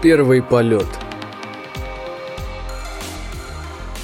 Первый полет.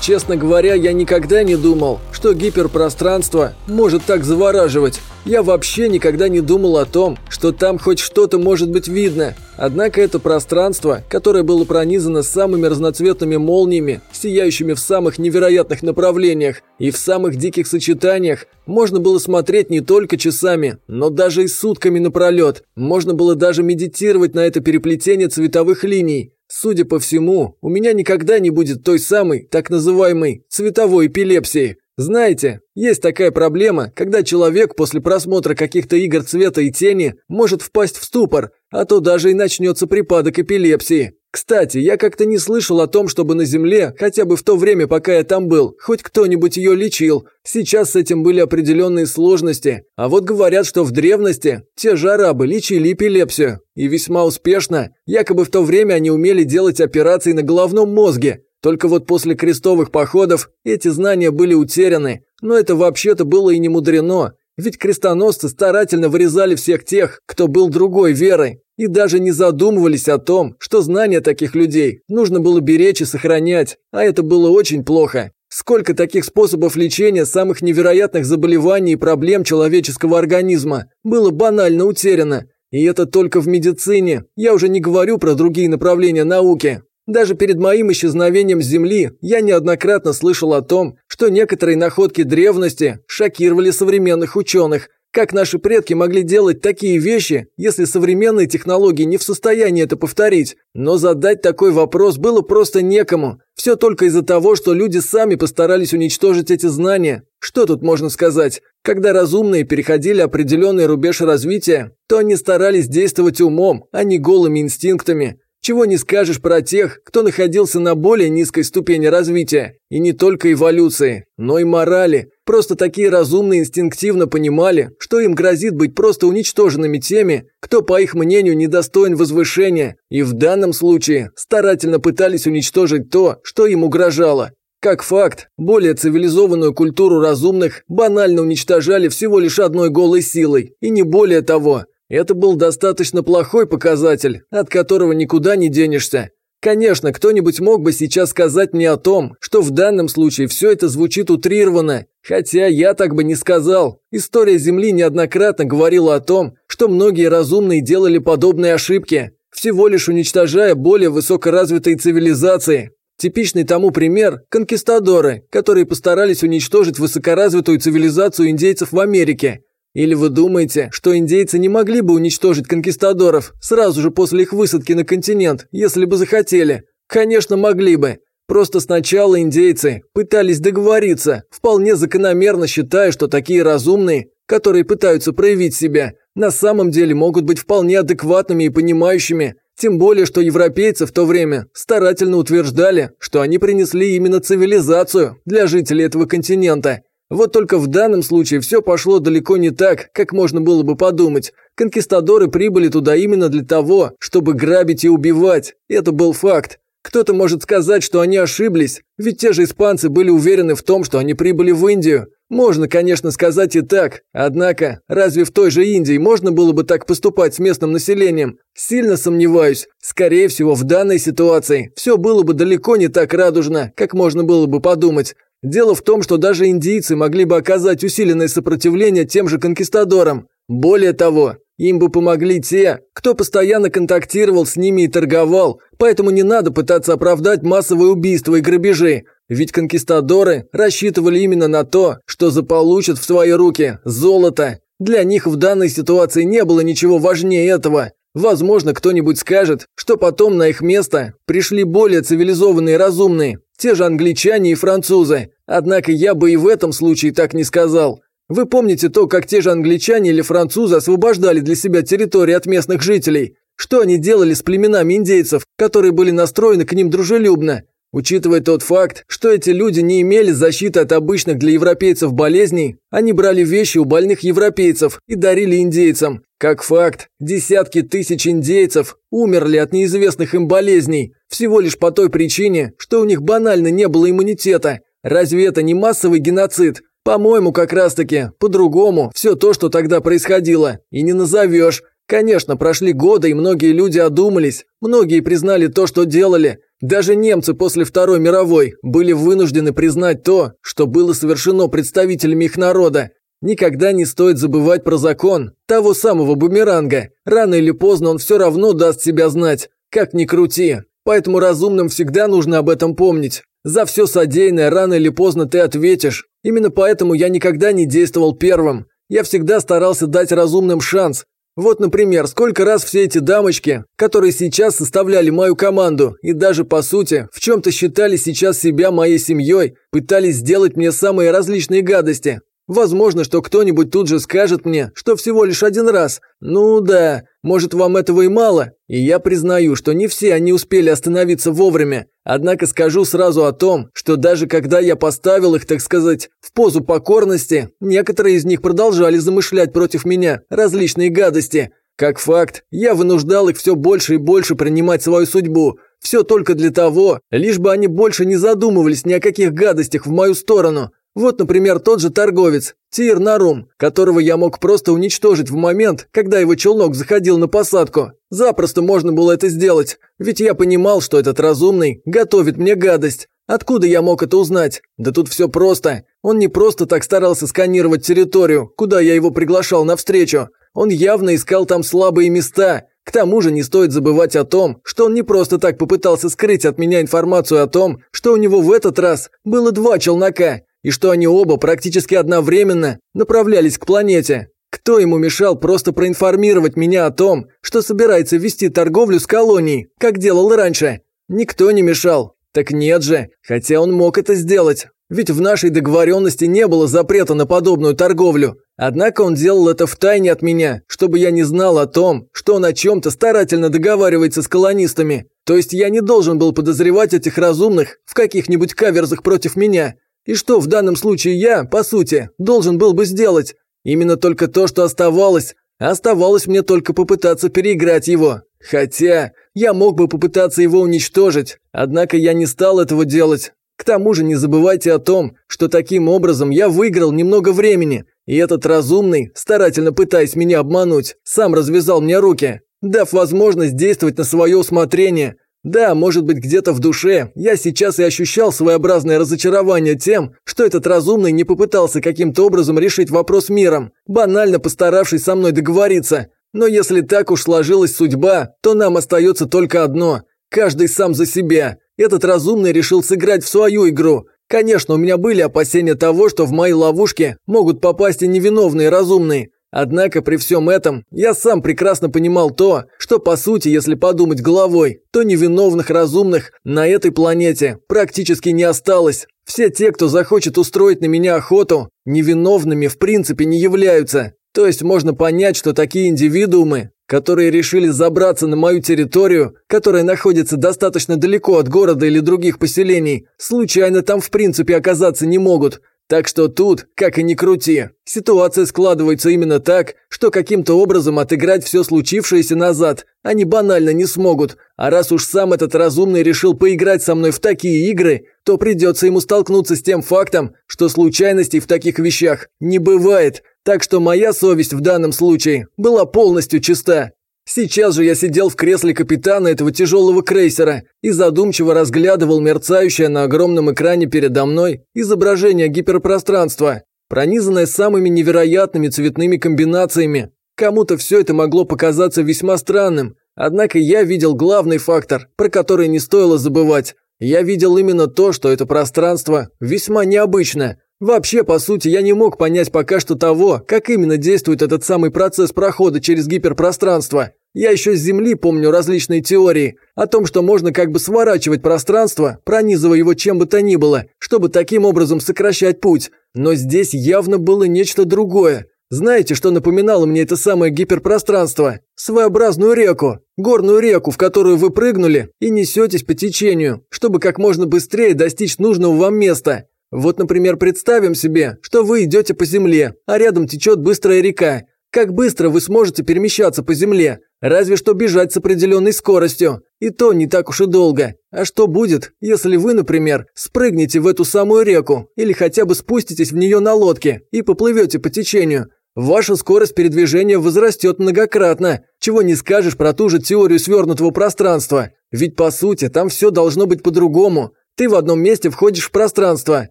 Честно говоря, я никогда не думал, что гиперпространство может так завораживать. Я вообще никогда не думал о том, что там хоть что-то может быть видно. Однако это пространство, которое было пронизано самыми разноцветными молниями, сияющими в самых невероятных направлениях и в самых диких сочетаниях, можно было смотреть не только часами, но даже и сутками напролет. Можно было даже медитировать на это переплетение цветовых линий. Судя по всему, у меня никогда не будет той самой, так называемой, цветовой эпилепсии. Знаете, есть такая проблема, когда человек после просмотра каких-то игр цвета и тени может впасть в ступор, а то даже и начнется припадок эпилепсии. Кстати, я как-то не слышал о том, чтобы на Земле, хотя бы в то время, пока я там был, хоть кто-нибудь ее лечил. Сейчас с этим были определенные сложности. А вот говорят, что в древности те же арабы лечили эпилепсию. И весьма успешно. Якобы в то время они умели делать операции на головном мозге. Только вот после крестовых походов эти знания были утеряны. Но это вообще-то было и не мудрено. Ведь крестоносцы старательно вырезали всех тех, кто был другой верой, и даже не задумывались о том, что знания таких людей нужно было беречь и сохранять, а это было очень плохо. Сколько таких способов лечения самых невероятных заболеваний и проблем человеческого организма было банально утеряно. И это только в медицине, я уже не говорю про другие направления науки. Даже перед моим исчезновением с Земли я неоднократно слышал о том, что некоторые находки древности шокировали современных ученых. Как наши предки могли делать такие вещи, если современные технологии не в состоянии это повторить? Но задать такой вопрос было просто некому. Все только из-за того, что люди сами постарались уничтожить эти знания. Что тут можно сказать? Когда разумные переходили определенный рубеж развития, то они старались действовать умом, а не голыми инстинктами. Чего не скажешь про тех, кто находился на более низкой ступени развития, и не только эволюции, но и морали. Просто такие разумные инстинктивно понимали, что им грозит быть просто уничтоженными теми, кто, по их мнению, недостоин возвышения, и в данном случае старательно пытались уничтожить то, что им угрожало. Как факт, более цивилизованную культуру разумных банально уничтожали всего лишь одной голой силой, и не более того. Это был достаточно плохой показатель, от которого никуда не денешься. Конечно, кто-нибудь мог бы сейчас сказать мне о том, что в данном случае все это звучит утрированно, хотя я так бы не сказал. История Земли неоднократно говорила о том, что многие разумные делали подобные ошибки, всего лишь уничтожая более высокоразвитые цивилизации. Типичный тому пример – конкистадоры, которые постарались уничтожить высокоразвитую цивилизацию индейцев в Америке – или вы думаете, что индейцы не могли бы уничтожить конкистадоров сразу же после их высадки на континент, если бы захотели? Конечно, могли бы. Просто сначала индейцы пытались договориться, вполне закономерно считая, что такие разумные, которые пытаются проявить себя, на самом деле могут быть вполне адекватными и понимающими, тем более, что европейцы в то время старательно утверждали, что они принесли именно цивилизацию для жителей этого континента – вот только в данном случае все пошло далеко не так, как можно было бы подумать. Конкистадоры прибыли туда именно для того, чтобы грабить и убивать. Это был факт. Кто-то может сказать, что они ошиблись, ведь те же испанцы были уверены в том, что они прибыли в Индию. Можно, конечно, сказать и так, однако, разве в той же Индии можно было бы так поступать с местным населением? Сильно сомневаюсь. Скорее всего, в данной ситуации все было бы далеко не так радужно, как можно было бы подумать. Дело в том, что даже индийцы могли бы оказать усиленное сопротивление тем же конкистадорам. Более того, им бы помогли те, кто постоянно контактировал с ними и торговал, поэтому не надо пытаться оправдать массовые убийства и грабежи. Ведь конкистадоры рассчитывали именно на то, что заполучат в свои руки золото. Для них в данной ситуации не было ничего важнее этого. Возможно, кто-нибудь скажет, что потом на их место пришли более цивилизованные и разумные, те же англичане и французы. Однако я бы и в этом случае так не сказал. Вы помните то, как те же англичане или французы освобождали для себя территории от местных жителей? Что они делали с племенами индейцев, которые были настроены к ним дружелюбно? Учитывая тот факт, что эти люди не имели защиты от обычных для европейцев болезней, они брали вещи у больных европейцев и дарили индейцам. Как факт, десятки тысяч индейцев умерли от неизвестных им болезней, всего лишь по той причине, что у них банально не было иммунитета. Разве это не массовый геноцид? По-моему, как раз-таки, по-другому, все то, что тогда происходило, и не назовешь. Конечно, прошли годы, и многие люди одумались, многие признали то, что делали. Даже немцы после Второй мировой были вынуждены признать то, что было совершено представителями их народа. Никогда не стоит забывать про закон, того самого бумеранга. Рано или поздно он все равно даст себя знать, как ни крути. Поэтому разумным всегда нужно об этом помнить. За все содеянное рано или поздно ты ответишь. Именно поэтому я никогда не действовал первым. Я всегда старался дать разумным шанс. Вот, например, сколько раз все эти дамочки, которые сейчас составляли мою команду и даже, по сути, в чем-то считали сейчас себя моей семьей, пытались сделать мне самые различные гадости. Возможно, что кто-нибудь тут же скажет мне, что всего лишь один раз. Ну да, может вам этого и мало. И я признаю, что не все они успели остановиться вовремя. Однако скажу сразу о том, что даже когда я поставил их, так сказать, в позу покорности, некоторые из них продолжали замышлять против меня различные гадости. Как факт, я вынуждал их все больше и больше принимать свою судьбу. Все только для того, лишь бы они больше не задумывались ни о каких гадостях в мою сторону. Вот, например, тот же торговец, Тир Нарум, которого я мог просто уничтожить в момент, когда его челнок заходил на посадку. Запросто можно было это сделать, ведь я понимал, что этот разумный готовит мне гадость. Откуда я мог это узнать? Да тут все просто. Он не просто так старался сканировать территорию, куда я его приглашал навстречу. Он явно искал там слабые места. К тому же не стоит забывать о том, что он не просто так попытался скрыть от меня информацию о том, что у него в этот раз было два челнока, и что они оба практически одновременно направлялись к планете. Кто ему мешал просто проинформировать меня о том, что собирается вести торговлю с колонией, как делал раньше? Никто не мешал. Так нет же, хотя он мог это сделать. Ведь в нашей договоренности не было запрета на подобную торговлю. Однако он делал это втайне от меня, чтобы я не знал о том, что он о чем-то старательно договаривается с колонистами. То есть я не должен был подозревать этих разумных в каких-нибудь каверзах против меня. И что в данном случае я, по сути, должен был бы сделать? Именно только то, что оставалось. Оставалось мне только попытаться переиграть его. Хотя, я мог бы попытаться его уничтожить, однако я не стал этого делать. К тому же не забывайте о том, что таким образом я выиграл немного времени, и этот разумный, старательно пытаясь меня обмануть, сам развязал мне руки, дав возможность действовать на свое усмотрение, да, может быть, где-то в душе я сейчас и ощущал своеобразное разочарование тем, что этот разумный не попытался каким-то образом решить вопрос миром, банально постаравшись со мной договориться. Но если так уж сложилась судьба, то нам остается только одно – каждый сам за себя. Этот разумный решил сыграть в свою игру. Конечно, у меня были опасения того, что в мои ловушки могут попасть и невиновные разумные, Однако при всем этом я сам прекрасно понимал то, что по сути, если подумать головой, то невиновных разумных на этой планете практически не осталось. Все те, кто захочет устроить на меня охоту, невиновными в принципе не являются. То есть можно понять, что такие индивидуумы, которые решили забраться на мою территорию, которая находится достаточно далеко от города или других поселений, случайно там в принципе оказаться не могут – так что тут, как и ни крути, ситуация складывается именно так, что каким-то образом отыграть все случившееся назад они банально не смогут, а раз уж сам этот разумный решил поиграть со мной в такие игры, то придется ему столкнуться с тем фактом, что случайностей в таких вещах не бывает, так что моя совесть в данном случае была полностью чиста. Сейчас же я сидел в кресле капитана этого тяжелого крейсера и задумчиво разглядывал мерцающее на огромном экране передо мной изображение гиперпространства, пронизанное самыми невероятными цветными комбинациями. Кому-то все это могло показаться весьма странным, однако я видел главный фактор, про который не стоило забывать. Я видел именно то, что это пространство весьма необычно, Вообще, по сути, я не мог понять пока что того, как именно действует этот самый процесс прохода через гиперпространство. Я еще с Земли помню различные теории о том, что можно как бы сворачивать пространство, пронизывая его чем бы то ни было, чтобы таким образом сокращать путь. Но здесь явно было нечто другое. Знаете, что напоминало мне это самое гиперпространство? Своеобразную реку. Горную реку, в которую вы прыгнули и несетесь по течению, чтобы как можно быстрее достичь нужного вам места. Вот, например, представим себе, что вы идете по земле, а рядом течет быстрая река. Как быстро вы сможете перемещаться по земле? Разве что бежать с определенной скоростью. И то не так уж и долго. А что будет, если вы, например, спрыгнете в эту самую реку или хотя бы спуститесь в нее на лодке и поплывете по течению? ваша скорость передвижения возрастет многократно. Чего не скажешь про ту же теорию свернутого пространства. Ведь по сути там все должно быть по-другому. Ты в одном месте входишь в пространство,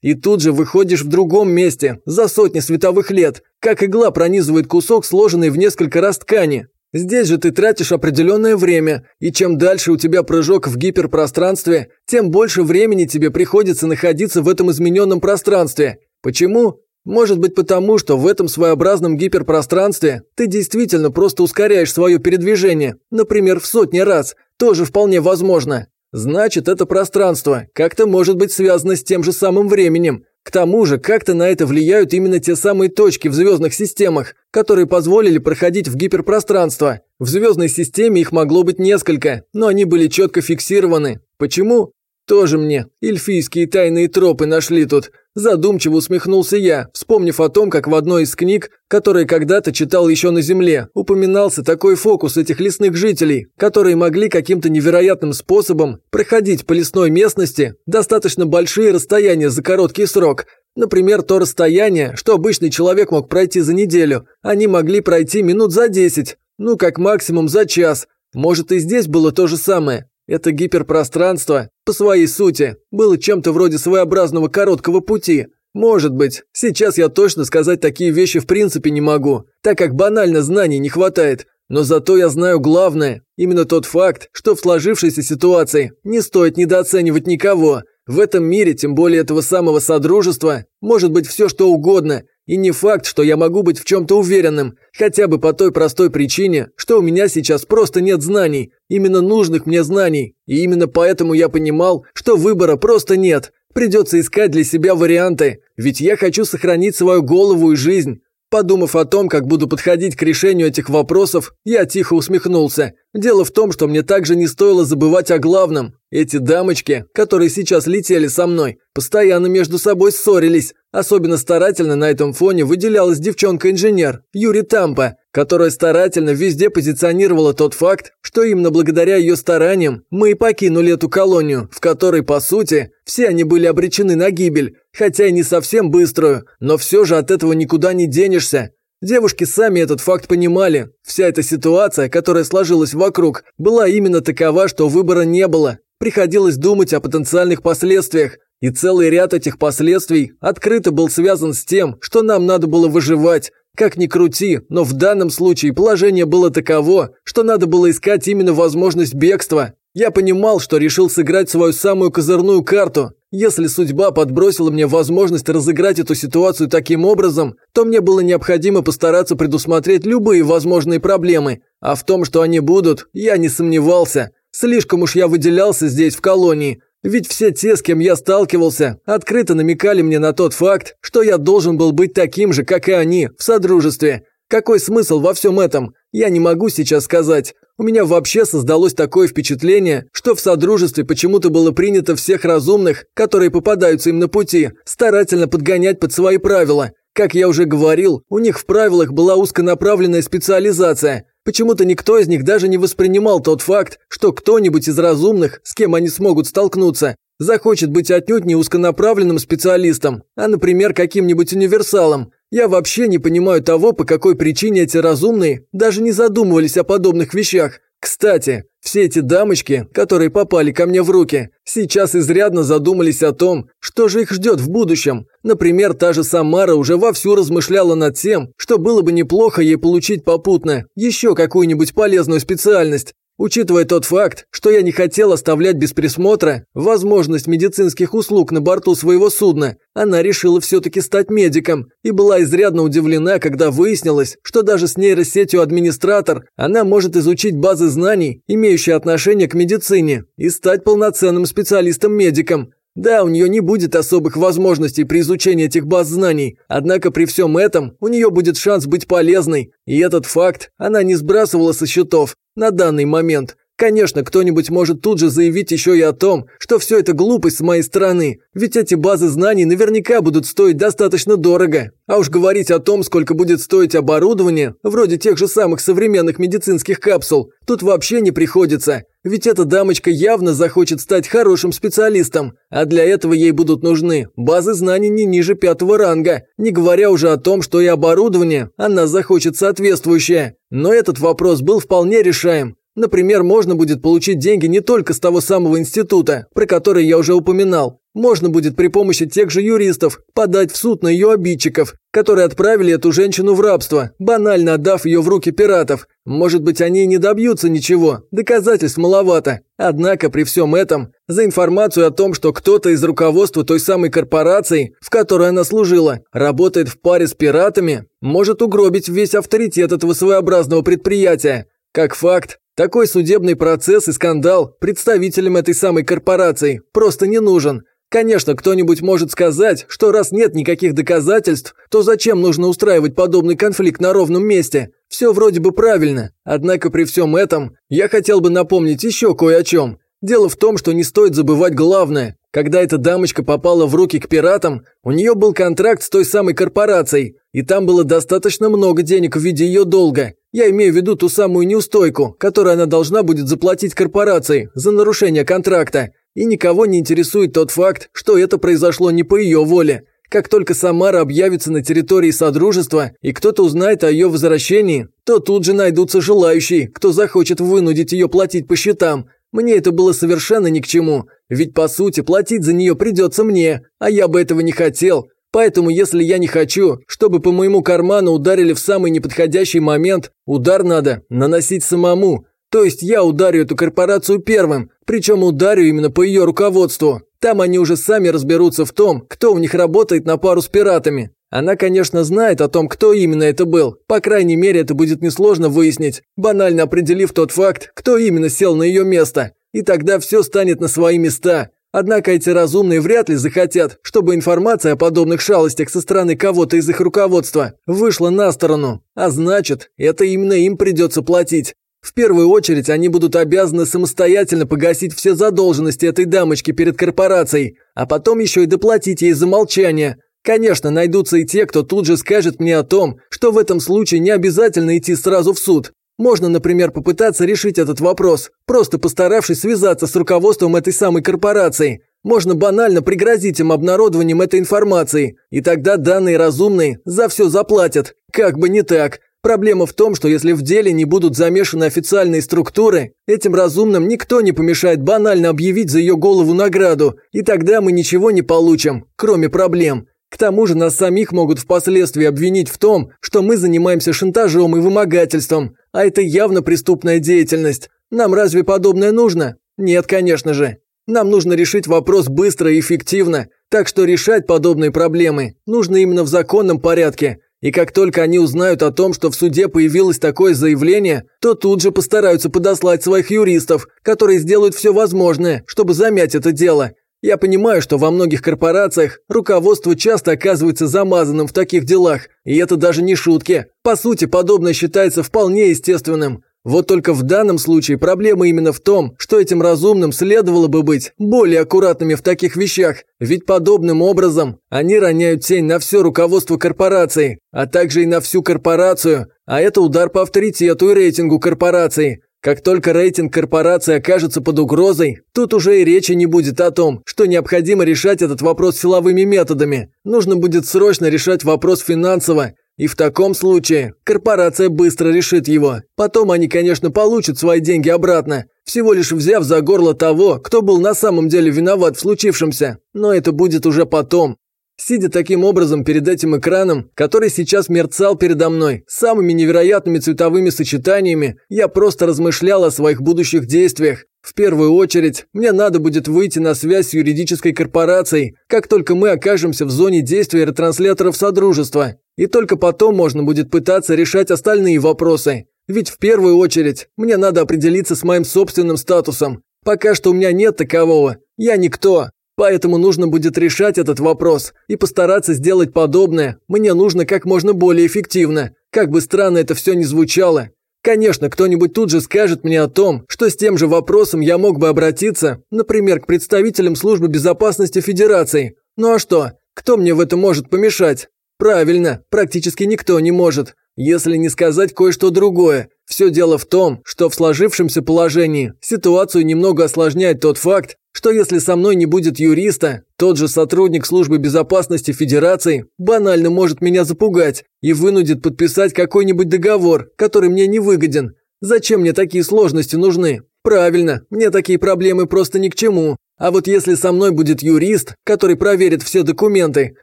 и тут же выходишь в другом месте, за сотни световых лет, как игла пронизывает кусок, сложенный в несколько раз ткани. Здесь же ты тратишь определенное время, и чем дальше у тебя прыжок в гиперпространстве, тем больше времени тебе приходится находиться в этом измененном пространстве. Почему? Может быть потому, что в этом своеобразном гиперпространстве ты действительно просто ускоряешь свое передвижение, например, в сотни раз, тоже вполне возможно. Значит, это пространство как-то может быть связано с тем же самым временем. К тому же, как-то на это влияют именно те самые точки в звездных системах, которые позволили проходить в гиперпространство. В звездной системе их могло быть несколько, но они были четко фиксированы. Почему? Тоже мне эльфийские тайные тропы нашли тут. Задумчиво усмехнулся я, вспомнив о том, как в одной из книг, которые когда-то читал еще на Земле, упоминался такой фокус этих лесных жителей, которые могли каким-то невероятным способом проходить по лесной местности достаточно большие расстояния за короткий срок. Например, то расстояние, что обычный человек мог пройти за неделю, они могли пройти минут за 10, ну как максимум за час. Может и здесь было то же самое. Это гиперпространство, по своей сути, было чем-то вроде своеобразного короткого пути. Может быть, сейчас я точно сказать такие вещи в принципе не могу, так как банально знаний не хватает. Но зато я знаю главное, именно тот факт, что в сложившейся ситуации не стоит недооценивать никого. В этом мире, тем более этого самого Содружества, может быть все что угодно, и не факт, что я могу быть в чем-то уверенным, хотя бы по той простой причине, что у меня сейчас просто нет знаний, именно нужных мне знаний, и именно поэтому я понимал, что выбора просто нет. Придется искать для себя варианты, ведь я хочу сохранить свою голову и жизнь. Подумав о том, как буду подходить к решению этих вопросов, я тихо усмехнулся. Дело в том, что мне также не стоило забывать о главном. Эти дамочки, которые сейчас летели со мной, постоянно между собой ссорились. Особенно старательно на этом фоне выделялась девчонка-инженер Юри Тампа, которая старательно везде позиционировала тот факт, что именно благодаря ее стараниям мы и покинули эту колонию, в которой, по сути, все они были обречены на гибель, хотя и не совсем быструю, но все же от этого никуда не денешься. Девушки сами этот факт понимали. Вся эта ситуация, которая сложилась вокруг, была именно такова, что выбора не было. Приходилось думать о потенциальных последствиях, и целый ряд этих последствий открыто был связан с тем, что нам надо было выживать. Как ни крути, но в данном случае положение было таково, что надо было искать именно возможность бегства. Я понимал, что решил сыграть свою самую козырную карту. Если судьба подбросила мне возможность разыграть эту ситуацию таким образом, то мне было необходимо постараться предусмотреть любые возможные проблемы. А в том, что они будут, я не сомневался. Слишком уж я выделялся здесь, в колонии. Ведь все те, с кем я сталкивался, открыто намекали мне на тот факт, что я должен был быть таким же, как и они, в содружестве. Какой смысл во всем этом? Я не могу сейчас сказать. У меня вообще создалось такое впечатление, что в Содружестве почему-то было принято всех разумных, которые попадаются им на пути, старательно подгонять под свои правила. Как я уже говорил, у них в правилах была узконаправленная специализация. Почему-то никто из них даже не воспринимал тот факт, что кто-нибудь из разумных, с кем они смогут столкнуться, захочет быть отнюдь не узконаправленным специалистом, а, например, каким-нибудь универсалом. Я вообще не понимаю того, по какой причине эти разумные даже не задумывались о подобных вещах. Кстати, все эти дамочки, которые попали ко мне в руки, сейчас изрядно задумались о том, что же их ждет в будущем. Например, та же Самара уже вовсю размышляла над тем, что было бы неплохо ей получить попутно еще какую-нибудь полезную специальность. Учитывая тот факт, что я не хотел оставлять без присмотра возможность медицинских услуг на борту своего судна, она решила все-таки стать медиком и была изрядно удивлена, когда выяснилось, что даже с нейросетью администратор она может изучить базы знаний, имеющие отношение к медицине, и стать полноценным специалистом-медиком. Да, у нее не будет особых возможностей при изучении этих баз знаний, однако при всем этом у нее будет шанс быть полезной, и этот факт она не сбрасывала со счетов на данный момент. Конечно, кто-нибудь может тут же заявить еще и о том, что все это глупость с моей стороны, ведь эти базы знаний наверняка будут стоить достаточно дорого. А уж говорить о том, сколько будет стоить оборудование, вроде тех же самых современных медицинских капсул, тут вообще не приходится. Ведь эта дамочка явно захочет стать хорошим специалистом, а для этого ей будут нужны базы знаний не ниже пятого ранга, не говоря уже о том, что и оборудование она захочет соответствующее. Но этот вопрос был вполне решаем. Например, можно будет получить деньги не только с того самого института, про который я уже упоминал. Можно будет при помощи тех же юристов подать в суд на ее обидчиков, которые отправили эту женщину в рабство, банально отдав ее в руки пиратов. Может быть, они и не добьются ничего, доказательств маловато. Однако при всем этом, за информацию о том, что кто-то из руководства той самой корпорации, в которой она служила, работает в паре с пиратами, может угробить весь авторитет этого своеобразного предприятия. Как факт, такой судебный процесс и скандал представителям этой самой корпорации просто не нужен. Конечно, кто-нибудь может сказать, что раз нет никаких доказательств, то зачем нужно устраивать подобный конфликт на ровном месте? Все вроде бы правильно. Однако при всем этом я хотел бы напомнить еще кое о чем. Дело в том, что не стоит забывать главное. Когда эта дамочка попала в руки к пиратам, у нее был контракт с той самой корпорацией, и там было достаточно много денег в виде ее долга. Я имею в виду ту самую неустойку, которую она должна будет заплатить корпорации за нарушение контракта. И никого не интересует тот факт, что это произошло не по ее воле. Как только Самара объявится на территории Содружества и кто-то узнает о ее возвращении, то тут же найдутся желающие, кто захочет вынудить ее платить по счетам, мне это было совершенно ни к чему, ведь по сути платить за нее придется мне, а я бы этого не хотел. Поэтому если я не хочу, чтобы по моему карману ударили в самый неподходящий момент, удар надо наносить самому. То есть я ударю эту корпорацию первым, причем ударю именно по ее руководству. Там они уже сами разберутся в том, кто у них работает на пару с пиратами. Она, конечно, знает о том, кто именно это был. По крайней мере, это будет несложно выяснить, банально определив тот факт, кто именно сел на ее место. И тогда все станет на свои места. Однако эти разумные вряд ли захотят, чтобы информация о подобных шалостях со стороны кого-то из их руководства вышла на сторону. А значит, это именно им придется платить. В первую очередь они будут обязаны самостоятельно погасить все задолженности этой дамочки перед корпорацией, а потом еще и доплатить ей за молчание. Конечно, найдутся и те, кто тут же скажет мне о том, что в этом случае не обязательно идти сразу в суд. Можно, например, попытаться решить этот вопрос, просто постаравшись связаться с руководством этой самой корпорации. Можно банально пригрозить им обнародованием этой информации, и тогда данные разумные за все заплатят. Как бы не так. Проблема в том, что если в деле не будут замешаны официальные структуры, этим разумным никто не помешает банально объявить за ее голову награду, и тогда мы ничего не получим, кроме проблем. К тому же нас самих могут впоследствии обвинить в том, что мы занимаемся шантажом и вымогательством, а это явно преступная деятельность. Нам разве подобное нужно? Нет, конечно же. Нам нужно решить вопрос быстро и эффективно, так что решать подобные проблемы нужно именно в законном порядке. И как только они узнают о том, что в суде появилось такое заявление, то тут же постараются подослать своих юристов, которые сделают все возможное, чтобы замять это дело. Я понимаю, что во многих корпорациях руководство часто оказывается замазанным в таких делах, и это даже не шутки. По сути, подобное считается вполне естественным. Вот только в данном случае проблема именно в том, что этим разумным следовало бы быть более аккуратными в таких вещах, ведь подобным образом они роняют тень на все руководство корпорации, а также и на всю корпорацию, а это удар по авторитету и рейтингу корпорации. Как только рейтинг корпорации окажется под угрозой, тут уже и речи не будет о том, что необходимо решать этот вопрос силовыми методами. Нужно будет срочно решать вопрос финансово, и в таком случае корпорация быстро решит его. Потом они, конечно, получат свои деньги обратно, всего лишь взяв за горло того, кто был на самом деле виноват в случившемся. Но это будет уже потом. Сидя таким образом перед этим экраном, который сейчас мерцал передо мной, самыми невероятными цветовыми сочетаниями, я просто размышлял о своих будущих действиях. В первую очередь, мне надо будет выйти на связь с юридической корпорацией, как только мы окажемся в зоне действия ретрансляторов Содружества. И только потом можно будет пытаться решать остальные вопросы. Ведь в первую очередь, мне надо определиться с моим собственным статусом. Пока что у меня нет такового. Я никто. Поэтому нужно будет решать этот вопрос и постараться сделать подобное мне нужно как можно более эффективно, как бы странно это все ни звучало. Конечно, кто-нибудь тут же скажет мне о том, что с тем же вопросом я мог бы обратиться, например, к представителям службы безопасности Федерации. Ну а что? Кто мне в этом может помешать? Правильно, практически никто не может. если не сказать кое-что другое. Все дело в том, что в сложившемся положении ситуацию немного осложняет тот факт, что если со мной не будет юриста, тот же сотрудник службы безопасности Федерации банально может меня запугать и вынудит подписать какой-нибудь договор, который мне не выгоден. Зачем мне такие сложности нужны? Правильно, мне такие проблемы просто ни к чему. А вот если со мной будет юрист, который проверит все документы,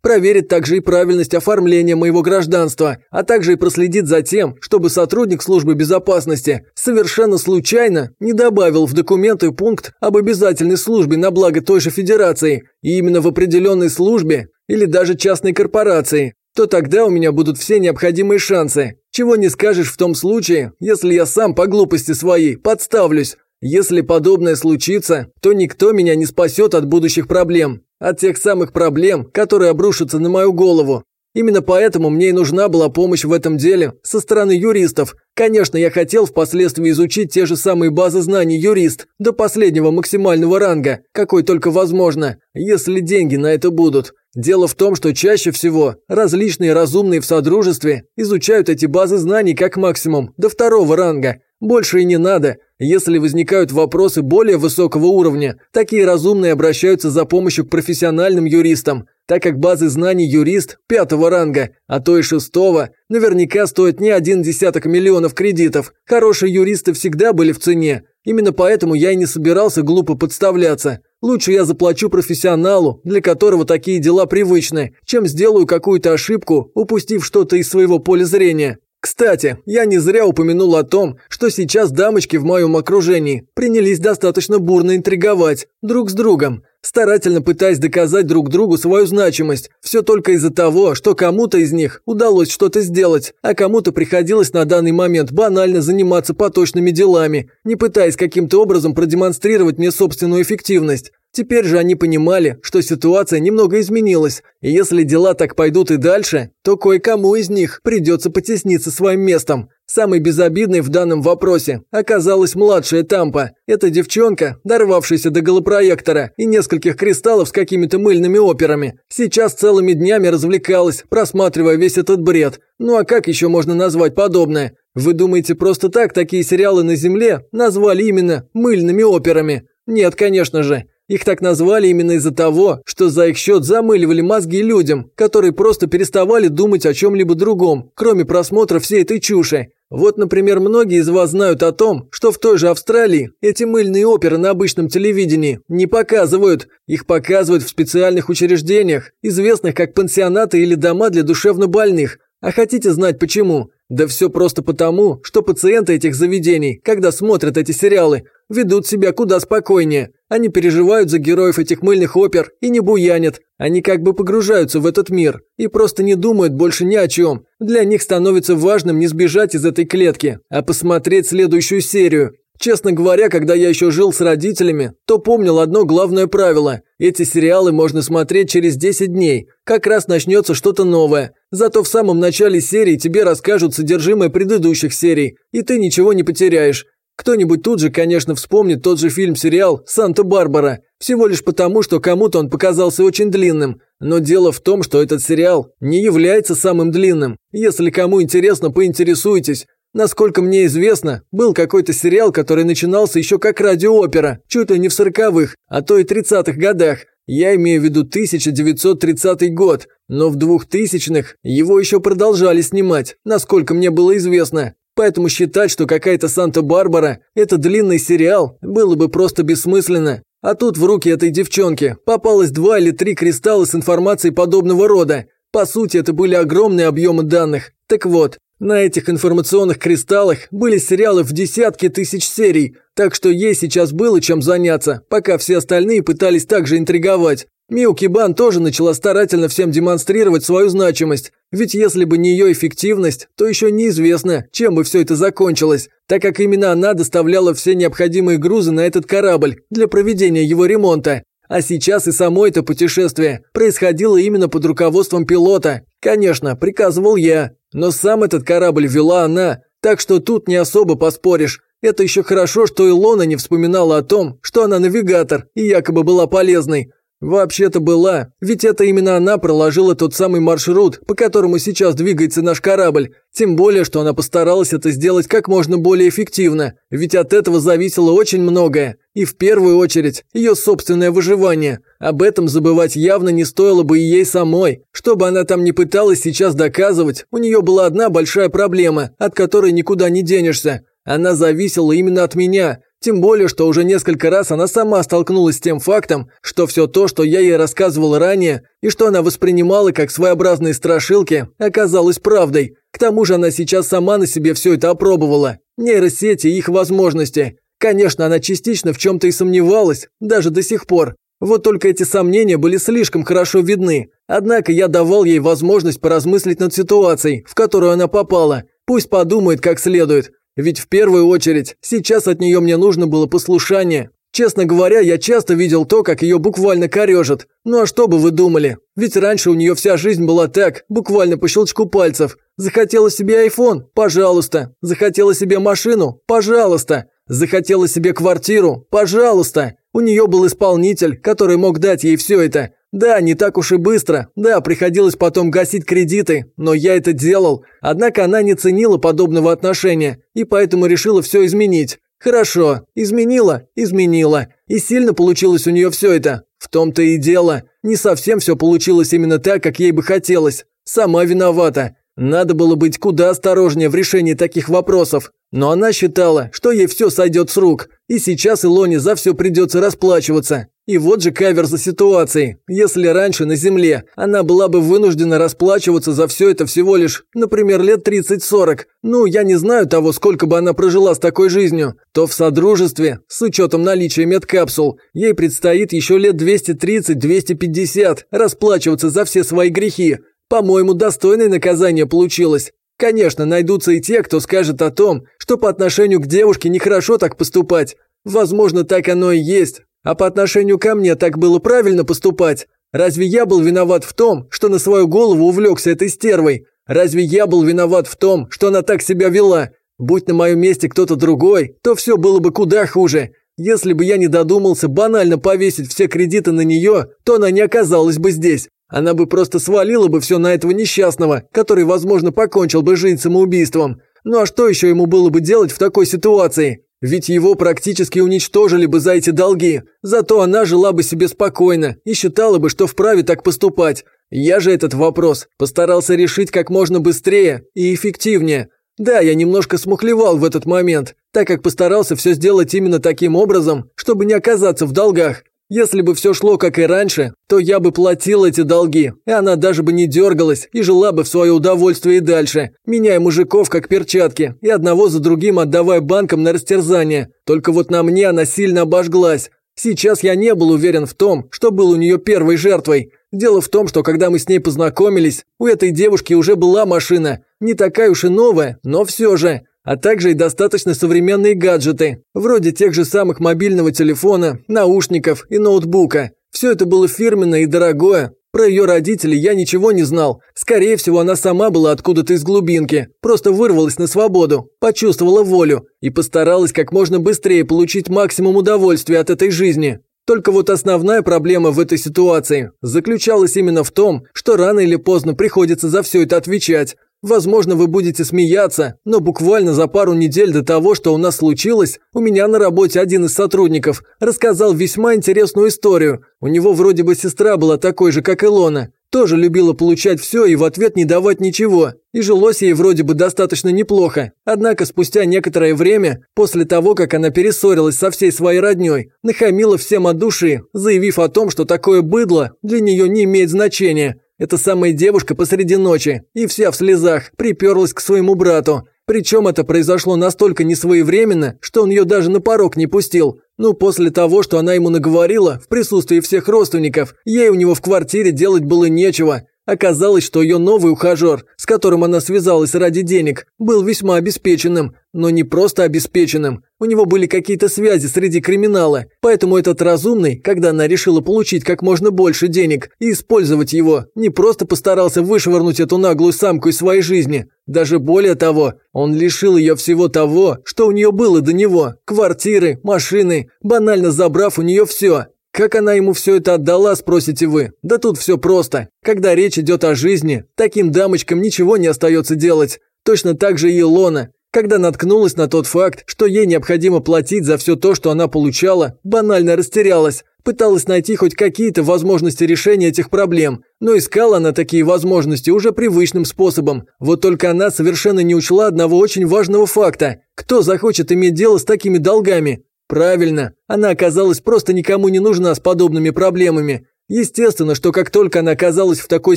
проверит также и правильность оформления моего гражданства, а также и проследит за тем, чтобы сотрудник службы безопасности совершенно случайно не добавил в документы пункт об обязательной службе на благо той же федерации, и именно в определенной службе или даже частной корпорации, то тогда у меня будут все необходимые шансы. Чего не скажешь в том случае, если я сам по глупости своей подставлюсь. Если подобное случится, то никто меня не спасет от будущих проблем. От тех самых проблем, которые обрушатся на мою голову. Именно поэтому мне и нужна была помощь в этом деле со стороны юристов. Конечно, я хотел впоследствии изучить те же самые базы знаний юрист до последнего максимального ранга, какой только возможно, если деньги на это будут. Дело в том, что чаще всего различные разумные в содружестве изучают эти базы знаний как максимум до второго ранга. Больше и не надо. Если возникают вопросы более высокого уровня, такие разумные обращаются за помощью к профессиональным юристам, так как базы знаний юрист пятого ранга, а то и шестого, наверняка стоят не один десяток миллионов кредитов. Хорошие юристы всегда были в цене. Именно поэтому я и не собирался глупо подставляться. Лучше я заплачу профессионалу, для которого такие дела привычны, чем сделаю какую-то ошибку, упустив что-то из своего поля зрения. Кстати, я не зря упомянул о том, что сейчас дамочки в моем окружении принялись достаточно бурно интриговать друг с другом, старательно пытаясь доказать друг другу свою значимость. Все только из-за того, что кому-то из них удалось что-то сделать, а кому-то приходилось на данный момент банально заниматься поточными делами, не пытаясь каким-то образом продемонстрировать мне собственную эффективность. Теперь же они понимали, что ситуация немного изменилась, и если дела так пойдут и дальше, то кое-кому из них придется потесниться своим местом. Самой безобидной в данном вопросе оказалась младшая Тампа. Эта девчонка, дорвавшаяся до голопроектора и нескольких кристаллов с какими-то мыльными операми, сейчас целыми днями развлекалась, просматривая весь этот бред. Ну а как еще можно назвать подобное? Вы думаете, просто так такие сериалы на Земле назвали именно мыльными операми? Нет, конечно же. Их так назвали именно из-за того, что за их счет замыливали мозги людям, которые просто переставали думать о чем-либо другом, кроме просмотра всей этой чуши. Вот, например, многие из вас знают о том, что в той же Австралии эти мыльные оперы на обычном телевидении не показывают. Их показывают в специальных учреждениях, известных как пансионаты или дома для душевнобольных. А хотите знать почему? Да все просто потому, что пациенты этих заведений, когда смотрят эти сериалы, ведут себя куда спокойнее. Они переживают за героев этих мыльных опер и не буянят. Они как бы погружаются в этот мир и просто не думают больше ни о чем. Для них становится важным не сбежать из этой клетки, а посмотреть следующую серию. Честно говоря, когда я еще жил с родителями, то помнил одно главное правило. Эти сериалы можно смотреть через 10 дней. Как раз начнется что-то новое. Зато в самом начале серии тебе расскажут содержимое предыдущих серий, и ты ничего не потеряешь. Кто-нибудь тут же, конечно, вспомнит тот же фильм-сериал «Санта-Барбара», всего лишь потому, что кому-то он показался очень длинным. Но дело в том, что этот сериал не является самым длинным. Если кому интересно, поинтересуйтесь. Насколько мне известно, был какой-то сериал, который начинался еще как радиоопера, чуть ли не в сороковых, а то и тридцатых годах. Я имею в виду 1930 год, но в двухтысячных его еще продолжали снимать, насколько мне было известно. Поэтому считать, что какая-то Санта-Барбара – это длинный сериал, было бы просто бессмысленно. А тут в руки этой девчонки попалось два или три кристалла с информацией подобного рода. По сути, это были огромные объемы данных. Так вот, на этих информационных кристаллах были сериалы в десятки тысяч серий, так что ей сейчас было чем заняться, пока все остальные пытались также интриговать. Миу Кибан тоже начала старательно всем демонстрировать свою значимость, ведь если бы не ее эффективность, то еще неизвестно, чем бы все это закончилось, так как именно она доставляла все необходимые грузы на этот корабль для проведения его ремонта. А сейчас и само это путешествие происходило именно под руководством пилота. Конечно, приказывал я, но сам этот корабль вела она, так что тут не особо поспоришь. Это еще хорошо, что Илона не вспоминала о том, что она навигатор и якобы была полезной. Вообще-то была, ведь это именно она проложила тот самый маршрут, по которому сейчас двигается наш корабль. Тем более, что она постаралась это сделать как можно более эффективно, ведь от этого зависело очень многое. И в первую очередь, ее собственное выживание. Об этом забывать явно не стоило бы и ей самой. Что бы она там ни пыталась сейчас доказывать, у нее была одна большая проблема, от которой никуда не денешься. Она зависела именно от меня, тем более, что уже несколько раз она сама столкнулась с тем фактом, что все то, что я ей рассказывал ранее, и что она воспринимала как своеобразные страшилки, оказалось правдой. К тому же она сейчас сама на себе все это опробовала. Нейросети и их возможности. Конечно, она частично в чем-то и сомневалась, даже до сих пор. Вот только эти сомнения были слишком хорошо видны. Однако я давал ей возможность поразмыслить над ситуацией, в которую она попала. Пусть подумает как следует. Ведь в первую очередь сейчас от нее мне нужно было послушание. Честно говоря, я часто видел то, как ее буквально корежит. Ну а что бы вы думали? Ведь раньше у нее вся жизнь была так, буквально по щелчку пальцев. Захотела себе iPhone? Пожалуйста. Захотела себе машину? Пожалуйста. Захотела себе квартиру? Пожалуйста. У нее был исполнитель, который мог дать ей все это. Да, не так уж и быстро. Да, приходилось потом гасить кредиты, но я это делал. Однако она не ценила подобного отношения и поэтому решила все изменить. Хорошо, изменила, изменила. И сильно получилось у нее все это. В том-то и дело. Не совсем все получилось именно так, как ей бы хотелось. Сама виновата. Надо было быть куда осторожнее в решении таких вопросов. Но она считала, что ей все сойдет с рук. И сейчас Илоне за все придется расплачиваться. И вот же кавер за ситуацией. Если раньше на Земле она была бы вынуждена расплачиваться за все это всего лишь, например, лет 30-40, ну, я не знаю того, сколько бы она прожила с такой жизнью, то в Содружестве, с учетом наличия медкапсул, ей предстоит еще лет 230-250 расплачиваться за все свои грехи. По-моему, достойное наказание получилось. Конечно, найдутся и те, кто скажет о том, что по отношению к девушке нехорошо так поступать. Возможно, так оно и есть, а по отношению ко мне так было правильно поступать? Разве я был виноват в том, что на свою голову увлекся этой стервой? Разве я был виноват в том, что она так себя вела? Будь на моем месте кто-то другой, то все было бы куда хуже. Если бы я не додумался банально повесить все кредиты на нее, то она не оказалась бы здесь. Она бы просто свалила бы все на этого несчастного, который, возможно, покончил бы жизнь самоубийством. Ну а что еще ему было бы делать в такой ситуации? Ведь его практически уничтожили бы за эти долги. Зато она жила бы себе спокойно и считала бы, что вправе так поступать. Я же этот вопрос постарался решить как можно быстрее и эффективнее. Да, я немножко смухлевал в этот момент, так как постарался все сделать именно таким образом, чтобы не оказаться в долгах. Если бы все шло как и раньше, то я бы платил эти долги, и она даже бы не дергалась и жила бы в свое удовольствие и дальше, меняя мужиков как перчатки и одного за другим отдавая банкам на растерзание. Только вот на мне она сильно обожглась. Сейчас я не был уверен в том, что был у нее первой жертвой. Дело в том, что когда мы с ней познакомились, у этой девушки уже была машина. Не такая уж и новая, но все же а также и достаточно современные гаджеты, вроде тех же самых мобильного телефона, наушников и ноутбука. Все это было фирменное и дорогое. Про ее родителей я ничего не знал. Скорее всего, она сама была откуда-то из глубинки, просто вырвалась на свободу, почувствовала волю и постаралась как можно быстрее получить максимум удовольствия от этой жизни. Только вот основная проблема в этой ситуации заключалась именно в том, что рано или поздно приходится за все это отвечать. Возможно, вы будете смеяться, но буквально за пару недель до того, что у нас случилось, у меня на работе один из сотрудников рассказал весьма интересную историю. У него вроде бы сестра была такой же, как Илона. Тоже любила получать все и в ответ не давать ничего. И жилось ей вроде бы достаточно неплохо. Однако спустя некоторое время, после того, как она перессорилась со всей своей родней, нахамила всем от души, заявив о том, что такое быдло для нее не имеет значения, эта самая девушка посреди ночи и вся в слезах приперлась к своему брату. Причем это произошло настолько несвоевременно, что он ее даже на порог не пустил. Ну, после того, что она ему наговорила, в присутствии всех родственников, ей у него в квартире делать было нечего. Оказалось, что ее новый ухажер, с которым она связалась ради денег, был весьма обеспеченным, но не просто обеспеченным. У него были какие-то связи среди криминала, поэтому этот разумный, когда она решила получить как можно больше денег и использовать его, не просто постарался вышвырнуть эту наглую самку из своей жизни. Даже более того, он лишил ее всего того, что у нее было до него – квартиры, машины, банально забрав у нее все. Как она ему все это отдала, спросите вы? Да тут все просто. Когда речь идет о жизни, таким дамочкам ничего не остается делать. Точно так же и Илона. Когда наткнулась на тот факт, что ей необходимо платить за все то, что она получала, банально растерялась. Пыталась найти хоть какие-то возможности решения этих проблем, но искала она такие возможности уже привычным способом. Вот только она совершенно не учла одного очень важного факта. Кто захочет иметь дело с такими долгами? Правильно, она оказалась просто никому не нужна с подобными проблемами. Естественно, что как только она оказалась в такой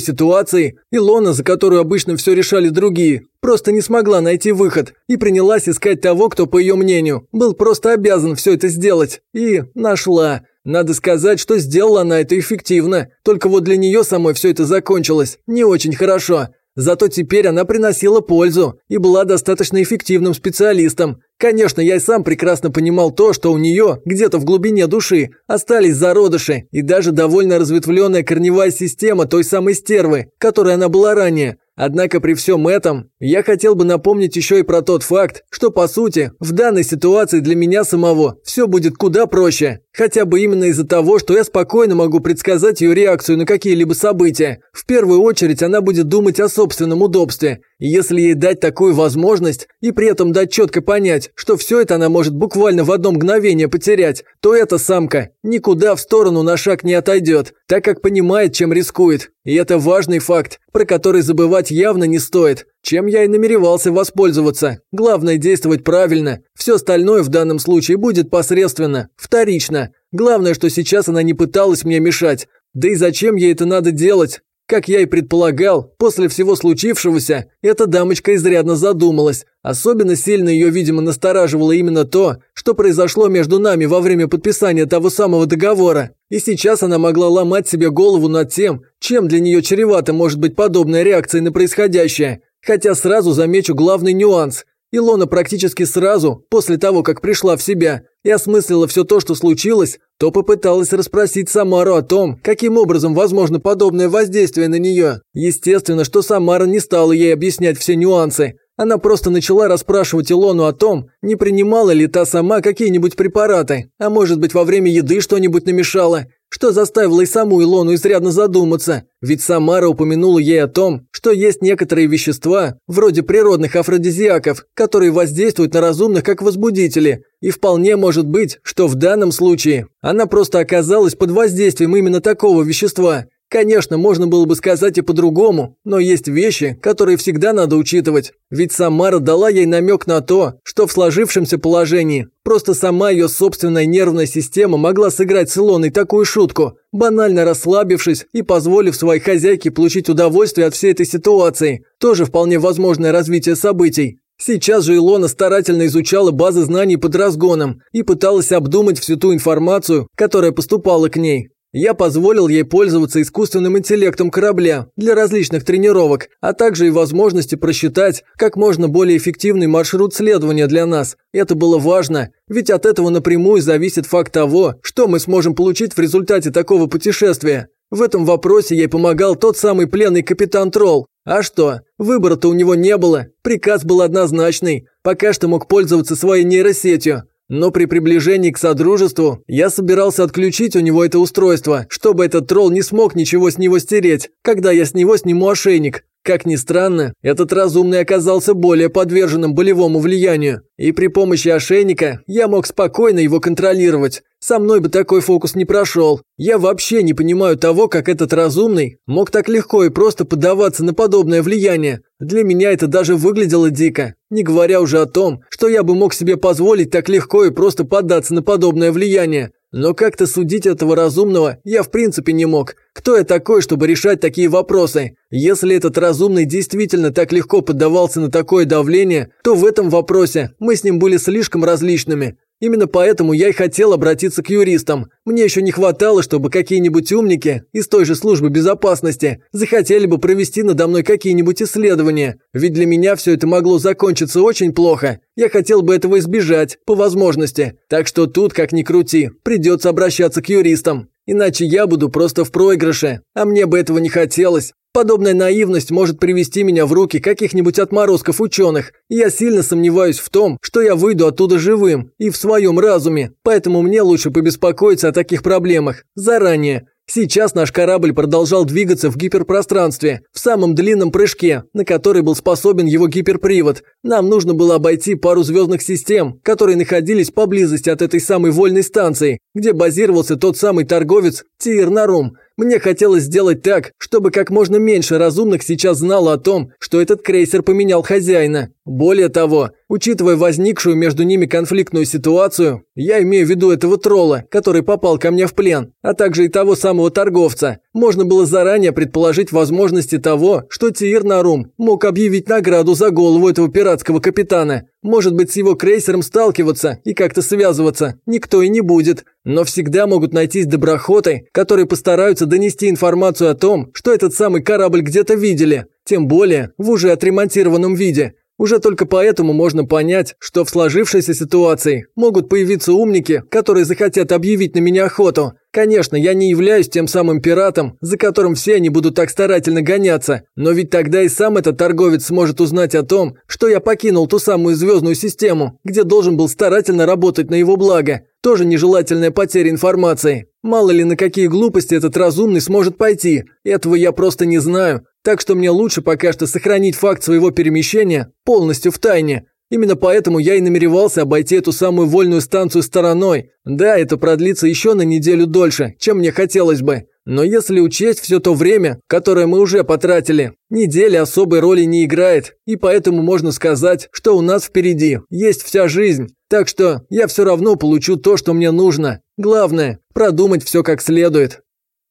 ситуации, Илона, за которую обычно все решали другие, просто не смогла найти выход и принялась искать того, кто, по ее мнению, был просто обязан все это сделать. И нашла. Надо сказать, что сделала она это эффективно, только вот для нее самой все это закончилось не очень хорошо. Зато теперь она приносила пользу и была достаточно эффективным специалистом. Конечно, я и сам прекрасно понимал то, что у нее, где-то в глубине души, остались зародыши и даже довольно разветвленная корневая система той самой стервы, которой она была ранее. Однако при всем этом я хотел бы напомнить еще и про тот факт, что по сути в данной ситуации для меня самого все будет куда проще. Хотя бы именно из-за того, что я спокойно могу предсказать ее реакцию на какие-либо события. В первую очередь она будет думать о собственном удобстве. И если ей дать такую возможность и при этом дать четко понять, что все это она может буквально в одно мгновение потерять, то эта самка никуда в сторону на шаг не отойдет, так как понимает, чем рискует. И это важный факт, про который забывать явно не стоит. Чем я и намеревался воспользоваться. Главное действовать правильно. Все остальное в данном случае будет посредственно, вторично. Главное, что сейчас она не пыталась мне мешать. Да и зачем ей это надо делать? Как я и предполагал, после всего случившегося, эта дамочка изрядно задумалась. Особенно сильно ее, видимо, настораживало именно то, что произошло между нами во время подписания того самого договора. И сейчас она могла ломать себе голову над тем, чем для нее чревато может быть подобная реакция на происходящее. Хотя сразу замечу главный нюанс. Илона практически сразу, после того, как пришла в себя и осмыслила все то, что случилось, то попыталась расспросить Самару о том, каким образом возможно подобное воздействие на нее. Естественно, что Самара не стала ей объяснять все нюансы. Она просто начала расспрашивать Илону о том, не принимала ли та сама какие-нибудь препараты, а может быть во время еды что-нибудь намешала что заставило и саму Илону изрядно задуматься, ведь Самара упомянула ей о том, что есть некоторые вещества, вроде природных афродизиаков, которые воздействуют на разумных как возбудители, и вполне может быть, что в данном случае она просто оказалась под воздействием именно такого вещества, Конечно, можно было бы сказать и по-другому, но есть вещи, которые всегда надо учитывать. Ведь Самара дала ей намек на то, что в сложившемся положении просто сама ее собственная нервная система могла сыграть с Илоной такую шутку, банально расслабившись и позволив своей хозяйке получить удовольствие от всей этой ситуации. Тоже вполне возможное развитие событий. Сейчас же Илона старательно изучала базы знаний под разгоном и пыталась обдумать всю ту информацию, которая поступала к ней. Я позволил ей пользоваться искусственным интеллектом корабля для различных тренировок, а также и возможности просчитать как можно более эффективный маршрут следования для нас. Это было важно, ведь от этого напрямую зависит факт того, что мы сможем получить в результате такого путешествия. В этом вопросе ей помогал тот самый пленный капитан Тролл. А что, выбора-то у него не было, приказ был однозначный, пока что мог пользоваться своей нейросетью. Но при приближении к Содружеству я собирался отключить у него это устройство, чтобы этот тролл не смог ничего с него стереть, когда я с него сниму ошейник. Как ни странно, этот разумный оказался более подверженным болевому влиянию, и при помощи ошейника я мог спокойно его контролировать. Со мной бы такой фокус не прошел. Я вообще не понимаю того, как этот разумный мог так легко и просто поддаваться на подобное влияние. Для меня это даже выглядело дико, не говоря уже о том, что я бы мог себе позволить так легко и просто поддаться на подобное влияние. Но как-то судить этого разумного я в принципе не мог. Кто я такой, чтобы решать такие вопросы? Если этот разумный действительно так легко поддавался на такое давление, то в этом вопросе мы с ним были слишком различными. Именно поэтому я и хотел обратиться к юристам. Мне еще не хватало, чтобы какие-нибудь умники из той же службы безопасности захотели бы провести надо мной какие-нибудь исследования. Ведь для меня все это могло закончиться очень плохо. Я хотел бы этого избежать, по возможности. Так что тут, как ни крути, придется обращаться к юристам. Иначе я буду просто в проигрыше, а мне бы этого не хотелось. Подобная наивность может привести меня в руки каких-нибудь отморозков ученых, я сильно сомневаюсь в том, что я выйду оттуда живым и в своем разуме, поэтому мне лучше побеспокоиться о таких проблемах заранее. Сейчас наш корабль продолжал двигаться в гиперпространстве, в самом длинном прыжке, на который был способен его гиперпривод. Нам нужно было обойти пару звездных систем, которые находились поблизости от этой самой вольной станции, где базировался тот самый торговец Тир Нарум. Мне хотелось сделать так, чтобы как можно меньше разумных сейчас знало о том, что этот крейсер поменял хозяина. Более того, учитывая возникшую между ними конфликтную ситуацию, я имею в виду этого тролла, который попал ко мне в плен, а также и того самого торговца, можно было заранее предположить возможности того, что Тиир Нарум мог объявить награду за голову этого пиратского капитана. Может быть, с его крейсером сталкиваться и как-то связываться никто и не будет. Но всегда могут найтись доброхоты, которые постараются донести информацию о том, что этот самый корабль где-то видели. Тем более в уже отремонтированном виде. Уже только поэтому можно понять, что в сложившейся ситуации могут появиться умники, которые захотят объявить на меня охоту. Конечно, я не являюсь тем самым пиратом, за которым все они будут так старательно гоняться, но ведь тогда и сам этот торговец сможет узнать о том, что я покинул ту самую звездную систему, где должен был старательно работать на его благо. Тоже нежелательная потеря информации. Мало ли на какие глупости этот разумный сможет пойти, этого я просто не знаю. Так что мне лучше пока что сохранить факт своего перемещения полностью в тайне. Именно поэтому я и намеревался обойти эту самую вольную станцию стороной. Да, это продлится еще на неделю дольше, чем мне хотелось бы. Но если учесть все то время, которое мы уже потратили, неделя особой роли не играет, и поэтому можно сказать, что у нас впереди есть вся жизнь. Так что я все равно получу то, что мне нужно. Главное – продумать все как следует.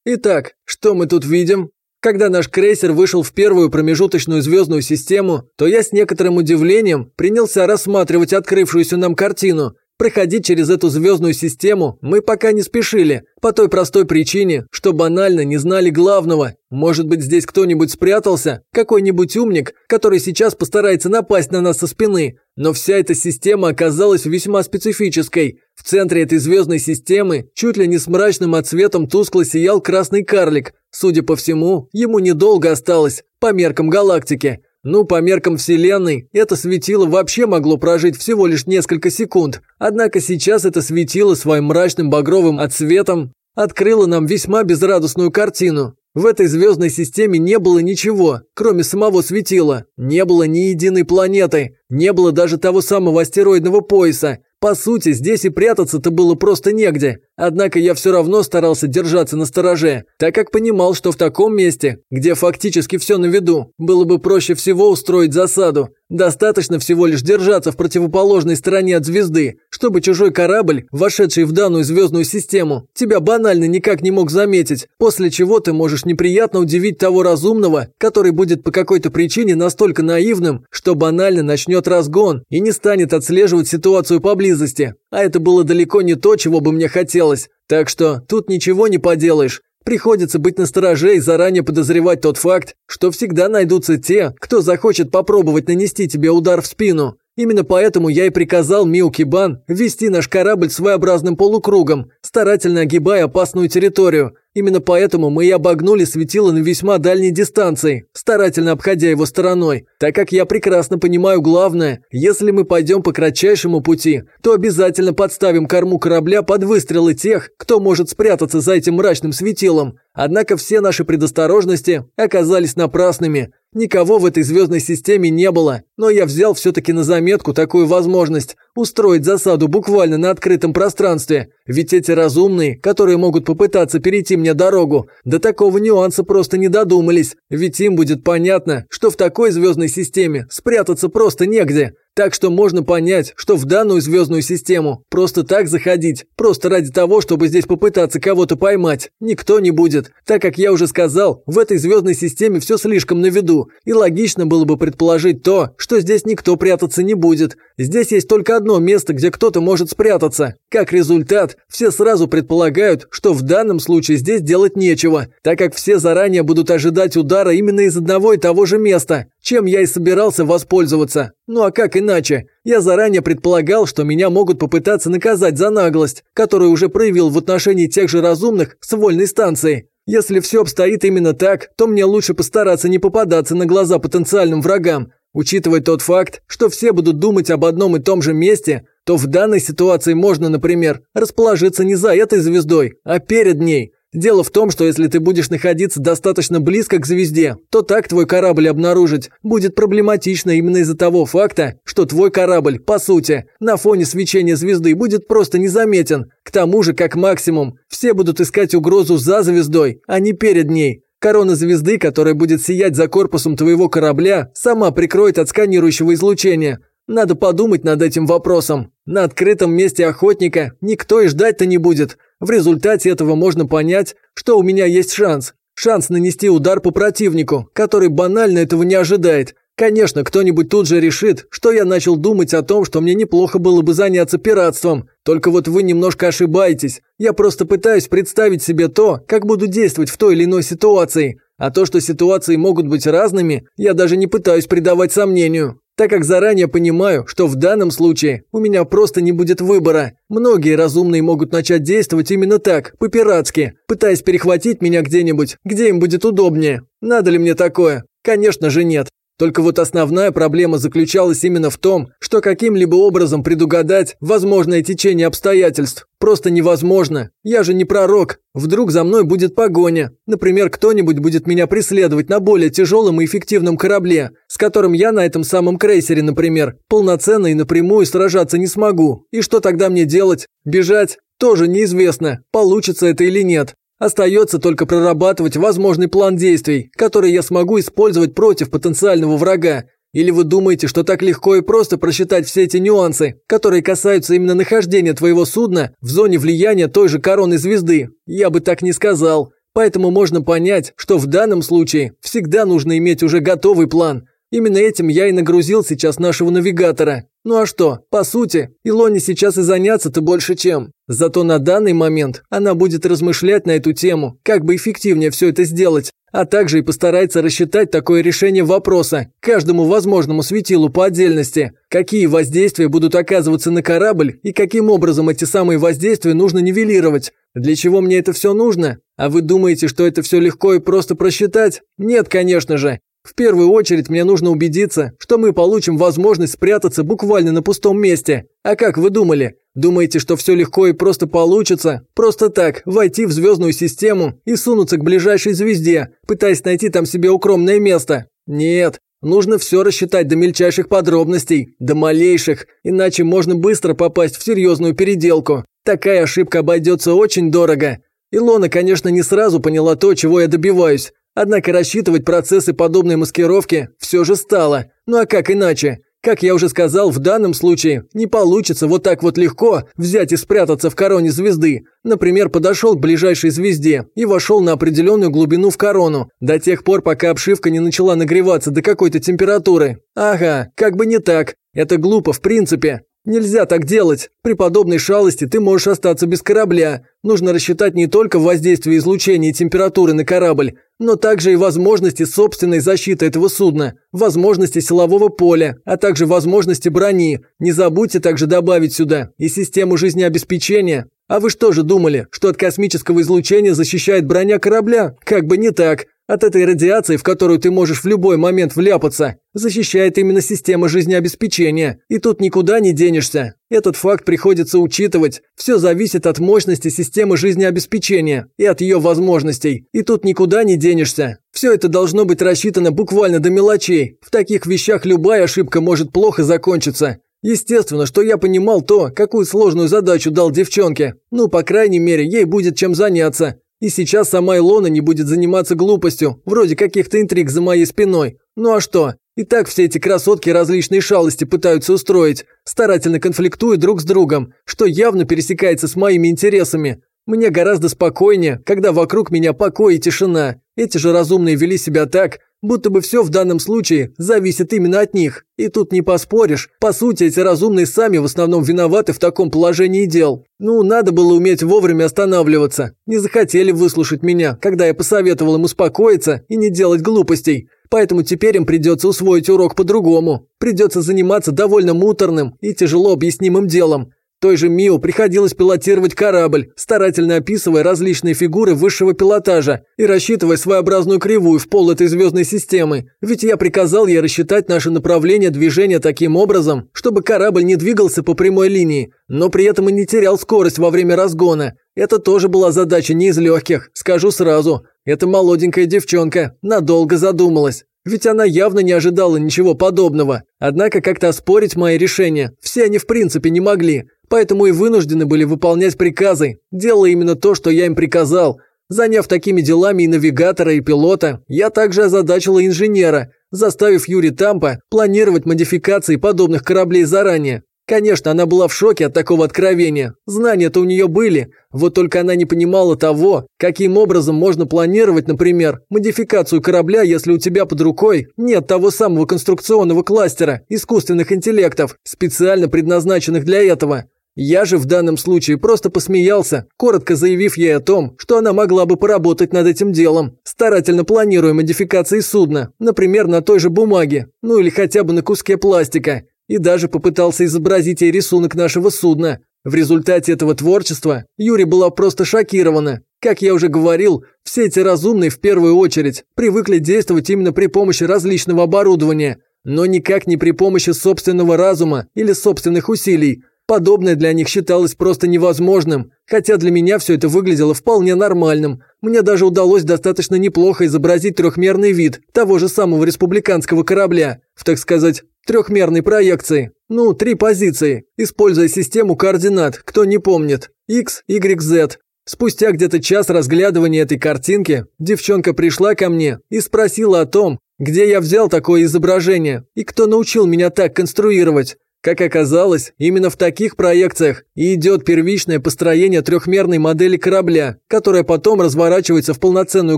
Итак, что мы тут видим? Когда наш крейсер вышел в первую промежуточную звездную систему, то я с некоторым удивлением принялся рассматривать открывшуюся нам картину. Проходить через эту звездную систему мы пока не спешили, по той простой причине, что банально не знали главного. Может быть, здесь кто-нибудь спрятался? Какой-нибудь умник, который сейчас постарается напасть на нас со спины? Но вся эта система оказалась весьма специфической. В центре этой звездной системы чуть ли не с мрачным отсветом тускло сиял красный карлик. Судя по всему, ему недолго осталось, по меркам галактики. Ну, по меркам Вселенной, это светило вообще могло прожить всего лишь несколько секунд. Однако сейчас это светило своим мрачным багровым отсветом открыло нам весьма безрадостную картину. В этой звездной системе не было ничего, кроме самого светила. Не было ни единой планеты, не было даже того самого астероидного пояса. По сути, здесь и прятаться-то было просто негде. Однако я все равно старался держаться на стороже, так как понимал, что в таком месте, где фактически все на виду, было бы проще всего устроить засаду. Достаточно всего лишь держаться в противоположной стороне от звезды, чтобы чужой корабль, вошедший в данную звездную систему, тебя банально никак не мог заметить, после чего ты можешь неприятно удивить того разумного, который будет по какой-то причине настолько наивным, что банально начнет разгон и не станет отслеживать ситуацию поблизости. А это было далеко не то, чего бы мне хотелось. Так что тут ничего не поделаешь. Приходится быть настороже и заранее подозревать тот факт, что всегда найдутся те, кто захочет попробовать нанести тебе удар в спину. Именно поэтому я и приказал Миукибан ввести наш корабль своеобразным полукругом, старательно огибая опасную территорию. Именно поэтому мы и обогнули светило на весьма дальней дистанции, старательно обходя его стороной, так как я прекрасно понимаю главное, если мы пойдем по кратчайшему пути, то обязательно подставим корму корабля под выстрелы тех, кто может спрятаться за этим мрачным светилом. Однако все наши предосторожности оказались напрасными. Никого в этой звездной системе не было, но я взял все-таки на заметку такую возможность устроить засаду буквально на открытом пространстве, ведь эти разумные, которые могут попытаться перейти мне дорогу, до такого нюанса просто не додумались, ведь им будет понятно, что в такой звездной системе спрятаться просто негде. Так что можно понять, что в данную звездную систему просто так заходить, просто ради того, чтобы здесь попытаться кого-то поймать, никто не будет. Так как я уже сказал, в этой звездной системе все слишком на виду, и логично было бы предположить то, что здесь никто прятаться не будет. Здесь есть только одно место, где кто-то может спрятаться. Как результат, все сразу предполагают, что в данном случае здесь делать нечего, так как все заранее будут ожидать удара именно из одного и того же места. Чем я и собирался воспользоваться. Ну а как иначе? Я заранее предполагал, что меня могут попытаться наказать за наглость, которую уже проявил в отношении тех же разумных с вольной станции. Если все обстоит именно так, то мне лучше постараться не попадаться на глаза потенциальным врагам. Учитывая тот факт, что все будут думать об одном и том же месте, то в данной ситуации можно, например, расположиться не за этой звездой, а перед ней. Дело в том, что если ты будешь находиться достаточно близко к звезде, то так твой корабль обнаружить будет проблематично именно из-за того факта, что твой корабль, по сути, на фоне свечения звезды будет просто незаметен. К тому же, как максимум, все будут искать угрозу за звездой, а не перед ней. Корона звезды, которая будет сиять за корпусом твоего корабля, сама прикроет от сканирующего излучения. Надо подумать над этим вопросом. На открытом месте охотника никто и ждать-то не будет. В результате этого можно понять, что у меня есть шанс. Шанс нанести удар по противнику, который банально этого не ожидает. Конечно, кто-нибудь тут же решит, что я начал думать о том, что мне неплохо было бы заняться пиратством. Только вот вы немножко ошибаетесь. Я просто пытаюсь представить себе то, как буду действовать в той или иной ситуации. А то, что ситуации могут быть разными, я даже не пытаюсь придавать сомнению так как заранее понимаю, что в данном случае у меня просто не будет выбора. Многие разумные могут начать действовать именно так, по-пиратски, пытаясь перехватить меня где-нибудь, где им будет удобнее. Надо ли мне такое? Конечно же нет. Только вот основная проблема заключалась именно в том, что каким-либо образом предугадать возможное течение обстоятельств просто невозможно. Я же не пророк. Вдруг за мной будет погоня. Например, кто-нибудь будет меня преследовать на более тяжелом и эффективном корабле, с которым я на этом самом крейсере, например, полноценно и напрямую сражаться не смогу. И что тогда мне делать? Бежать? Тоже неизвестно, получится это или нет. Остается только прорабатывать возможный план действий, который я смогу использовать против потенциального врага. Или вы думаете, что так легко и просто просчитать все эти нюансы, которые касаются именно нахождения твоего судна в зоне влияния той же короны звезды? Я бы так не сказал. Поэтому можно понять, что в данном случае всегда нужно иметь уже готовый план – Именно этим я и нагрузил сейчас нашего навигатора. Ну а что, по сути, Илоне сейчас и заняться-то больше чем. Зато на данный момент она будет размышлять на эту тему, как бы эффективнее все это сделать, а также и постарается рассчитать такое решение вопроса каждому возможному светилу по отдельности, какие воздействия будут оказываться на корабль и каким образом эти самые воздействия нужно нивелировать. Для чего мне это все нужно? А вы думаете, что это все легко и просто просчитать? Нет, конечно же. В первую очередь мне нужно убедиться, что мы получим возможность спрятаться буквально на пустом месте. А как вы думали? Думаете, что все легко и просто получится? Просто так, войти в звездную систему и сунуться к ближайшей звезде, пытаясь найти там себе укромное место? Нет, Нужно все рассчитать до мельчайших подробностей, до малейших, иначе можно быстро попасть в серьезную переделку. Такая ошибка обойдется очень дорого. Илона, конечно, не сразу поняла то, чего я добиваюсь, Однако рассчитывать процессы подобной маскировки все же стало. Ну а как иначе? Как я уже сказал, в данном случае не получится вот так вот легко взять и спрятаться в короне звезды. Например, подошел к ближайшей звезде и вошел на определенную глубину в корону, до тех пор, пока обшивка не начала нагреваться до какой-то температуры. Ага, как бы не так. Это глупо в принципе. Нельзя так делать. При подобной шалости ты можешь остаться без корабля. Нужно рассчитать не только воздействие излучения и температуры на корабль, но также и возможности собственной защиты этого судна, возможности силового поля, а также возможности брони. Не забудьте также добавить сюда и систему жизнеобеспечения. А вы что же думали, что от космического излучения защищает броня корабля? Как бы не так. От этой радиации, в которую ты можешь в любой момент вляпаться, защищает именно система жизнеобеспечения. И тут никуда не денешься. Этот факт приходится учитывать. Все зависит от мощности системы жизнеобеспечения и от ее возможностей. И тут никуда не денешься. Все это должно быть рассчитано буквально до мелочей. В таких вещах любая ошибка может плохо закончиться. Естественно, что я понимал то, какую сложную задачу дал девчонке. Ну, по крайней мере, ей будет чем заняться. И сейчас сама Илона не будет заниматься глупостью, вроде каких-то интриг за моей спиной. Ну а что? И так все эти красотки различные шалости пытаются устроить, старательно конфликтуя друг с другом, что явно пересекается с моими интересами. Мне гораздо спокойнее, когда вокруг меня покой и тишина. Эти же разумные вели себя так, будто бы все в данном случае зависит именно от них. И тут не поспоришь. По сути, эти разумные сами в основном виноваты в таком положении дел. Ну, надо было уметь вовремя останавливаться. Не захотели выслушать меня, когда я посоветовал им успокоиться и не делать глупостей. Поэтому теперь им придется усвоить урок по-другому. Придется заниматься довольно муторным и тяжело объяснимым делом. Той же Мио приходилось пилотировать корабль, старательно описывая различные фигуры высшего пилотажа и рассчитывая своеобразную кривую в пол этой звездной системы. Ведь я приказал ей рассчитать наше направление движения таким образом, чтобы корабль не двигался по прямой линии, но при этом и не терял скорость во время разгона. Это тоже была задача не из легких, скажу сразу. Эта молоденькая девчонка надолго задумалась. Ведь она явно не ожидала ничего подобного. Однако как-то оспорить мои решения все они в принципе не могли поэтому и вынуждены были выполнять приказы, делая именно то, что я им приказал. Заняв такими делами и навигатора, и пилота, я также озадачила инженера, заставив Юри Тампа планировать модификации подобных кораблей заранее. Конечно, она была в шоке от такого откровения. Знания-то у нее были, вот только она не понимала того, каким образом можно планировать, например, модификацию корабля, если у тебя под рукой нет того самого конструкционного кластера искусственных интеллектов, специально предназначенных для этого. Я же в данном случае просто посмеялся, коротко заявив ей о том, что она могла бы поработать над этим делом, старательно планируя модификации судна, например, на той же бумаге, ну или хотя бы на куске пластика, и даже попытался изобразить ей рисунок нашего судна. В результате этого творчества Юри была просто шокирована. Как я уже говорил, все эти разумные в первую очередь привыкли действовать именно при помощи различного оборудования, но никак не при помощи собственного разума или собственных усилий – Подобное для них считалось просто невозможным, хотя для меня все это выглядело вполне нормальным. Мне даже удалось достаточно неплохо изобразить трехмерный вид того же самого республиканского корабля, в, так сказать, трехмерной проекции. Ну, три позиции, используя систему координат, кто не помнит. X, Y, Z. Спустя где-то час разглядывания этой картинки, девчонка пришла ко мне и спросила о том, где я взял такое изображение и кто научил меня так конструировать. Как оказалось, именно в таких проекциях и идет первичное построение трехмерной модели корабля, которая потом разворачивается в полноценную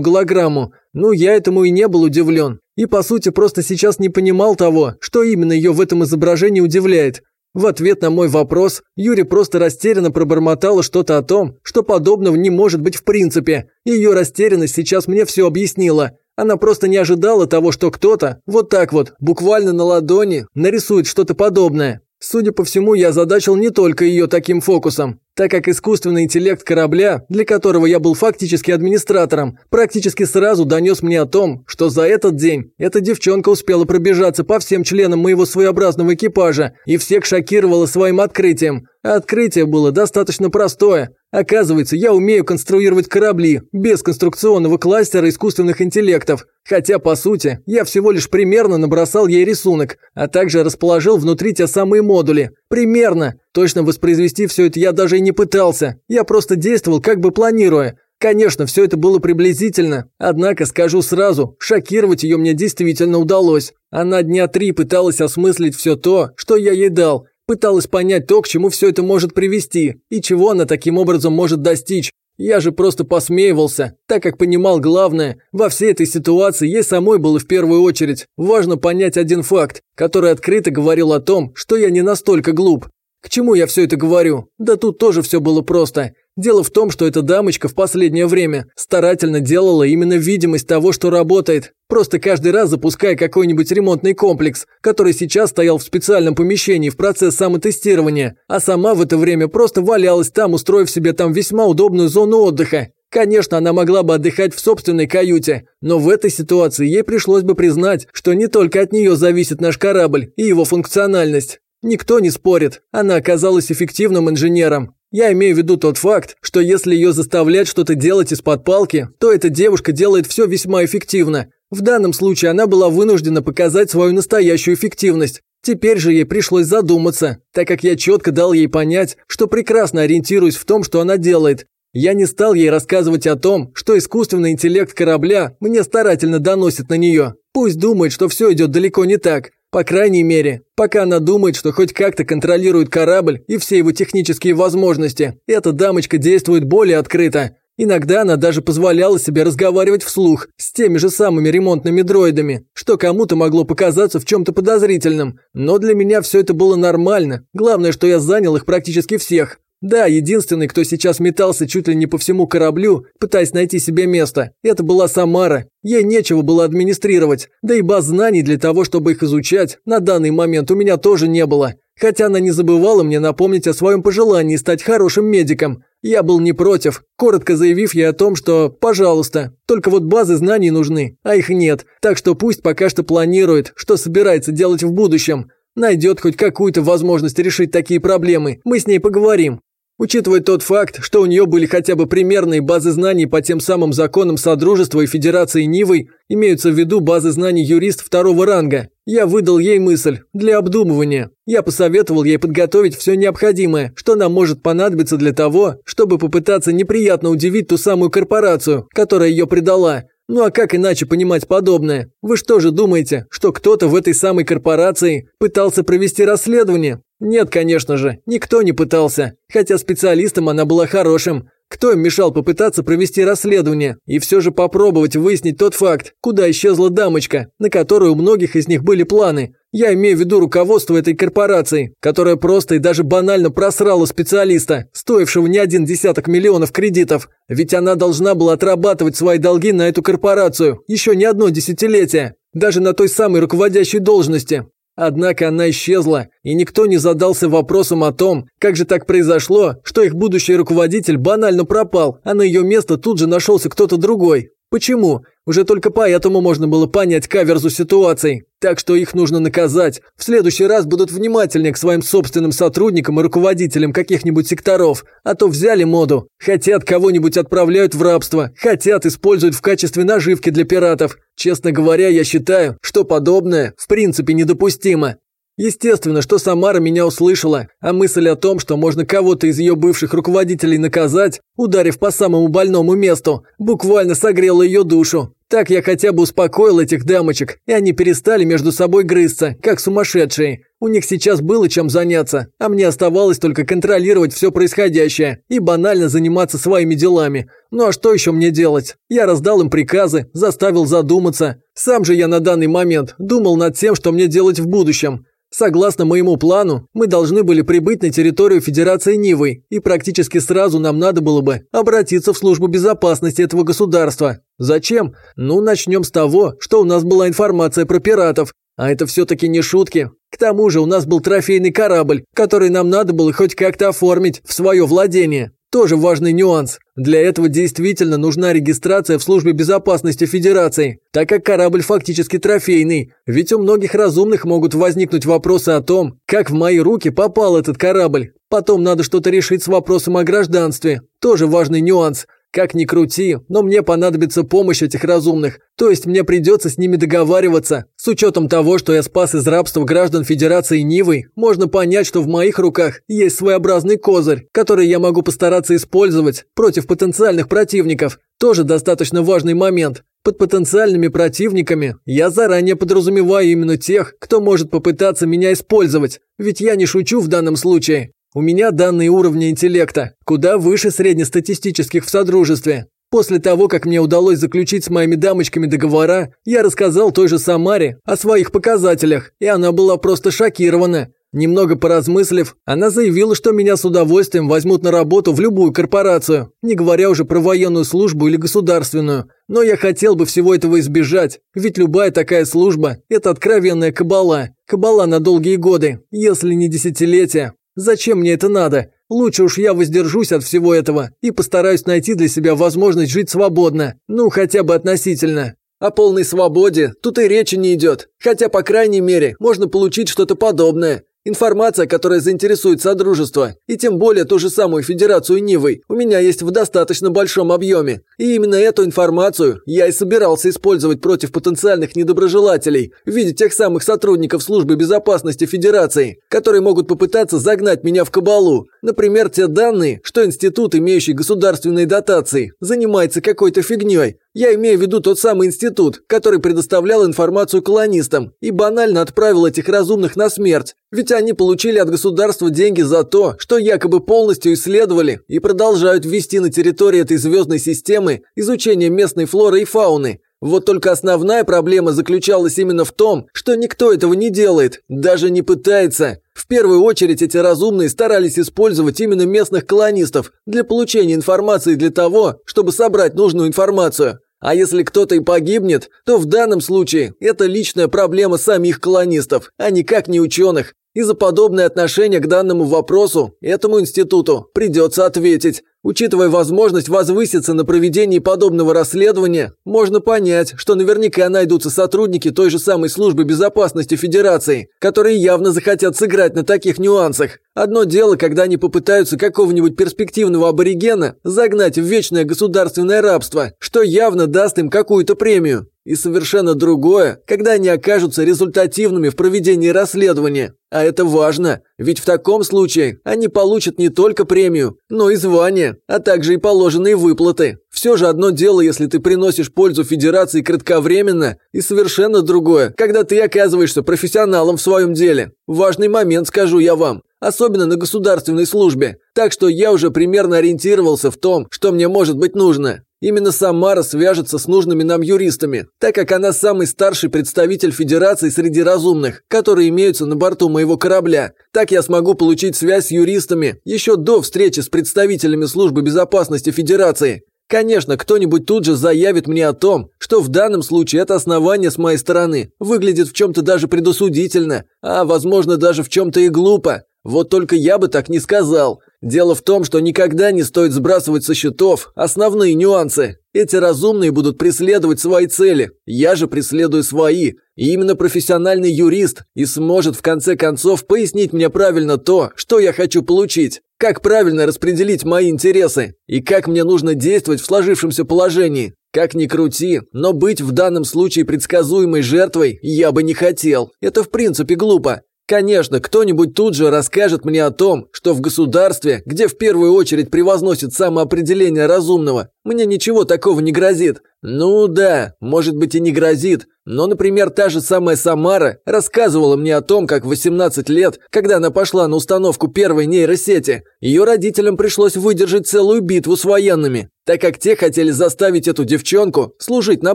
голограмму. Ну, я этому и не был удивлен. И, по сути, просто сейчас не понимал того, что именно ее в этом изображении удивляет. В ответ на мой вопрос Юрий просто растерянно пробормотала что-то о том, что подобного не может быть в принципе. Ее растерянность сейчас мне все объяснила. Она просто не ожидала того, что кто-то вот так вот, буквально на ладони, нарисует что-то подобное. Судя по всему, я задачил не только ее таким фокусом так как искусственный интеллект корабля, для которого я был фактически администратором, практически сразу донес мне о том, что за этот день эта девчонка успела пробежаться по всем членам моего своеобразного экипажа и всех шокировала своим открытием. Открытие было достаточно простое. Оказывается, я умею конструировать корабли без конструкционного кластера искусственных интеллектов. Хотя, по сути, я всего лишь примерно набросал ей рисунок, а также расположил внутри те самые модули. Примерно. Точно воспроизвести все это я даже и не пытался. Я просто действовал, как бы планируя. Конечно, все это было приблизительно. Однако, скажу сразу, шокировать ее мне действительно удалось. Она дня три пыталась осмыслить все то, что я ей дал. Пыталась понять то, к чему все это может привести, и чего она таким образом может достичь. Я же просто посмеивался, так как понимал главное, во всей этой ситуации ей самой было в первую очередь важно понять один факт, который открыто говорил о том, что я не настолько глуп. К чему я все это говорю? Да тут тоже все было просто. Дело в том, что эта дамочка в последнее время старательно делала именно видимость того, что работает, просто каждый раз запуская какой-нибудь ремонтный комплекс, который сейчас стоял в специальном помещении в процесс самотестирования, а сама в это время просто валялась там, устроив себе там весьма удобную зону отдыха. Конечно, она могла бы отдыхать в собственной каюте, но в этой ситуации ей пришлось бы признать, что не только от нее зависит наш корабль и его функциональность. Никто не спорит, она оказалась эффективным инженером. Я имею в виду тот факт, что если ее заставлять что-то делать из-под палки, то эта девушка делает все весьма эффективно. В данном случае она была вынуждена показать свою настоящую эффективность. Теперь же ей пришлось задуматься, так как я четко дал ей понять, что прекрасно ориентируюсь в том, что она делает. Я не стал ей рассказывать о том, что искусственный интеллект корабля мне старательно доносит на нее. Пусть думает, что все идет далеко не так. По крайней мере, пока она думает, что хоть как-то контролирует корабль и все его технические возможности, эта дамочка действует более открыто. Иногда она даже позволяла себе разговаривать вслух с теми же самыми ремонтными дроидами, что кому-то могло показаться в чем-то подозрительным. Но для меня все это было нормально. Главное, что я занял их практически всех. Да, единственный, кто сейчас метался чуть ли не по всему кораблю, пытаясь найти себе место, это была Самара. Ей нечего было администрировать, да и баз знаний для того, чтобы их изучать, на данный момент у меня тоже не было. Хотя она не забывала мне напомнить о своем пожелании стать хорошим медиком. Я был не против, коротко заявив ей о том, что «пожалуйста». Только вот базы знаний нужны, а их нет, так что пусть пока что планирует, что собирается делать в будущем. Найдет хоть какую-то возможность решить такие проблемы, мы с ней поговорим. Учитывая тот факт, что у нее были хотя бы примерные базы знаний по тем самым законам Содружества и Федерации Нивы, имеются в виду базы знаний юрист второго ранга, я выдал ей мысль для обдумывания. Я посоветовал ей подготовить все необходимое, что нам может понадобиться для того, чтобы попытаться неприятно удивить ту самую корпорацию, которая ее предала. Ну а как иначе понимать подобное? Вы что же думаете, что кто-то в этой самой корпорации пытался провести расследование? Нет, конечно же, никто не пытался, хотя специалистом она была хорошим. Кто им мешал попытаться провести расследование и все же попробовать выяснить тот факт, куда исчезла дамочка, на которую у многих из них были планы? Я имею в виду руководство этой корпорации, которая просто и даже банально просрала специалиста, стоившего не один десяток миллионов кредитов. Ведь она должна была отрабатывать свои долги на эту корпорацию еще не одно десятилетие, даже на той самой руководящей должности. Однако она исчезла, и никто не задался вопросом о том, как же так произошло, что их будущий руководитель банально пропал, а на ее место тут же нашелся кто-то другой. Почему? Уже только поэтому можно было понять каверзу ситуаций. Так что их нужно наказать. В следующий раз будут внимательнее к своим собственным сотрудникам и руководителям каких-нибудь секторов. А то взяли моду. Хотят кого-нибудь отправляют в рабство. Хотят используют в качестве наживки для пиратов. Честно говоря, я считаю, что подобное в принципе недопустимо. Естественно, что Самара меня услышала, а мысль о том, что можно кого-то из ее бывших руководителей наказать, ударив по самому больному месту, буквально согрела ее душу. Так я хотя бы успокоил этих дамочек, и они перестали между собой грызться, как сумасшедшие. У них сейчас было чем заняться, а мне оставалось только контролировать все происходящее и банально заниматься своими делами. Ну а что еще мне делать? Я раздал им приказы, заставил задуматься. Сам же я на данный момент думал над тем, что мне делать в будущем. Согласно моему плану, мы должны были прибыть на территорию Федерации Нивы, и практически сразу нам надо было бы обратиться в службу безопасности этого государства. Зачем? Ну, начнем с того, что у нас была информация про пиратов. А это все-таки не шутки. К тому же у нас был трофейный корабль, который нам надо было хоть как-то оформить в свое владение. Тоже важный нюанс. Для этого действительно нужна регистрация в службе безопасности Федерации, так как корабль фактически трофейный. Ведь у многих разумных могут возникнуть вопросы о том, как в мои руки попал этот корабль. Потом надо что-то решить с вопросом о гражданстве. Тоже важный нюанс. Как ни крути, но мне понадобится помощь этих разумных, то есть мне придется с ними договариваться. С учетом того, что я спас из рабства граждан Федерации Нивы, можно понять, что в моих руках есть своеобразный козырь, который я могу постараться использовать против потенциальных противников. Тоже достаточно важный момент. Под потенциальными противниками я заранее подразумеваю именно тех, кто может попытаться меня использовать, ведь я не шучу в данном случае. У меня данные уровня интеллекта куда выше среднестатистических в Содружестве. После того, как мне удалось заключить с моими дамочками договора, я рассказал той же Самаре о своих показателях, и она была просто шокирована. Немного поразмыслив, она заявила, что меня с удовольствием возьмут на работу в любую корпорацию, не говоря уже про военную службу или государственную. Но я хотел бы всего этого избежать, ведь любая такая служба – это откровенная кабала. Кабала на долгие годы, если не десятилетия. Зачем мне это надо? Лучше уж я воздержусь от всего этого и постараюсь найти для себя возможность жить свободно, ну хотя бы относительно. О полной свободе тут и речи не идет, хотя по крайней мере можно получить что-то подобное. Информация, которая заинтересует Содружество, и тем более ту же самую Федерацию Нивы, у меня есть в достаточно большом объеме. И именно эту информацию я и собирался использовать против потенциальных недоброжелателей в виде тех самых сотрудников Службы безопасности Федерации, которые могут попытаться загнать меня в кабалу. Например, те данные, что институт, имеющий государственные дотации, занимается какой-то фигней, я имею в виду тот самый институт, который предоставлял информацию колонистам и банально отправил этих разумных на смерть. Ведь они получили от государства деньги за то, что якобы полностью исследовали и продолжают вести на территории этой звездной системы изучение местной флоры и фауны. Вот только основная проблема заключалась именно в том, что никто этого не делает, даже не пытается. В первую очередь эти разумные старались использовать именно местных колонистов для получения информации для того, чтобы собрать нужную информацию. А если кто-то и погибнет, то в данном случае это личная проблема самих колонистов, а никак не ученых. И за подобное отношение к данному вопросу этому институту придется ответить. Учитывая возможность возвыситься на проведении подобного расследования, можно понять, что наверняка найдутся сотрудники той же самой службы безопасности Федерации, которые явно захотят сыграть на таких нюансах. Одно дело, когда они попытаются какого-нибудь перспективного аборигена загнать в вечное государственное рабство, что явно даст им какую-то премию. И совершенно другое, когда они окажутся результативными в проведении расследования. А это важно, ведь в таком случае они получат не только премию, но и звание, а также и положенные выплаты. Все же одно дело, если ты приносишь пользу Федерации кратковременно, и совершенно другое, когда ты оказываешься профессионалом в своем деле. Важный момент, скажу я вам, особенно на государственной службе. Так что я уже примерно ориентировался в том, что мне может быть нужно. Именно Самара свяжется с нужными нам юристами, так как она самый старший представитель Федерации среди разумных, которые имеются на борту моего корабля. Так я смогу получить связь с юристами еще до встречи с представителями службы безопасности Федерации. Конечно, кто-нибудь тут же заявит мне о том, что в данном случае это основание с моей стороны выглядит в чем-то даже предосудительно, а возможно даже в чем-то и глупо. Вот только я бы так не сказал. Дело в том, что никогда не стоит сбрасывать со счетов основные нюансы. Эти разумные будут преследовать свои цели, я же преследую свои. И именно профессиональный юрист и сможет в конце концов пояснить мне правильно то, что я хочу получить. Как правильно распределить мои интересы и как мне нужно действовать в сложившемся положении. Как ни крути, но быть в данном случае предсказуемой жертвой я бы не хотел. Это в принципе глупо. Конечно, кто-нибудь тут же расскажет мне о том, что в государстве, где в первую очередь превозносит самоопределение разумного, мне ничего такого не грозит. Ну да, может быть и не грозит, но, например, та же самая Самара рассказывала мне о том, как в 18 лет, когда она пошла на установку первой нейросети, ее родителям пришлось выдержать целую битву с военными, так как те хотели заставить эту девчонку служить на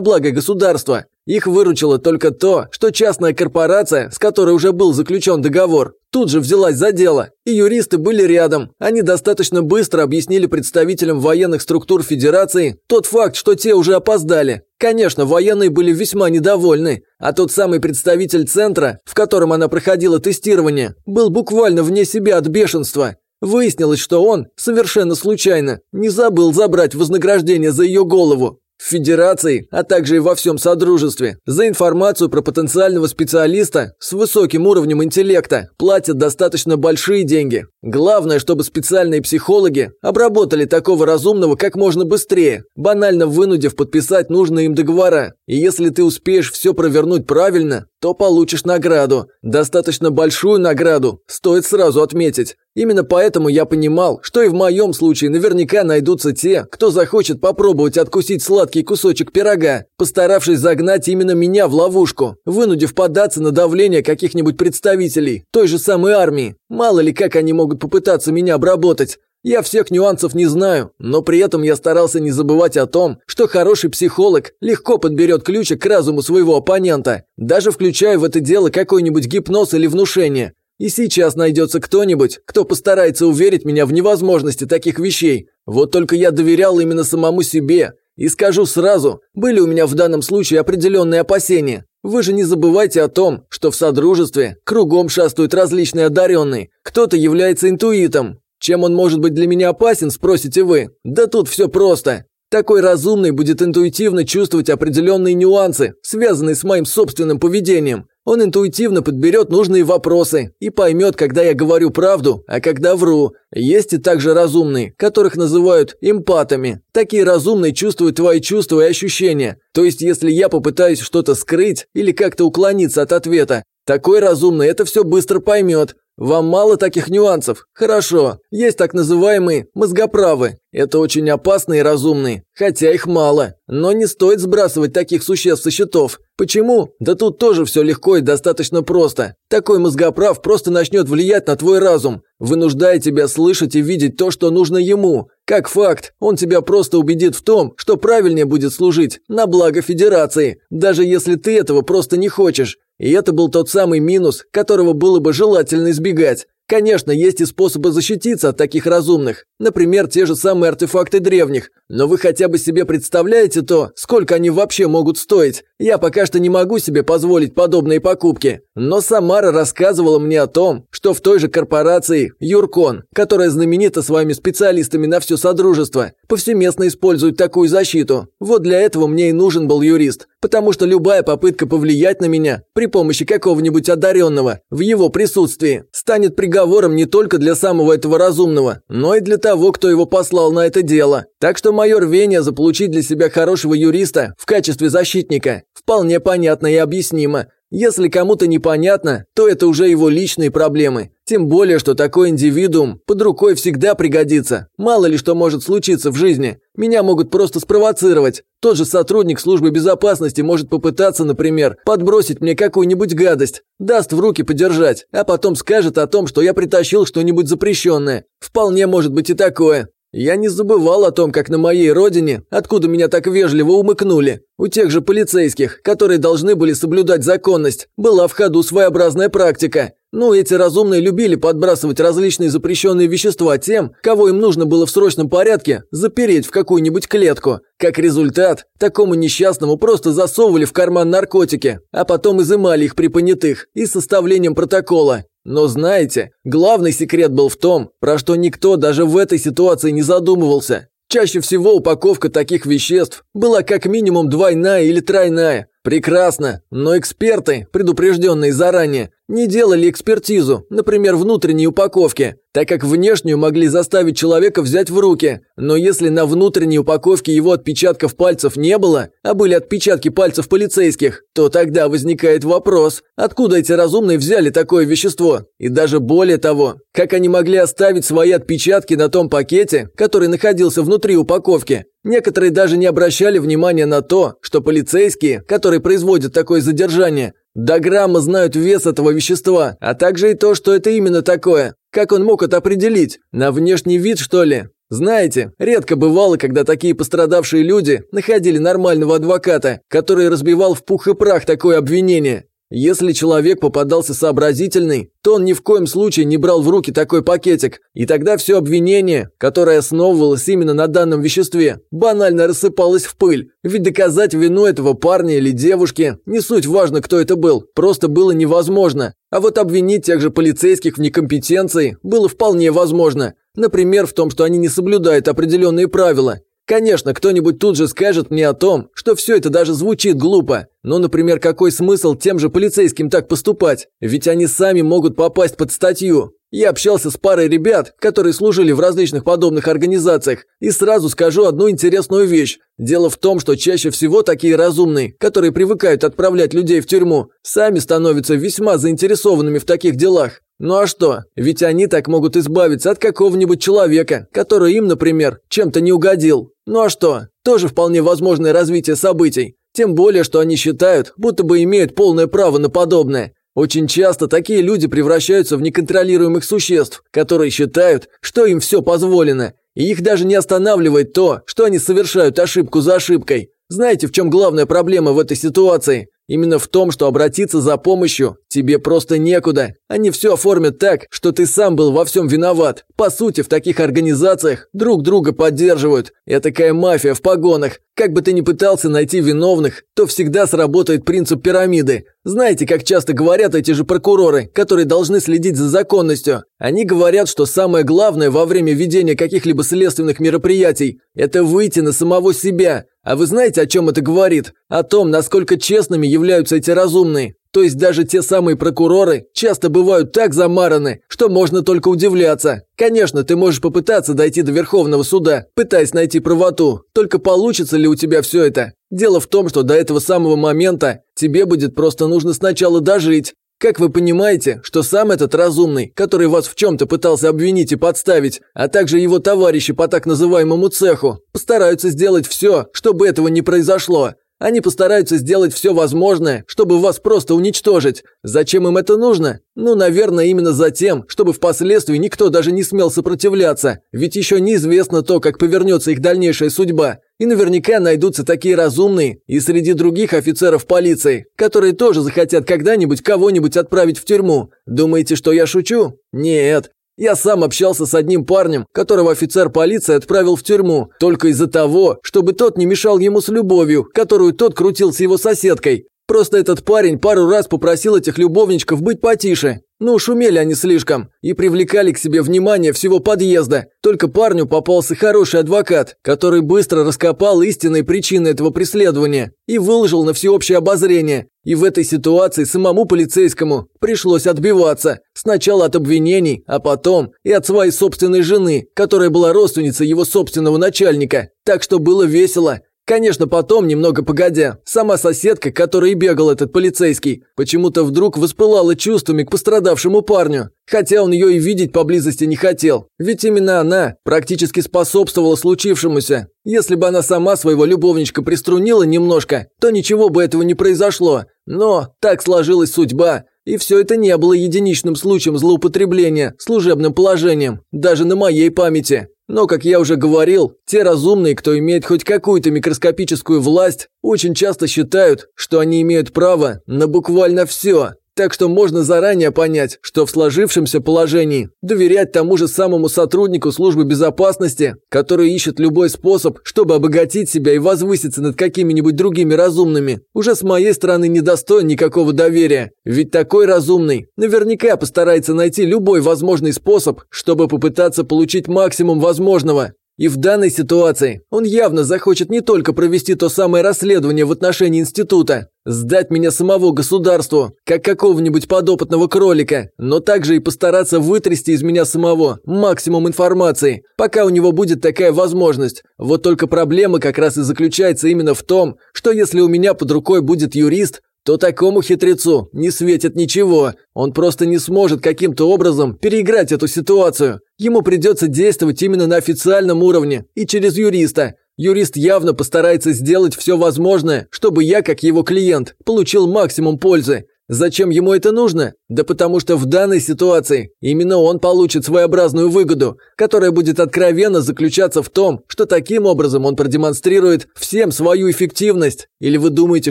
благо государства. Их выручило только то, что частная корпорация, с которой уже был заключен договор, тут же взялась за дело. И юристы были рядом. Они достаточно быстро объяснили представителям военных структур Федерации тот факт, что те уже опоздали. Конечно, военные были весьма недовольны, а тот самый представитель центра, в котором она проходила тестирование, был буквально вне себя от бешенства. Выяснилось, что он, совершенно случайно, не забыл забрать вознаграждение за ее голову. В Федерации, а также и во всем Содружестве, за информацию про потенциального специалиста с высоким уровнем интеллекта платят достаточно большие деньги. Главное, чтобы специальные психологи обработали такого разумного как можно быстрее, банально вынудив подписать нужные им договора. И если ты успеешь все провернуть правильно, то получишь награду. Достаточно большую награду, стоит сразу отметить. Именно поэтому я понимал, что и в моем случае наверняка найдутся те, кто захочет попробовать откусить сладкий кусочек пирога, постаравшись загнать именно меня в ловушку, вынудив податься на давление каких-нибудь представителей той же самой армии. Мало ли как они могут попытаться меня обработать. Я всех нюансов не знаю, но при этом я старался не забывать о том, что хороший психолог легко подберет ключик к разуму своего оппонента, даже включая в это дело какой-нибудь гипноз или внушение. И сейчас найдется кто-нибудь, кто постарается уверить меня в невозможности таких вещей. Вот только я доверял именно самому себе. И скажу сразу, были у меня в данном случае определенные опасения. Вы же не забывайте о том, что в Содружестве кругом шастают различные одаренные. Кто-то является интуитом, чем он может быть для меня опасен, спросите вы? Да тут все просто. Такой разумный будет интуитивно чувствовать определенные нюансы, связанные с моим собственным поведением. Он интуитивно подберет нужные вопросы и поймет, когда я говорю правду, а когда вру. Есть и также разумные, которых называют эмпатами. Такие разумные чувствуют твои чувства и ощущения. То есть, если я попытаюсь что-то скрыть или как-то уклониться от ответа, такой разумный это все быстро поймет. Вам мало таких нюансов? Хорошо. Есть так называемые мозгоправы. Это очень опасные и разумные, хотя их мало. Но не стоит сбрасывать таких существ со счетов. Почему? Да тут тоже все легко и достаточно просто. Такой мозгоправ просто начнет влиять на твой разум, вынуждая тебя слышать и видеть то, что нужно ему. Как факт, он тебя просто убедит в том, что правильнее будет служить на благо Федерации, даже если ты этого просто не хочешь. И это был тот самый минус, которого было бы желательно избегать. Конечно, есть и способы защититься от таких разумных. Например, те же самые артефакты древних. Но вы хотя бы себе представляете то, сколько они вообще могут стоить? Я пока что не могу себе позволить подобные покупки. Но Самара рассказывала мне о том, что в той же корпорации Юркон, которая знаменита своими специалистами на все Содружество, повсеместно использует такую защиту. Вот для этого мне и нужен был юрист. Потому что любая попытка повлиять на меня при помощи какого-нибудь одаренного в его присутствии станет приговором не только для самого этого разумного, но и для того, кто его послал на это дело. Так что мое рвение заполучить для себя хорошего юриста в качестве защитника вполне понятно и объяснимо. Если кому-то непонятно, то это уже его личные проблемы. Тем более, что такой индивидуум под рукой всегда пригодится. Мало ли что может случиться в жизни. Меня могут просто спровоцировать. Тот же сотрудник службы безопасности может попытаться, например, подбросить мне какую-нибудь гадость. Даст в руки подержать, а потом скажет о том, что я притащил что-нибудь запрещенное. Вполне может быть и такое. Я не забывал о том, как на моей родине, откуда меня так вежливо умыкнули. У тех же полицейских, которые должны были соблюдать законность, была в ходу своеобразная практика. Ну, эти разумные любили подбрасывать различные запрещенные вещества тем, кого им нужно было в срочном порядке запереть в какую-нибудь клетку. Как результат, такому несчастному просто засовывали в карман наркотики, а потом изымали их при понятых и составлением протокола. Но знаете, главный секрет был в том, про что никто даже в этой ситуации не задумывался. Чаще всего упаковка таких веществ была как минимум двойная или тройная. Прекрасно, но эксперты, предупрежденные заранее, не делали экспертизу, например, внутренней упаковки, так как внешнюю могли заставить человека взять в руки. Но если на внутренней упаковке его отпечатков пальцев не было, а были отпечатки пальцев полицейских, то тогда возникает вопрос, откуда эти разумные взяли такое вещество? И даже более того, как они могли оставить свои отпечатки на том пакете, который находился внутри упаковки? Некоторые даже не обращали внимания на то, что полицейские, которые производят такое задержание, до грамма знают вес этого вещества, а также и то, что это именно такое. Как он мог это определить? На внешний вид, что ли? Знаете, редко бывало, когда такие пострадавшие люди находили нормального адвоката, который разбивал в пух и прах такое обвинение. Если человек попадался сообразительный, то он ни в коем случае не брал в руки такой пакетик, и тогда все обвинение, которое основывалось именно на данном веществе, банально рассыпалось в пыль. Ведь доказать вину этого парня или девушки, не суть важно, кто это был, просто было невозможно. А вот обвинить тех же полицейских в некомпетенции было вполне возможно. Например, в том, что они не соблюдают определенные правила. Конечно, кто-нибудь тут же скажет мне о том, что все это даже звучит глупо. Но, например, какой смысл тем же полицейским так поступать? Ведь они сами могут попасть под статью. Я общался с парой ребят, которые служили в различных подобных организациях, и сразу скажу одну интересную вещь. Дело в том, что чаще всего такие разумные, которые привыкают отправлять людей в тюрьму, сами становятся весьма заинтересованными в таких делах. Ну а что? Ведь они так могут избавиться от какого-нибудь человека, который им, например, чем-то не угодил. Ну а что? Тоже вполне возможное развитие событий. Тем более, что они считают, будто бы имеют полное право на подобное. Очень часто такие люди превращаются в неконтролируемых существ, которые считают, что им все позволено. И их даже не останавливает то, что они совершают ошибку за ошибкой. Знаете, в чем главная проблема в этой ситуации? Именно в том, что обратиться за помощью тебе просто некуда. Они все оформят так, что ты сам был во всем виноват. По сути, в таких организациях друг друга поддерживают. Я такая мафия в погонах. Как бы ты ни пытался найти виновных, то всегда сработает принцип пирамиды. Знаете, как часто говорят эти же прокуроры, которые должны следить за законностью? Они говорят, что самое главное во время ведения каких-либо следственных мероприятий – это выйти на самого себя. А вы знаете, о чем это говорит? О том, насколько честными являются эти разумные. То есть даже те самые прокуроры часто бывают так замараны, что можно только удивляться. Конечно, ты можешь попытаться дойти до Верховного суда, пытаясь найти правоту. Только получится ли у тебя все это? Дело в том, что до этого самого момента тебе будет просто нужно сначала дожить. Как вы понимаете, что сам этот разумный, который вас в чем-то пытался обвинить и подставить, а также его товарищи по так называемому цеху, постараются сделать все, чтобы этого не произошло. Они постараются сделать все возможное, чтобы вас просто уничтожить. Зачем им это нужно? Ну, наверное, именно за тем, чтобы впоследствии никто даже не смел сопротивляться. Ведь еще неизвестно то, как повернется их дальнейшая судьба. И наверняка найдутся такие разумные и среди других офицеров полиции, которые тоже захотят когда-нибудь кого-нибудь отправить в тюрьму. Думаете, что я шучу? Нет. Я сам общался с одним парнем, которого офицер полиции отправил в тюрьму, только из-за того, чтобы тот не мешал ему с любовью, которую тот крутил с его соседкой. Просто этот парень пару раз попросил этих любовничков быть потише. Ну, шумели они слишком и привлекали к себе внимание всего подъезда. Только парню попался хороший адвокат, который быстро раскопал истинные причины этого преследования и выложил на всеобщее обозрение. И в этой ситуации самому полицейскому пришлось отбиваться. Сначала от обвинений, а потом и от своей собственной жены, которая была родственницей его собственного начальника. Так что было весело. Конечно, потом, немного погодя, сама соседка, которой бегал этот полицейский, почему-то вдруг воспылала чувствами к пострадавшему парню, хотя он ее и видеть поблизости не хотел. Ведь именно она практически способствовала случившемуся. Если бы она сама своего любовничка приструнила немножко, то ничего бы этого не произошло. Но так сложилась судьба, и все это не было единичным случаем злоупотребления служебным положением, даже на моей памяти. Но, как я уже говорил, те разумные, кто имеет хоть какую-то микроскопическую власть, очень часто считают, что они имеют право на буквально все. Так что можно заранее понять, что в сложившемся положении доверять тому же самому сотруднику службы безопасности, который ищет любой способ, чтобы обогатить себя и возвыситься над какими-нибудь другими разумными, уже с моей стороны не достоин никакого доверия. Ведь такой разумный наверняка постарается найти любой возможный способ, чтобы попытаться получить максимум возможного. И в данной ситуации он явно захочет не только провести то самое расследование в отношении института, сдать меня самого государству, как какого-нибудь подопытного кролика, но также и постараться вытрясти из меня самого максимум информации, пока у него будет такая возможность. Вот только проблема как раз и заключается именно в том, что если у меня под рукой будет юрист, то такому хитрецу не светит ничего. Он просто не сможет каким-то образом переиграть эту ситуацию. Ему придется действовать именно на официальном уровне и через юриста. Юрист явно постарается сделать все возможное, чтобы я, как его клиент, получил максимум пользы. Зачем ему это нужно? Да потому что в данной ситуации именно он получит своеобразную выгоду, которая будет откровенно заключаться в том, что таким образом он продемонстрирует всем свою эффективность. Или вы думаете,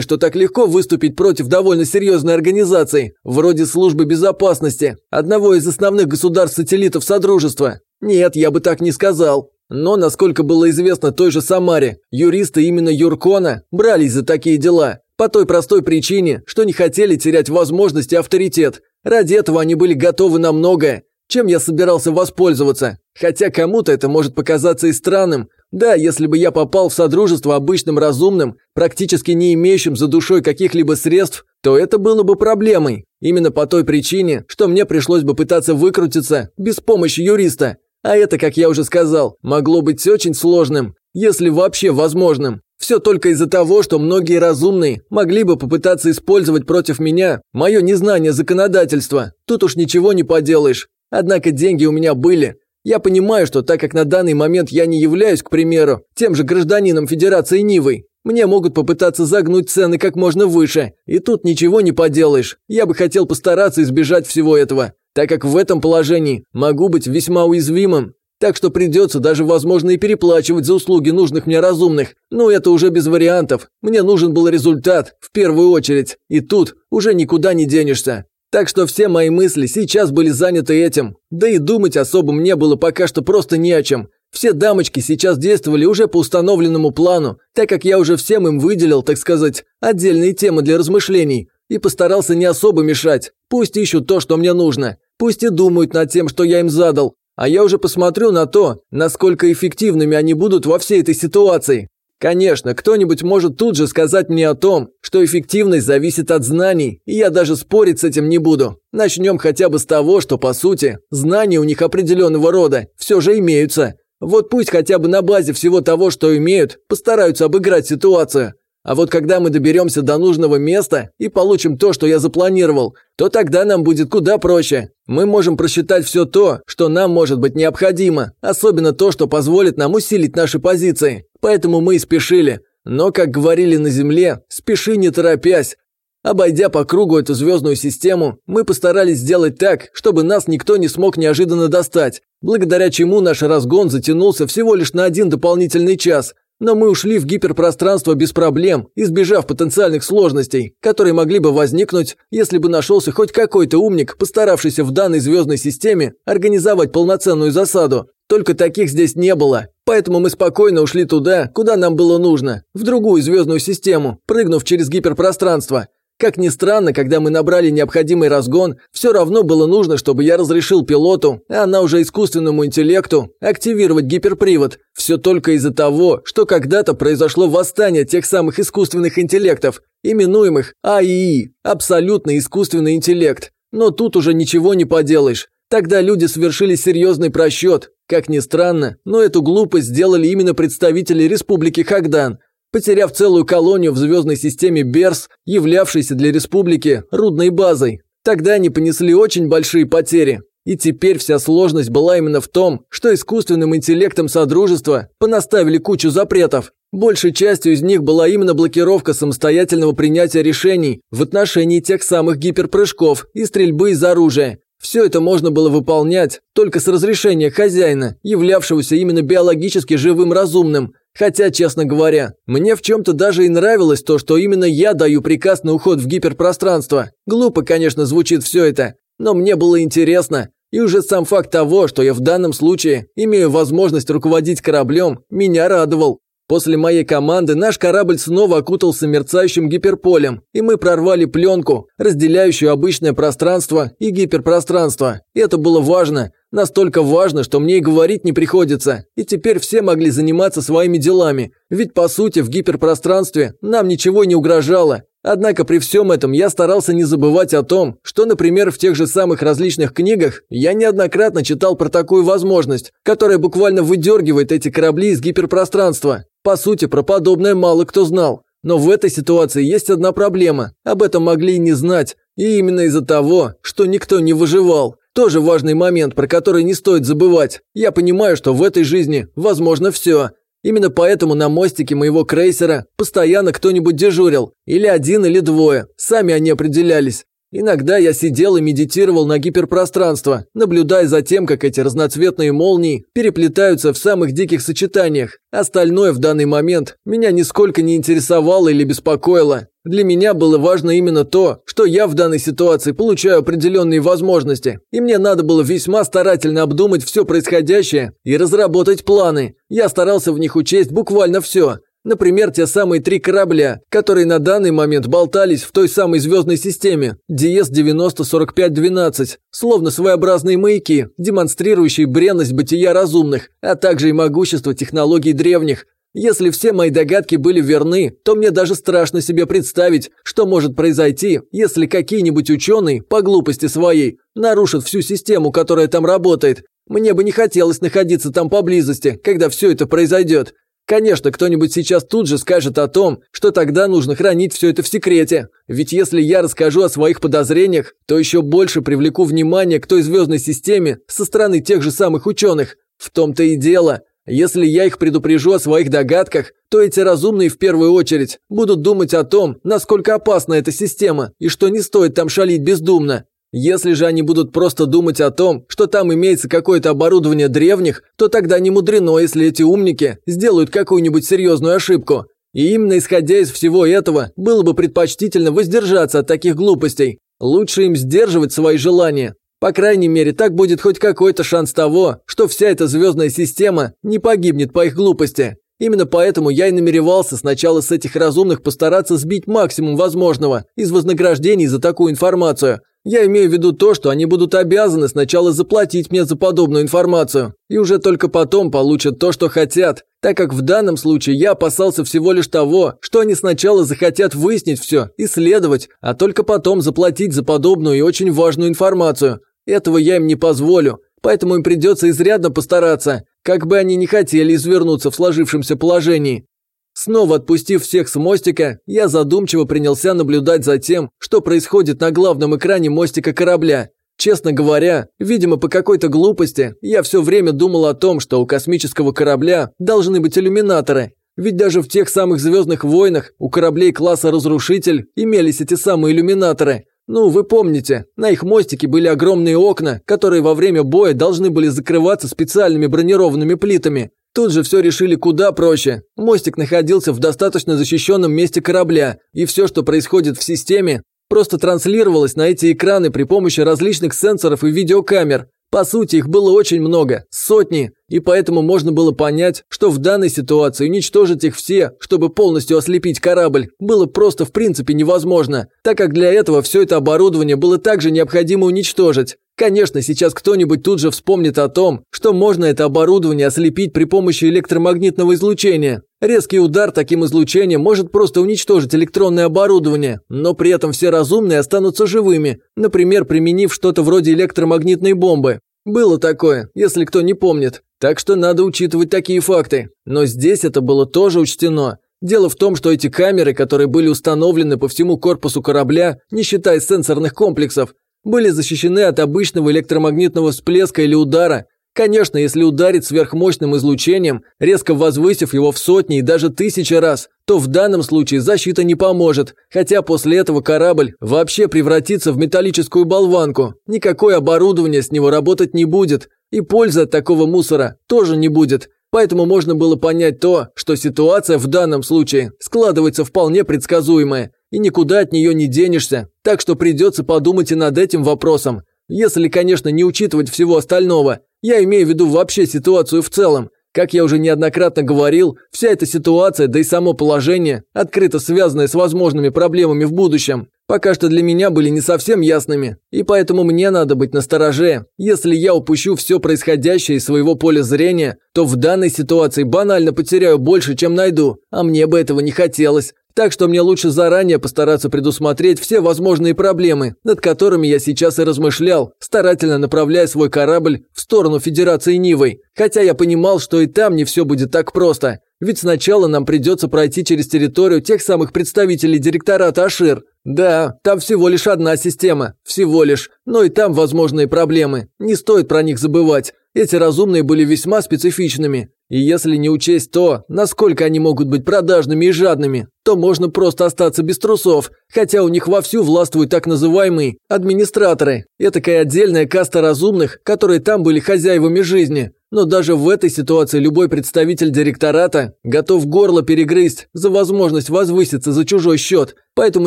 что так легко выступить против довольно серьезной организации, вроде службы безопасности, одного из основных государств-сателлитов Содружества? Нет, я бы так не сказал. Но, насколько было известно той же Самаре, юристы именно Юркона брались за такие дела. По той простой причине, что не хотели терять возможность и авторитет. Ради этого они были готовы на многое, чем я собирался воспользоваться. Хотя кому-то это может показаться и странным. Да, если бы я попал в содружество обычным разумным, практически не имеющим за душой каких-либо средств, то это было бы проблемой. Именно по той причине, что мне пришлось бы пытаться выкрутиться без помощи юриста. А это, как я уже сказал, могло быть очень сложным, если вообще возможным. Все только из-за того, что многие разумные могли бы попытаться использовать против меня мое незнание законодательства. Тут уж ничего не поделаешь. Однако деньги у меня были. Я понимаю, что так как на данный момент я не являюсь, к примеру, тем же гражданином Федерации Нивы, мне могут попытаться загнуть цены как можно выше. И тут ничего не поделаешь. Я бы хотел постараться избежать всего этого, так как в этом положении могу быть весьма уязвимым. Так что придется даже, возможно, и переплачивать за услуги нужных мне разумных. Но это уже без вариантов. Мне нужен был результат, в первую очередь. И тут уже никуда не денешься. Так что все мои мысли сейчас были заняты этим. Да и думать особо мне было пока что просто не о чем. Все дамочки сейчас действовали уже по установленному плану, так как я уже всем им выделил, так сказать, отдельные темы для размышлений и постарался не особо мешать. Пусть ищут то, что мне нужно. Пусть и думают над тем, что я им задал. А я уже посмотрю на то, насколько эффективными они будут во всей этой ситуации. Конечно, кто-нибудь может тут же сказать мне о том, что эффективность зависит от знаний, и я даже спорить с этим не буду. Начнем хотя бы с того, что, по сути, знания у них определенного рода все же имеются. Вот пусть хотя бы на базе всего того, что имеют, постараются обыграть ситуацию. А вот когда мы доберемся до нужного места и получим то, что я запланировал, то тогда нам будет куда проще. Мы можем просчитать все то, что нам может быть необходимо, особенно то, что позволит нам усилить наши позиции. Поэтому мы и спешили. Но, как говорили на Земле, спеши не торопясь. Обойдя по кругу эту звездную систему, мы постарались сделать так, чтобы нас никто не смог неожиданно достать, благодаря чему наш разгон затянулся всего лишь на один дополнительный час. Но мы ушли в гиперпространство без проблем, избежав потенциальных сложностей, которые могли бы возникнуть, если бы нашелся хоть какой-то умник, постаравшийся в данной звездной системе организовать полноценную засаду. Только таких здесь не было, поэтому мы спокойно ушли туда, куда нам было нужно, в другую звездную систему, прыгнув через гиперпространство. Как ни странно, когда мы набрали необходимый разгон, все равно было нужно, чтобы я разрешил пилоту, а она уже искусственному интеллекту, активировать гиперпривод. Все только из-за того, что когда-то произошло восстание тех самых искусственных интеллектов, именуемых АИИ, абсолютно искусственный интеллект. Но тут уже ничего не поделаешь. Тогда люди совершили серьезный просчет. Как ни странно, но эту глупость сделали именно представители Республики Хагдан, потеряв целую колонию в звездной системе Берс, являвшейся для республики рудной базой. Тогда они понесли очень большие потери. И теперь вся сложность была именно в том, что искусственным интеллектом Содружества понаставили кучу запретов. Большей частью из них была именно блокировка самостоятельного принятия решений в отношении тех самых гиперпрыжков и стрельбы из оружия. Все это можно было выполнять только с разрешения хозяина, являвшегося именно биологически живым разумным, Хотя, честно говоря, мне в чем-то даже и нравилось то, что именно я даю приказ на уход в гиперпространство. Глупо, конечно, звучит все это, но мне было интересно. И уже сам факт того, что я в данном случае имею возможность руководить кораблем, меня радовал. После моей команды наш корабль снова окутался мерцающим гиперполем, и мы прорвали пленку, разделяющую обычное пространство и гиперпространство. И это было важно, настолько важно, что мне и говорить не приходится. И теперь все могли заниматься своими делами, ведь по сути в гиперпространстве нам ничего не угрожало. Однако при всем этом я старался не забывать о том, что, например, в тех же самых различных книгах я неоднократно читал про такую возможность, которая буквально выдергивает эти корабли из гиперпространства. По сути, про подобное мало кто знал. Но в этой ситуации есть одна проблема. Об этом могли и не знать. И именно из-за того, что никто не выживал. Тоже важный момент, про который не стоит забывать. Я понимаю, что в этой жизни возможно все. Именно поэтому на мостике моего крейсера постоянно кто-нибудь дежурил. Или один, или двое. Сами они определялись. Иногда я сидел и медитировал на гиперпространство, наблюдая за тем, как эти разноцветные молнии переплетаются в самых диких сочетаниях. Остальное в данный момент меня нисколько не интересовало или беспокоило. Для меня было важно именно то, что я в данной ситуации получаю определенные возможности, и мне надо было весьма старательно обдумать все происходящее и разработать планы. Я старался в них учесть буквально все, Например, те самые три корабля, которые на данный момент болтались в той самой звездной системе DS-904512, словно своеобразные маяки, демонстрирующие бренность бытия разумных, а также и могущество технологий древних. Если все мои догадки были верны, то мне даже страшно себе представить, что может произойти, если какие-нибудь ученые, по глупости своей, нарушат всю систему, которая там работает. Мне бы не хотелось находиться там поблизости, когда все это произойдет. Конечно, кто-нибудь сейчас тут же скажет о том, что тогда нужно хранить все это в секрете. Ведь если я расскажу о своих подозрениях, то еще больше привлеку внимание к той звездной системе со стороны тех же самых ученых. В том-то и дело. Если я их предупрежу о своих догадках, то эти разумные в первую очередь будут думать о том, насколько опасна эта система и что не стоит там шалить бездумно. Если же они будут просто думать о том, что там имеется какое-то оборудование древних, то тогда не мудрено, если эти умники сделают какую-нибудь серьезную ошибку. И именно исходя из всего этого, было бы предпочтительно воздержаться от таких глупостей. Лучше им сдерживать свои желания. По крайней мере, так будет хоть какой-то шанс того, что вся эта звездная система не погибнет по их глупости. Именно поэтому я и намеревался сначала с этих разумных постараться сбить максимум возможного из вознаграждений за такую информацию – я имею в виду то, что они будут обязаны сначала заплатить мне за подобную информацию, и уже только потом получат то, что хотят, так как в данном случае я опасался всего лишь того, что они сначала захотят выяснить все, исследовать, а только потом заплатить за подобную и очень важную информацию. Этого я им не позволю, поэтому им придется изрядно постараться, как бы они ни хотели извернуться в сложившемся положении. Снова отпустив всех с мостика, я задумчиво принялся наблюдать за тем, что происходит на главном экране мостика корабля. Честно говоря, видимо, по какой-то глупости, я все время думал о том, что у космического корабля должны быть иллюминаторы. Ведь даже в тех самых «Звездных войнах» у кораблей класса «Разрушитель» имелись эти самые иллюминаторы. Ну, вы помните, на их мостике были огромные окна, которые во время боя должны были закрываться специальными бронированными плитами. Тут же все решили куда проще. Мостик находился в достаточно защищенном месте корабля, и все, что происходит в системе, просто транслировалось на эти экраны при помощи различных сенсоров и видеокамер. По сути, их было очень много, сотни, и поэтому можно было понять, что в данной ситуации уничтожить их все, чтобы полностью ослепить корабль, было просто в принципе невозможно, так как для этого все это оборудование было также необходимо уничтожить. Конечно, сейчас кто-нибудь тут же вспомнит о том, что можно это оборудование ослепить при помощи электромагнитного излучения. Резкий удар таким излучением может просто уничтожить электронное оборудование, но при этом все разумные останутся живыми, например, применив что-то вроде электромагнитной бомбы. Было такое, если кто не помнит. Так что надо учитывать такие факты. Но здесь это было тоже учтено. Дело в том, что эти камеры, которые были установлены по всему корпусу корабля, не считая сенсорных комплексов, были защищены от обычного электромагнитного всплеска или удара. Конечно, если ударить сверхмощным излучением, резко возвысив его в сотни и даже тысячи раз, то в данном случае защита не поможет, хотя после этого корабль вообще превратится в металлическую болванку. Никакое оборудование с него работать не будет, и пользы от такого мусора тоже не будет. Поэтому можно было понять то, что ситуация в данном случае складывается вполне предсказуемая и никуда от нее не денешься, так что придется подумать и над этим вопросом. Если, конечно, не учитывать всего остального, я имею в виду вообще ситуацию в целом. Как я уже неоднократно говорил, вся эта ситуация, да и само положение, открыто связанное с возможными проблемами в будущем, пока что для меня были не совсем ясными, и поэтому мне надо быть настороже. Если я упущу все происходящее из своего поля зрения, то в данной ситуации банально потеряю больше, чем найду, а мне бы этого не хотелось. Так что мне лучше заранее постараться предусмотреть все возможные проблемы, над которыми я сейчас и размышлял, старательно направляя свой корабль в сторону Федерации Нивой. Хотя я понимал, что и там не все будет так просто. Ведь сначала нам придется пройти через территорию тех самых представителей директората Ашир. Да, там всего лишь одна система, всего лишь, но и там возможные проблемы, не стоит про них забывать. Эти разумные были весьма специфичными, и если не учесть то, насколько они могут быть продажными и жадными, то можно просто остаться без трусов, хотя у них вовсю властвуют так называемые администраторы. Это такая отдельная каста разумных, которые там были хозяевами жизни. Но даже в этой ситуации любой представитель директората готов горло перегрызть за возможность возвыситься за чужой счет, поэтому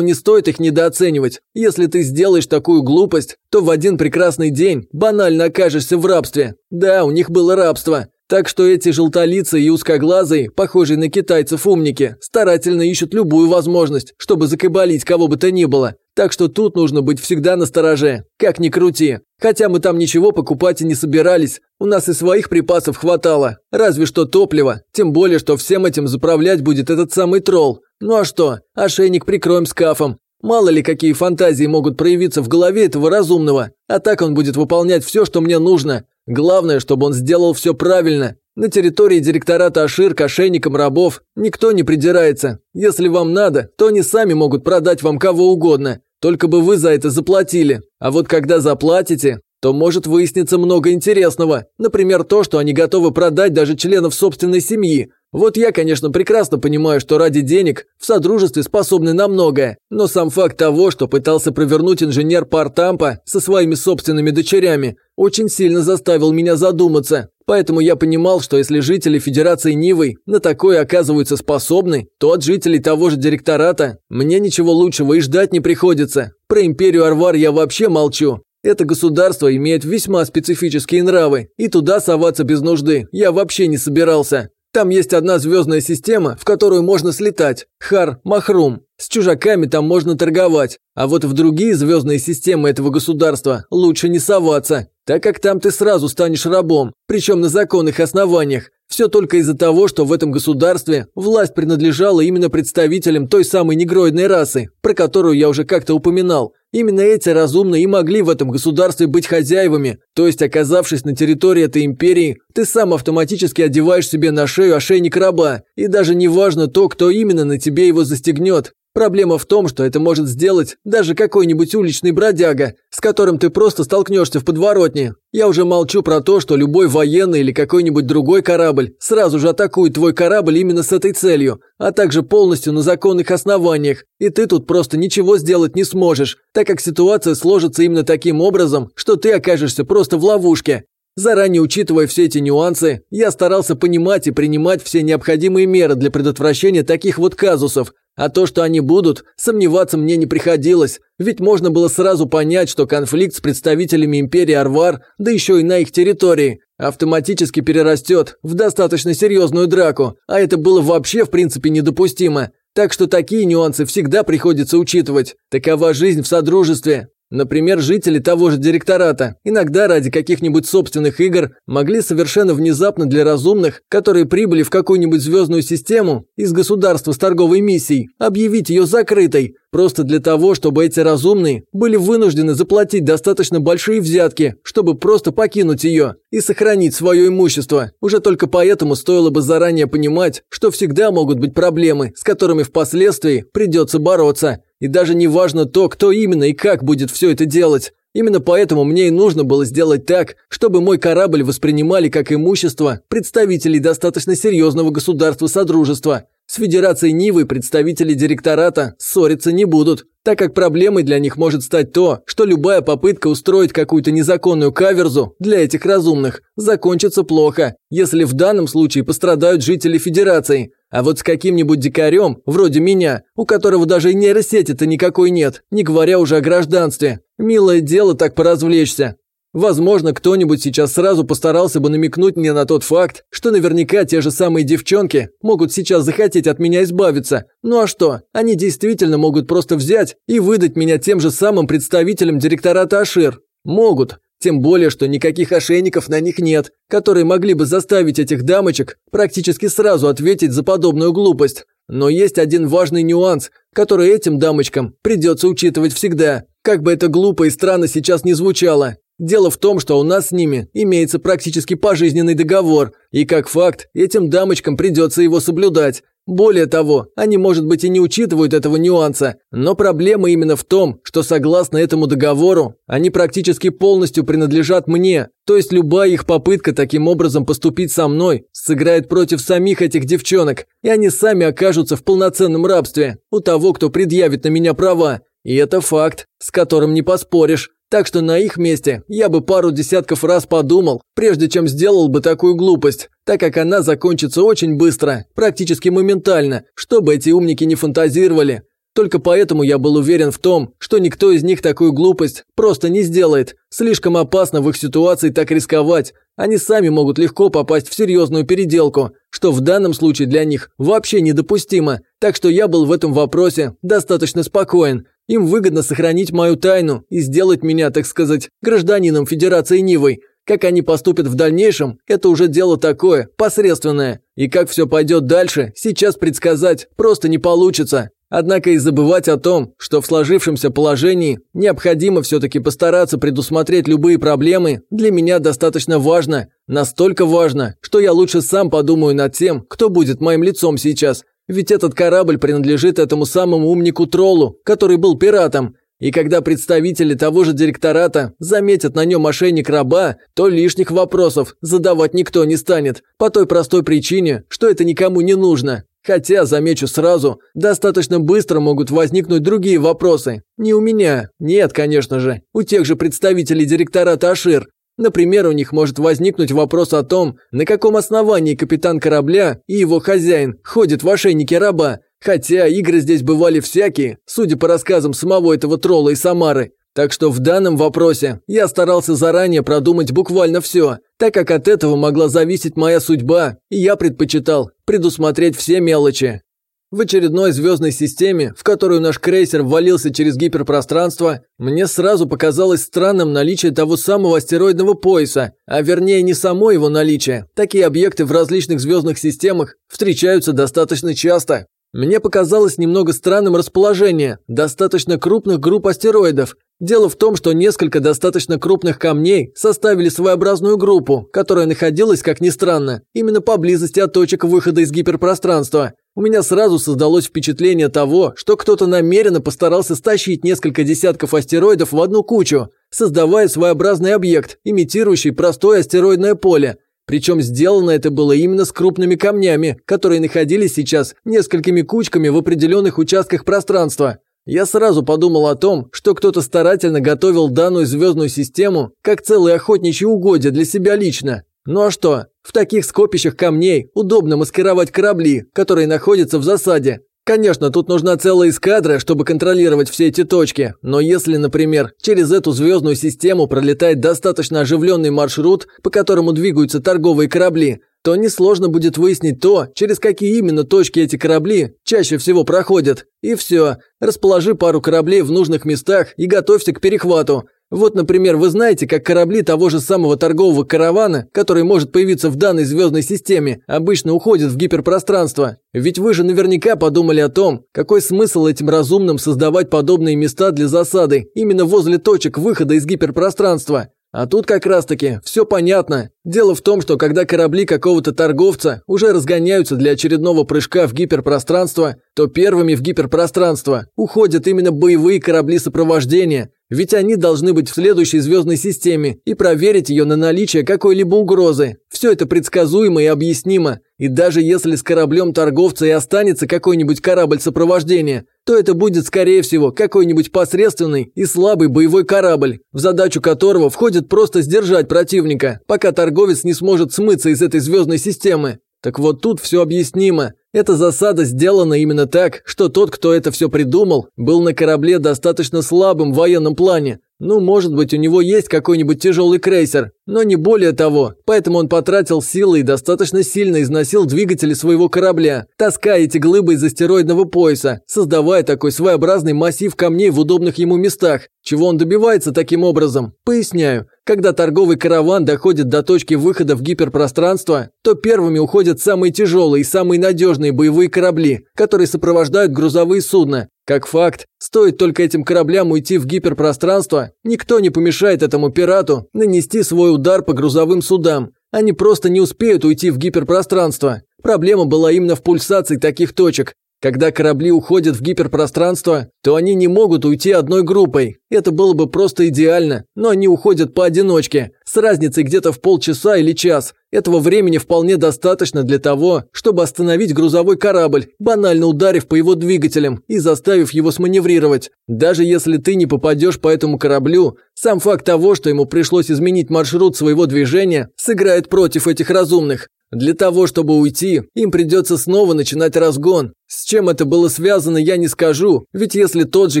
не стоит их недооценивать. Если ты сделаешь такую глупость, то в один прекрасный день банально окажешься в рабстве. Да, у них было рабство. Так что эти желтолицы и узкоглазые, похожие на китайцев умники, старательно ищут любую возможность, чтобы закабалить кого бы то ни было. Так что тут нужно быть всегда настороже, как ни крути. Хотя мы там ничего покупать и не собирались, у нас и своих припасов хватало, разве что топлива, тем более, что всем этим заправлять будет этот самый тролл. Ну а что, ошейник прикроем скафом. Мало ли какие фантазии могут проявиться в голове этого разумного, а так он будет выполнять все, что мне нужно, Главное, чтобы он сделал все правильно. На территории директората Ашир к ошейникам рабов никто не придирается. Если вам надо, то они сами могут продать вам кого угодно. Только бы вы за это заплатили. А вот когда заплатите, то может выясниться много интересного. Например, то, что они готовы продать даже членов собственной семьи. Вот я, конечно, прекрасно понимаю, что ради денег в Содружестве способны на многое, но сам факт того, что пытался провернуть инженер Партампа со своими собственными дочерями, очень сильно заставил меня задуматься. Поэтому я понимал, что если жители Федерации Нивы на такое оказываются способны, то от жителей того же директората мне ничего лучшего и ждать не приходится. Про империю Арвар я вообще молчу. Это государство имеет весьма специфические нравы, и туда соваться без нужды я вообще не собирался. Там есть одна звездная система, в которую можно слетать – Хар-Махрум. С чужаками там можно торговать, а вот в другие звездные системы этого государства лучше не соваться, так как там ты сразу станешь рабом, причем на законных основаниях. Все только из-за того, что в этом государстве власть принадлежала именно представителям той самой негроидной расы, про которую я уже как-то упоминал. Именно эти разумные и могли в этом государстве быть хозяевами, то есть оказавшись на территории этой империи, ты сам автоматически одеваешь себе на шею ошейник раба, и даже не важно то, кто именно на тебе его застегнет. Проблема в том, что это может сделать даже какой-нибудь уличный бродяга, с которым ты просто столкнешься в подворотне. Я уже молчу про то, что любой военный или какой-нибудь другой корабль сразу же атакует твой корабль именно с этой целью, а также полностью на законных основаниях, и ты тут просто ничего сделать не сможешь, так как ситуация сложится именно таким образом, что ты окажешься просто в ловушке. Заранее учитывая все эти нюансы, я старался понимать и принимать все необходимые меры для предотвращения таких вот казусов, а то, что они будут, сомневаться мне не приходилось, ведь можно было сразу понять, что конфликт с представителями империи Арвар, да еще и на их территории, автоматически перерастет в достаточно серьезную драку, а это было вообще в принципе недопустимо. Так что такие нюансы всегда приходится учитывать. Такова жизнь в содружестве. Например, жители того же директората иногда ради каких-нибудь собственных игр могли совершенно внезапно для разумных, которые прибыли в какую-нибудь звездную систему из государства с торговой миссией, объявить ее закрытой, просто для того, чтобы эти разумные были вынуждены заплатить достаточно большие взятки, чтобы просто покинуть ее и сохранить свое имущество. Уже только поэтому стоило бы заранее понимать, что всегда могут быть проблемы, с которыми впоследствии придется бороться. И даже не важно то, кто именно и как будет все это делать. Именно поэтому мне и нужно было сделать так, чтобы мой корабль воспринимали как имущество представителей достаточно серьезного государства Содружества. С Федерацией Нивы представители директората ссориться не будут, так как проблемой для них может стать то, что любая попытка устроить какую-то незаконную каверзу для этих разумных закончится плохо, если в данном случае пострадают жители Федерации. А вот с каким-нибудь дикарем, вроде меня, у которого даже и нейросети-то никакой нет, не говоря уже о гражданстве, милое дело так поразвлечься. Возможно, кто-нибудь сейчас сразу постарался бы намекнуть мне на тот факт, что наверняка те же самые девчонки могут сейчас захотеть от меня избавиться. Ну а что, они действительно могут просто взять и выдать меня тем же самым представителям директората Ашир. Могут. Тем более, что никаких ошейников на них нет, которые могли бы заставить этих дамочек практически сразу ответить за подобную глупость. Но есть один важный нюанс, который этим дамочкам придется учитывать всегда. Как бы это глупо и странно сейчас не звучало. Дело в том, что у нас с ними имеется практически пожизненный договор, и как факт, этим дамочкам придется его соблюдать. Более того, они, может быть, и не учитывают этого нюанса, но проблема именно в том, что согласно этому договору, они практически полностью принадлежат мне, то есть любая их попытка таким образом поступить со мной сыграет против самих этих девчонок, и они сами окажутся в полноценном рабстве у того, кто предъявит на меня права. И это факт, с которым не поспоришь. Так что на их месте я бы пару десятков раз подумал, прежде чем сделал бы такую глупость, так как она закончится очень быстро, практически моментально, чтобы эти умники не фантазировали. Только поэтому я был уверен в том, что никто из них такую глупость просто не сделает. Слишком опасно в их ситуации так рисковать. Они сами могут легко попасть в серьезную переделку, что в данном случае для них вообще недопустимо. Так что я был в этом вопросе достаточно спокоен. Им выгодно сохранить мою тайну и сделать меня, так сказать, гражданином Федерации Нивой. Как они поступят в дальнейшем, это уже дело такое, посредственное. И как все пойдет дальше, сейчас предсказать просто не получится. Однако и забывать о том, что в сложившемся положении необходимо все-таки постараться предусмотреть любые проблемы, для меня достаточно важно. Настолько важно, что я лучше сам подумаю над тем, кто будет моим лицом сейчас, ведь этот корабль принадлежит этому самому умнику-троллу, который был пиратом. И когда представители того же директората заметят на нем мошенник раба, то лишних вопросов задавать никто не станет, по той простой причине, что это никому не нужно. Хотя, замечу сразу, достаточно быстро могут возникнуть другие вопросы. Не у меня, нет, конечно же, у тех же представителей директората Ашир, Например, у них может возникнуть вопрос о том, на каком основании капитан корабля и его хозяин ходят в ошейнике раба, хотя игры здесь бывали всякие, судя по рассказам самого этого тролла и Самары. Так что в данном вопросе я старался заранее продумать буквально все, так как от этого могла зависеть моя судьба, и я предпочитал предусмотреть все мелочи. В очередной звездной системе, в которую наш крейсер ввалился через гиперпространство, мне сразу показалось странным наличие того самого астероидного пояса, а вернее не само его наличие. Такие объекты в различных звездных системах встречаются достаточно часто. Мне показалось немного странным расположение достаточно крупных групп астероидов. Дело в том, что несколько достаточно крупных камней составили своеобразную группу, которая находилась, как ни странно, именно поблизости от точек выхода из гиперпространства. У меня сразу создалось впечатление того, что кто-то намеренно постарался стащить несколько десятков астероидов в одну кучу, создавая своеобразный объект, имитирующий простое астероидное поле. Причем сделано это было именно с крупными камнями, которые находились сейчас несколькими кучками в определенных участках пространства. Я сразу подумал о том, что кто-то старательно готовил данную звездную систему как целое охотничье угодье для себя лично. Ну а что? В таких скопищах камней удобно маскировать корабли, которые находятся в засаде. Конечно, тут нужна целая эскадра, чтобы контролировать все эти точки, но если, например, через эту звездную систему пролетает достаточно оживленный маршрут, по которому двигаются торговые корабли, то несложно будет выяснить то, через какие именно точки эти корабли чаще всего проходят. И все. Расположи пару кораблей в нужных местах и готовься к перехвату. Вот, например, вы знаете, как корабли того же самого торгового каравана, который может появиться в данной звездной системе, обычно уходят в гиперпространство. Ведь вы же наверняка подумали о том, какой смысл этим разумным создавать подобные места для засады именно возле точек выхода из гиперпространства. А тут как раз-таки все понятно. Дело в том, что когда корабли какого-то торговца уже разгоняются для очередного прыжка в гиперпространство, то первыми в гиперпространство уходят именно боевые корабли сопровождения, ведь они должны быть в следующей звездной системе и проверить ее на наличие какой-либо угрозы. Все это предсказуемо и объяснимо. И даже если с кораблем торговца и останется какой-нибудь корабль сопровождения, то это будет, скорее всего, какой-нибудь посредственный и слабый боевой корабль, в задачу которого входит просто сдержать противника, пока торговец не сможет смыться из этой звездной системы. Так вот тут все объяснимо. Эта засада сделана именно так, что тот, кто это все придумал, был на корабле достаточно слабым в военном плане. Ну, может быть, у него есть какой-нибудь тяжелый крейсер, но не более того, поэтому он потратил силы и достаточно сильно износил двигатели своего корабля, таская эти глыбы из астероидного пояса, создавая такой своеобразный массив камней в удобных ему местах. Чего он добивается таким образом? Поясняю. Когда торговый караван доходит до точки выхода в гиперпространство, то первыми уходят самые тяжелые и самые надежные боевые корабли, которые сопровождают грузовые судна. Как факт, стоит только этим кораблям уйти в гиперпространство, никто не помешает этому пирату нанести свой удар по грузовым судам. Они просто не успеют уйти в гиперпространство. Проблема была именно в пульсации таких точек. Когда корабли уходят в гиперпространство, то они не могут уйти одной группой. Это было бы просто идеально, но они уходят поодиночке, с разницей где-то в полчаса или час. Этого времени вполне достаточно для того, чтобы остановить грузовой корабль, банально ударив по его двигателям и заставив его сманеврировать. Даже если ты не попадешь по этому кораблю, сам факт того, что ему пришлось изменить маршрут своего движения, сыграет против этих разумных. Для того, чтобы уйти, им придется снова начинать разгон. С чем это было связано, я не скажу, ведь если тот же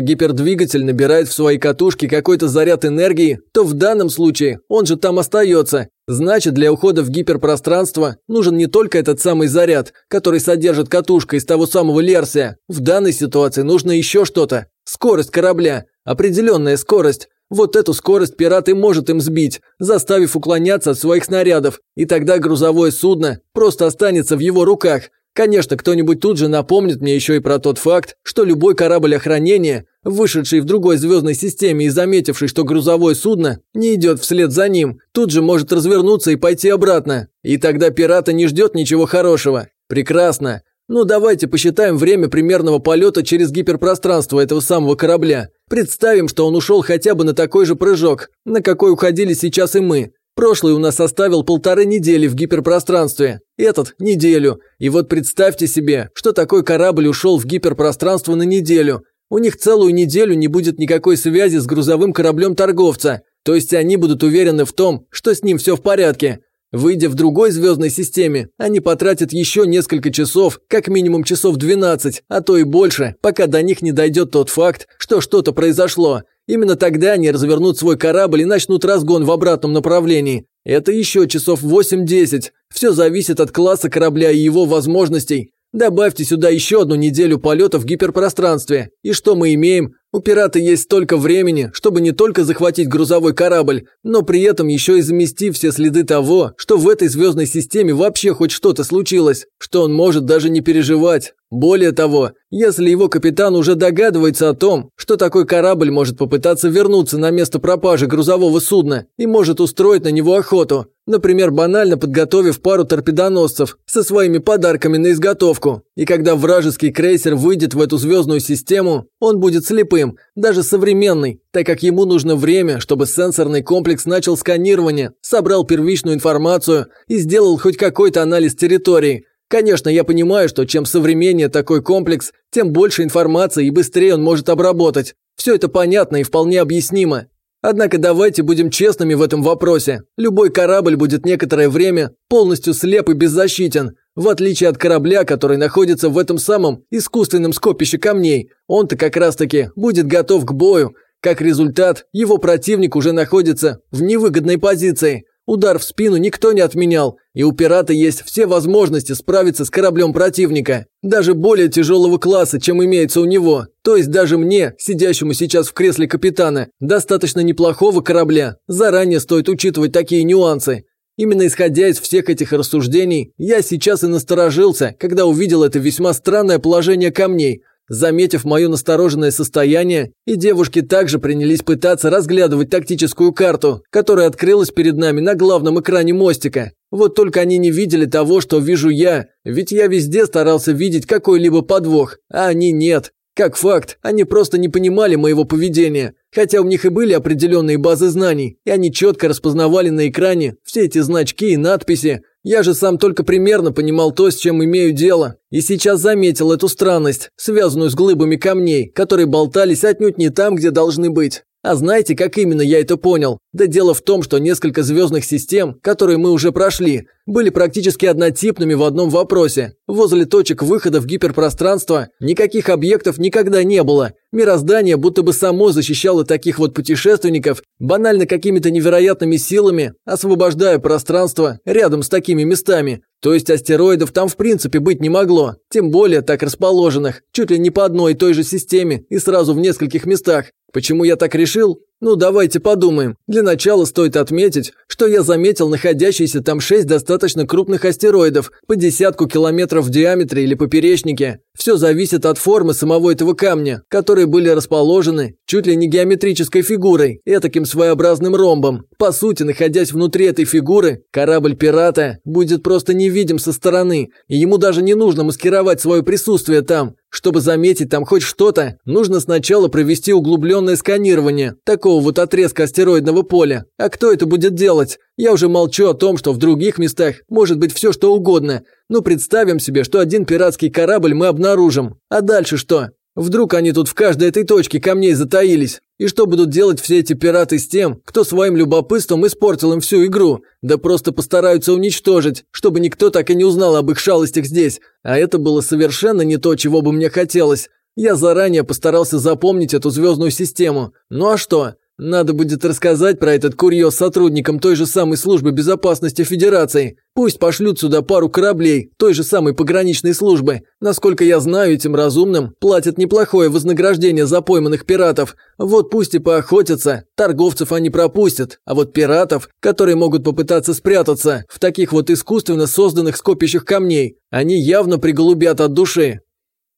гипердвигатель набирает в свои катушки какой-то заряд энергии, то в данном случае он же там остается. Значит, для ухода в гиперпространство нужен не только этот самый заряд, который содержит катушка из того самого Лерсия. В данной ситуации нужно еще что-то. Скорость корабля. Определенная скорость. Вот эту скорость пират и может им сбить, заставив уклоняться от своих снарядов, и тогда грузовое судно просто останется в его руках. Конечно, кто-нибудь тут же напомнит мне еще и про тот факт, что любой корабль охранения, вышедший в другой звездной системе и заметивший, что грузовое судно не идет вслед за ним, тут же может развернуться и пойти обратно. И тогда пирата не ждет ничего хорошего. Прекрасно. Ну давайте посчитаем время примерного полета через гиперпространство этого самого корабля. Представим, что он ушел хотя бы на такой же прыжок, на какой уходили сейчас и мы. Прошлый у нас составил полторы недели в гиперпространстве, этот – неделю. И вот представьте себе, что такой корабль ушел в гиперпространство на неделю. У них целую неделю не будет никакой связи с грузовым кораблем торговца, то есть они будут уверены в том, что с ним все в порядке. Выйдя в другой звездной системе, они потратят еще несколько часов, как минимум часов 12, а то и больше, пока до них не дойдет тот факт, что что-то произошло. Именно тогда они развернут свой корабль и начнут разгон в обратном направлении. Это еще часов 8-10. Все зависит от класса корабля и его возможностей. Добавьте сюда еще одну неделю полета в гиперпространстве. И что мы имеем? У пирата есть столько времени, чтобы не только захватить грузовой корабль, но при этом еще и замести все следы того, что в этой звездной системе вообще хоть что-то случилось, что он может даже не переживать. Более того, если его капитан уже догадывается о том, что такой корабль может попытаться вернуться на место пропажи грузового судна и может устроить на него охоту, например, банально подготовив пару торпедоносцев со своими подарками на изготовку, и когда вражеский крейсер выйдет в эту звездную систему, он будет слепым, даже современный, так как ему нужно время, чтобы сенсорный комплекс начал сканирование, собрал первичную информацию и сделал хоть какой-то анализ территории, Конечно, я понимаю, что чем современнее такой комплекс, тем больше информации и быстрее он может обработать. Все это понятно и вполне объяснимо. Однако давайте будем честными в этом вопросе. Любой корабль будет некоторое время полностью слеп и беззащитен, в отличие от корабля, который находится в этом самом искусственном скопище камней. Он-то как раз-таки будет готов к бою. Как результат, его противник уже находится в невыгодной позиции. Удар в спину никто не отменял, и у пирата есть все возможности справиться с кораблем противника, даже более тяжелого класса, чем имеется у него. То есть даже мне, сидящему сейчас в кресле капитана, достаточно неплохого корабля. Заранее стоит учитывать такие нюансы. Именно исходя из всех этих рассуждений, я сейчас и насторожился, когда увидел это весьма странное положение камней, Заметив мое настороженное состояние, и девушки также принялись пытаться разглядывать тактическую карту, которая открылась перед нами на главном экране мостика. Вот только они не видели того, что вижу я, ведь я везде старался видеть какой-либо подвох, а они нет. Как факт, они просто не понимали моего поведения, хотя у них и были определенные базы знаний, и они четко распознавали на экране все эти значки и надписи, я же сам только примерно понимал то, с чем имею дело, и сейчас заметил эту странность, связанную с глыбами камней, которые болтались отнюдь не там, где должны быть. А знаете, как именно я это понял? Да дело в том, что несколько звездных систем, которые мы уже прошли, были практически однотипными в одном вопросе. Возле точек выхода в гиперпространство никаких объектов никогда не было. Мироздание будто бы само защищало таких вот путешественников банально какими-то невероятными силами, освобождая пространство рядом с такими местами. То есть астероидов там в принципе быть не могло, тем более так расположенных, чуть ли не по одной и той же системе и сразу в нескольких местах. Почему я так решил? Ну, давайте подумаем. Для начала стоит отметить, что я заметил находящиеся там шесть достаточно крупных астероидов по десятку километров в диаметре или поперечнике. Все зависит от формы самого этого камня, которые были расположены чуть ли не геометрической фигурой, этаким своеобразным ромбом. По сути, находясь внутри этой фигуры, корабль пирата будет просто невидим со стороны, и ему даже не нужно маскировать свое присутствие там. Чтобы заметить там хоть что-то, нужно сначала провести углубленное сканирование такого вот отрезка астероидного поля. А кто это будет делать? Я уже молчу о том, что в других местах может быть все что угодно. Ну представим себе, что один пиратский корабль мы обнаружим. А дальше что? Вдруг они тут в каждой этой точке камней затаились? И что будут делать все эти пираты с тем, кто своим любопытством испортил им всю игру? Да просто постараются уничтожить, чтобы никто так и не узнал об их шалостях здесь. А это было совершенно не то, чего бы мне хотелось. Я заранее постарался запомнить эту звездную систему. Ну а что? Надо будет рассказать про этот курьез сотрудникам той же самой службы безопасности Федерации. Пусть пошлют сюда пару кораблей той же самой пограничной службы. Насколько я знаю, этим разумным платят неплохое вознаграждение за пойманных пиратов. Вот пусть и поохотятся. Торговцев они пропустят, а вот пиратов, которые могут попытаться спрятаться в таких вот искусственно созданных скопищах камней, они явно приголубят от души.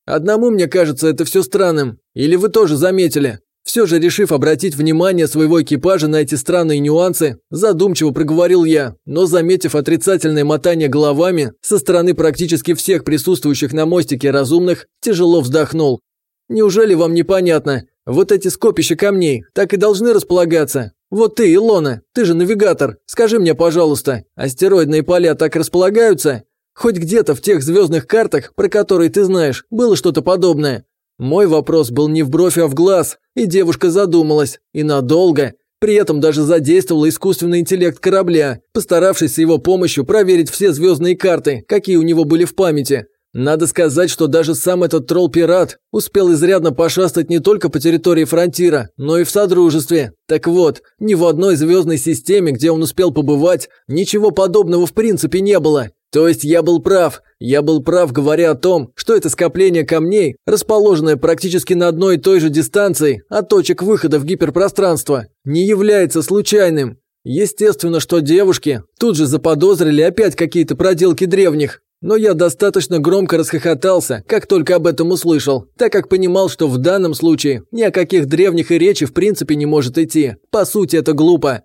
Одному мне кажется это все странным. Или вы тоже заметили? Все же, решив обратить внимание своего экипажа на эти странные нюансы, задумчиво проговорил я, но заметив отрицательное мотание головами со стороны практически всех присутствующих на мостике разумных, тяжело вздохнул. Неужели вам непонятно? Вот эти скопища камней так и должны располагаться. Вот ты, Илона, ты же навигатор. Скажи мне, пожалуйста, астероидные поля так располагаются? Хоть где-то в тех звездных картах, про которые ты знаешь, было что-то подобное. Мой вопрос был не в бровь, а в глаз, и девушка задумалась, и надолго. При этом даже задействовала искусственный интеллект корабля, постаравшись с его помощью проверить все звездные карты, какие у него были в памяти. Надо сказать, что даже сам этот тролл-пират успел изрядно пошастать не только по территории фронтира, но и в Содружестве. Так вот, ни в одной звездной системе, где он успел побывать, ничего подобного в принципе не было. То есть я был прав. Я был прав, говоря о том, что это скопление камней, расположенное практически на одной и той же дистанции от точек выхода в гиперпространство, не является случайным. Естественно, что девушки тут же заподозрили опять какие-то проделки древних. Но я достаточно громко расхохотался, как только об этом услышал, так как понимал, что в данном случае ни о каких древних и речи в принципе не может идти. По сути, это глупо.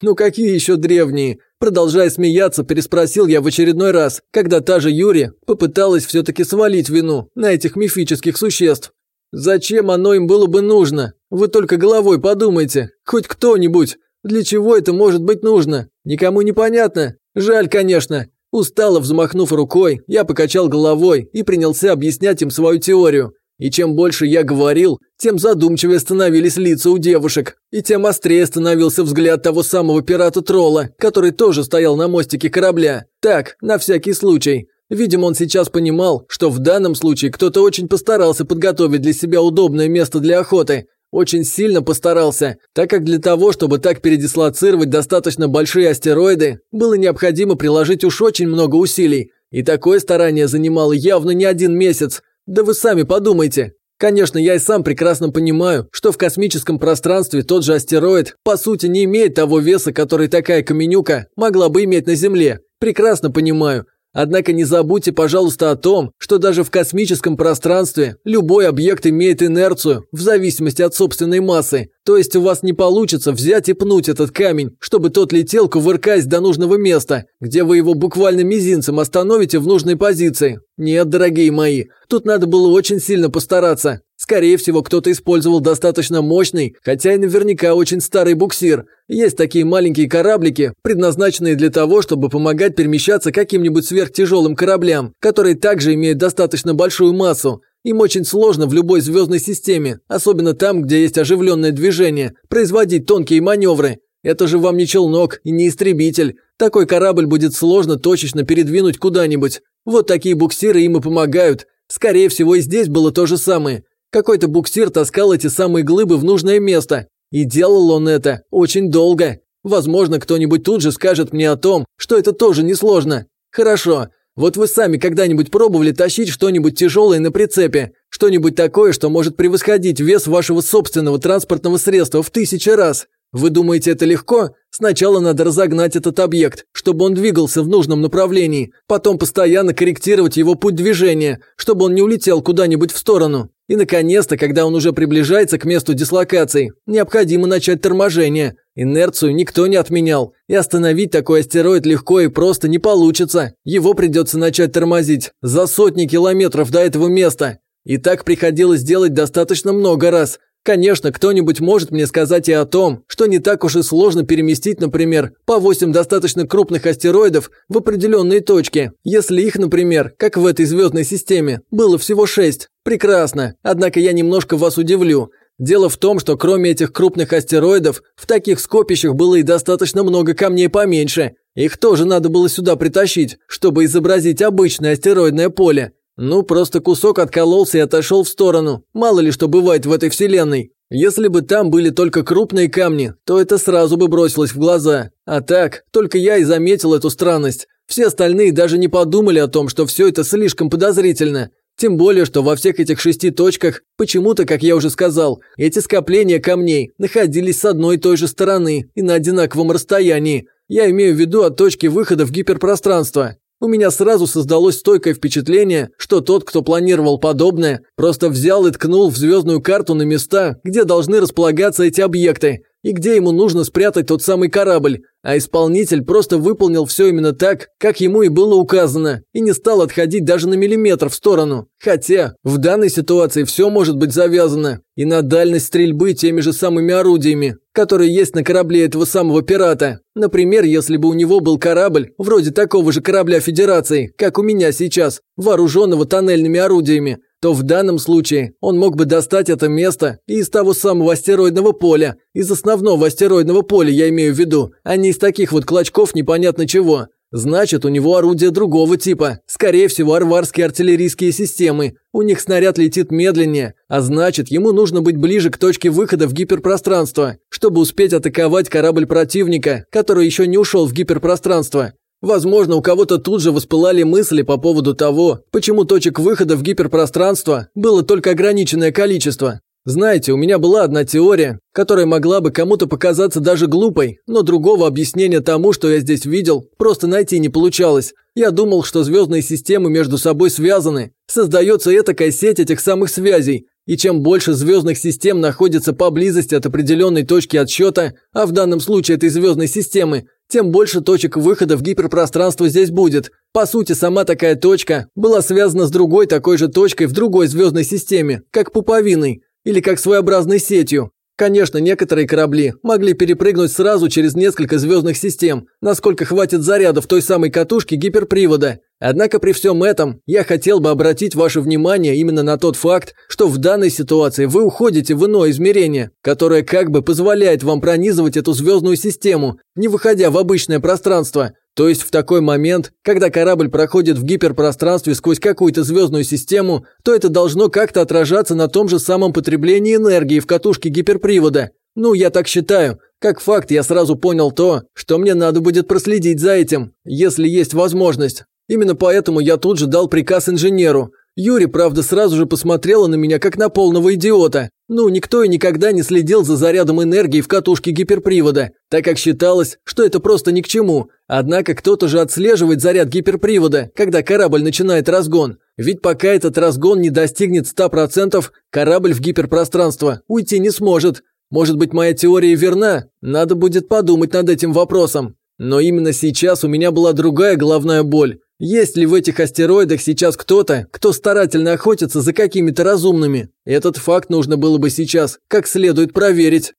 «Ну какие еще древние?» Продолжая смеяться, переспросил я в очередной раз, когда та же Юри попыталась все-таки свалить вину на этих мифических существ. «Зачем оно им было бы нужно? Вы только головой подумайте, хоть кто-нибудь. Для чего это может быть нужно? Никому не понятно. Жаль, конечно. Устало взмахнув рукой, я покачал головой и принялся объяснять им свою теорию. И чем больше я говорил, тем задумчивее становились лица у девушек, и тем острее становился взгляд того самого пирата-тролла, который тоже стоял на мостике корабля. Так, на всякий случай. Видимо, он сейчас понимал, что в данном случае кто-то очень постарался подготовить для себя удобное место для охоты. Очень сильно постарался, так как для того, чтобы так передислоцировать достаточно большие астероиды, было необходимо приложить уж очень много усилий. И такое старание занимало явно не один месяц, да вы сами подумайте. Конечно, я и сам прекрасно понимаю, что в космическом пространстве тот же астероид, по сути, не имеет того веса, который такая каменюка могла бы иметь на Земле. Прекрасно понимаю. Однако не забудьте, пожалуйста, о том, что даже в космическом пространстве любой объект имеет инерцию в зависимости от собственной массы. То есть у вас не получится взять и пнуть этот камень, чтобы тот летел, кувыркаясь до нужного места, где вы его буквально мизинцем остановите в нужной позиции. Нет, дорогие мои, тут надо было очень сильно постараться. Скорее всего, кто-то использовал достаточно мощный, хотя и наверняка очень старый буксир. Есть такие маленькие кораблики, предназначенные для того, чтобы помогать перемещаться каким-нибудь сверхтяжелым кораблям, которые также имеют достаточно большую массу. Им очень сложно в любой звездной системе, особенно там, где есть оживленное движение, производить тонкие маневры. Это же вам не челнок и не истребитель. Такой корабль будет сложно точечно передвинуть куда-нибудь. Вот такие буксиры им и помогают. Скорее всего, и здесь было то же самое. Какой-то буксир таскал эти самые глыбы в нужное место. И делал он это очень долго. Возможно, кто-нибудь тут же скажет мне о том, что это тоже несложно. Хорошо. Вот вы сами когда-нибудь пробовали тащить что-нибудь тяжелое на прицепе? Что-нибудь такое, что может превосходить вес вашего собственного транспортного средства в тысячи раз? Вы думаете, это легко? Сначала надо разогнать этот объект, чтобы он двигался в нужном направлении, потом постоянно корректировать его путь движения, чтобы он не улетел куда-нибудь в сторону. И, наконец-то, когда он уже приближается к месту дислокации, необходимо начать торможение. Инерцию никто не отменял, и остановить такой астероид легко и просто не получится. Его придется начать тормозить за сотни километров до этого места. И так приходилось делать достаточно много раз, Конечно, кто-нибудь может мне сказать и о том, что не так уж и сложно переместить, например, по 8 достаточно крупных астероидов в определенные точки, если их, например, как в этой звездной системе, было всего 6. Прекрасно, однако я немножко вас удивлю. Дело в том, что кроме этих крупных астероидов, в таких скопищах было и достаточно много камней поменьше. Их тоже надо было сюда притащить, чтобы изобразить обычное астероидное поле. Ну, просто кусок откололся и отошел в сторону. Мало ли что бывает в этой вселенной. Если бы там были только крупные камни, то это сразу бы бросилось в глаза. А так, только я и заметил эту странность. Все остальные даже не подумали о том, что все это слишком подозрительно. Тем более, что во всех этих шести точках, почему-то, как я уже сказал, эти скопления камней находились с одной и той же стороны и на одинаковом расстоянии. Я имею в виду от точки выхода в гиперпространство. У меня сразу создалось стойкое впечатление, что тот, кто планировал подобное, просто взял и ткнул в звездную карту на места, где должны располагаться эти объекты, и где ему нужно спрятать тот самый корабль, а исполнитель просто выполнил все именно так, как ему и было указано, и не стал отходить даже на миллиметр в сторону. Хотя, в данной ситуации все может быть завязано и на дальность стрельбы теми же самыми орудиями, которые есть на корабле этого самого пирата. Например, если бы у него был корабль, вроде такого же корабля Федерации, как у меня сейчас, вооруженного тоннельными орудиями, то в данном случае он мог бы достать это место из того самого астероидного поля, из основного астероидного поля я имею в виду, а не из таких вот клочков непонятно чего. Значит, у него орудие другого типа, скорее всего, арварские артиллерийские системы. У них снаряд летит медленнее, а значит, ему нужно быть ближе к точке выхода в гиперпространство, чтобы успеть атаковать корабль противника, который еще не ушел в гиперпространство. Возможно, у кого-то тут же воспылали мысли по поводу того, почему точек выхода в гиперпространство было только ограниченное количество. Знаете, у меня была одна теория, которая могла бы кому-то показаться даже глупой, но другого объяснения тому, что я здесь видел, просто найти не получалось. Я думал, что звездные системы между собой связаны. Создается этакая сеть этих самых связей. И чем больше звездных систем находится поблизости от определенной точки отсчета, а в данном случае этой звездной системы, тем больше точек выхода в гиперпространство здесь будет. По сути, сама такая точка была связана с другой такой же точкой в другой звездной системе, как пуповиной или как своеобразной сетью. Конечно, некоторые корабли могли перепрыгнуть сразу через несколько звездных систем, насколько хватит заряда в той самой катушке гиперпривода. Однако при всем этом я хотел бы обратить ваше внимание именно на тот факт, что в данной ситуации вы уходите в иное измерение, которое как бы позволяет вам пронизывать эту звездную систему, не выходя в обычное пространство. То есть в такой момент, когда корабль проходит в гиперпространстве сквозь какую-то звездную систему, то это должно как-то отражаться на том же самом потреблении энергии в катушке гиперпривода. Ну, я так считаю. Как факт, я сразу понял то, что мне надо будет проследить за этим, если есть возможность. Именно поэтому я тут же дал приказ инженеру. Юрий, правда, сразу же посмотрела на меня как на полного идиота. Ну, никто и никогда не следил за зарядом энергии в катушке гиперпривода, так как считалось, что это просто ни к чему. Однако кто-то же отслеживает заряд гиперпривода, когда корабль начинает разгон. Ведь пока этот разгон не достигнет 100%, корабль в гиперпространство уйти не сможет. Может быть, моя теория верна? Надо будет подумать над этим вопросом. Но именно сейчас у меня была другая головная боль. Есть ли в этих астероидах сейчас кто-то, кто старательно охотится за какими-то разумными? Этот факт нужно было бы сейчас как следует проверить.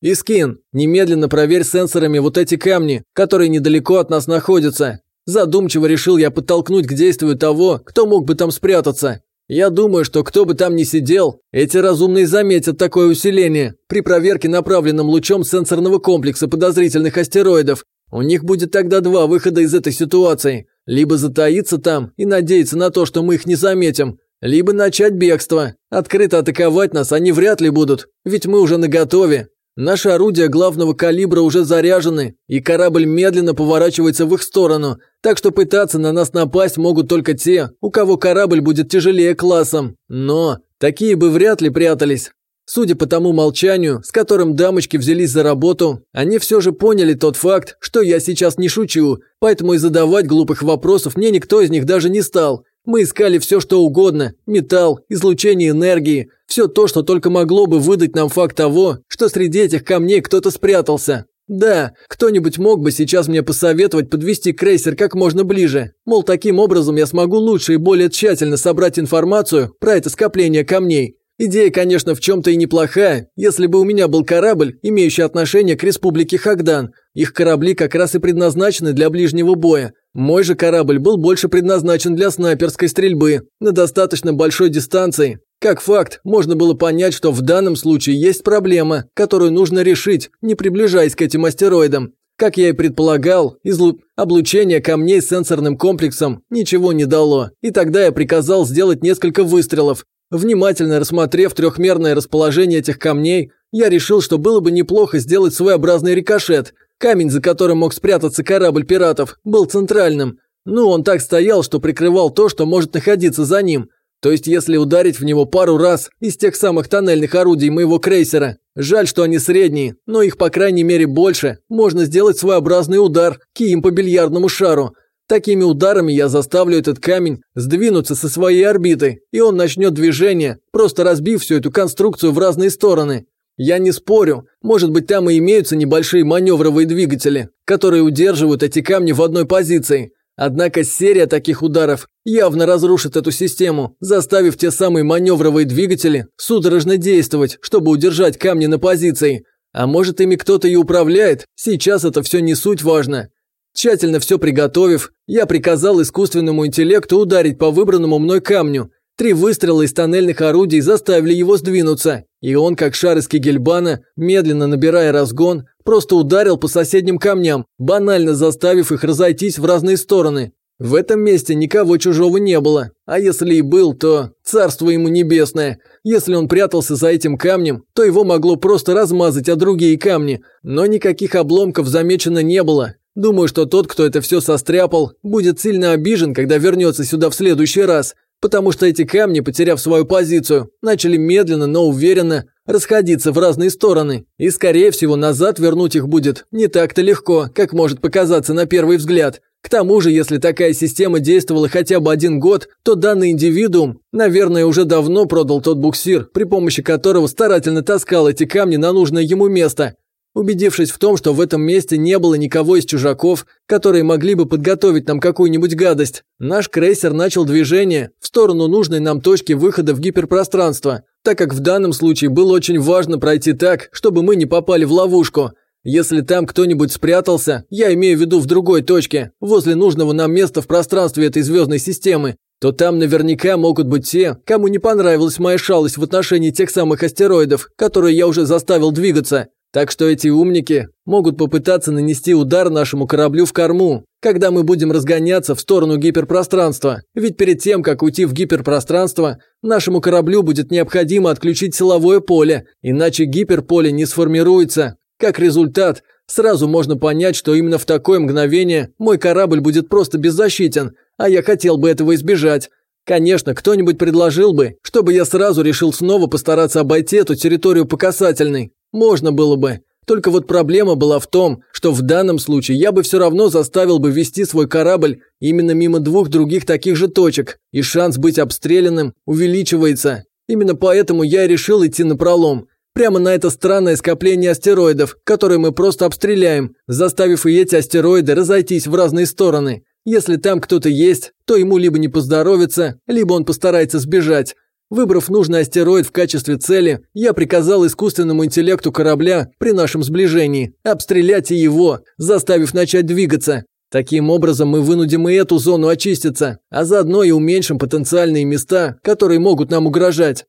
Искин, немедленно проверь сенсорами вот эти камни, которые недалеко от нас находятся. Задумчиво решил я подтолкнуть к действию того, кто мог бы там спрятаться. Я думаю, что кто бы там ни сидел, эти разумные заметят такое усиление при проверке направленным лучом сенсорного комплекса подозрительных астероидов. У них будет тогда два выхода из этой ситуации. Либо затаиться там и надеяться на то, что мы их не заметим, либо начать бегство. Открыто атаковать нас они вряд ли будут, ведь мы уже наготове. Наши орудия главного калибра уже заряжены, и корабль медленно поворачивается в их сторону, так что пытаться на нас напасть могут только те, у кого корабль будет тяжелее классом. Но такие бы вряд ли прятались. Судя по тому молчанию, с которым дамочки взялись за работу, они все же поняли тот факт, что я сейчас не шучу, поэтому и задавать глупых вопросов мне никто из них даже не стал. Мы искали все, что угодно – металл, излучение энергии, все то, что только могло бы выдать нам факт того, что среди этих камней кто-то спрятался. Да, кто-нибудь мог бы сейчас мне посоветовать подвести крейсер как можно ближе. Мол, таким образом я смогу лучше и более тщательно собрать информацию про это скопление камней. Идея, конечно, в чем-то и неплохая, если бы у меня был корабль, имеющий отношение к республике Хагдан. Их корабли как раз и предназначены для ближнего боя. Мой же корабль был больше предназначен для снайперской стрельбы на достаточно большой дистанции. Как факт, можно было понять, что в данном случае есть проблема, которую нужно решить, не приближаясь к этим астероидам. Как я и предполагал, излу... облучение камней с сенсорным комплексом ничего не дало, и тогда я приказал сделать несколько выстрелов, Внимательно рассмотрев трехмерное расположение этих камней, я решил, что было бы неплохо сделать своеобразный рикошет. Камень, за которым мог спрятаться корабль пиратов, был центральным. Ну, он так стоял, что прикрывал то, что может находиться за ним. То есть, если ударить в него пару раз из тех самых тоннельных орудий моего крейсера, жаль, что они средние, но их по крайней мере больше, можно сделать своеобразный удар кием по бильярдному шару – Такими ударами я заставлю этот камень сдвинуться со своей орбиты, и он начнет движение, просто разбив всю эту конструкцию в разные стороны. Я не спорю, может быть там и имеются небольшие маневровые двигатели, которые удерживают эти камни в одной позиции. Однако серия таких ударов явно разрушит эту систему, заставив те самые маневровые двигатели судорожно действовать, чтобы удержать камни на позиции. А может ими кто-то и управляет, сейчас это все не суть важно. Тщательно все приготовив, я приказал искусственному интеллекту ударить по выбранному мной камню. Три выстрела из тоннельных орудий заставили его сдвинуться, и он, как шар из Кегельбана, медленно набирая разгон, просто ударил по соседним камням, банально заставив их разойтись в разные стороны. В этом месте никого чужого не было, а если и был, то царство ему небесное. Если он прятался за этим камнем, то его могло просто размазать о другие камни, но никаких обломков замечено не было. Думаю, что тот, кто это все состряпал, будет сильно обижен, когда вернется сюда в следующий раз, потому что эти камни, потеряв свою позицию, начали медленно, но уверенно расходиться в разные стороны, и, скорее всего, назад вернуть их будет не так-то легко, как может показаться на первый взгляд. К тому же, если такая система действовала хотя бы один год, то данный индивидуум, наверное, уже давно продал тот буксир, при помощи которого старательно таскал эти камни на нужное ему место. Убедившись в том, что в этом месте не было никого из чужаков, которые могли бы подготовить нам какую-нибудь гадость, наш крейсер начал движение в сторону нужной нам точки выхода в гиперпространство, так как в данном случае было очень важно пройти так, чтобы мы не попали в ловушку. Если там кто-нибудь спрятался, я имею в виду в другой точке, возле нужного нам места в пространстве этой звездной системы, то там наверняка могут быть те, кому не понравилась моя шалость в отношении тех самых астероидов, которые я уже заставил двигаться. Так что эти умники могут попытаться нанести удар нашему кораблю в корму, когда мы будем разгоняться в сторону гиперпространства. Ведь перед тем, как уйти в гиперпространство, нашему кораблю будет необходимо отключить силовое поле, иначе гиперполе не сформируется. Как результат, сразу можно понять, что именно в такое мгновение мой корабль будет просто беззащитен, а я хотел бы этого избежать. Конечно, кто-нибудь предложил бы, чтобы я сразу решил снова постараться обойти эту территорию по касательной, можно было бы. Только вот проблема была в том, что в данном случае я бы все равно заставил бы вести свой корабль именно мимо двух других таких же точек, и шанс быть обстрелянным увеличивается. Именно поэтому я и решил идти на пролом. Прямо на это странное скопление астероидов, которые мы просто обстреляем, заставив и эти астероиды разойтись в разные стороны. Если там кто-то есть, то ему либо не поздоровится, либо он постарается сбежать. Выбрав нужный астероид в качестве цели, я приказал искусственному интеллекту корабля при нашем сближении обстрелять его, заставив начать двигаться. Таким образом мы вынудим и эту зону очиститься, а заодно и уменьшим потенциальные места, которые могут нам угрожать.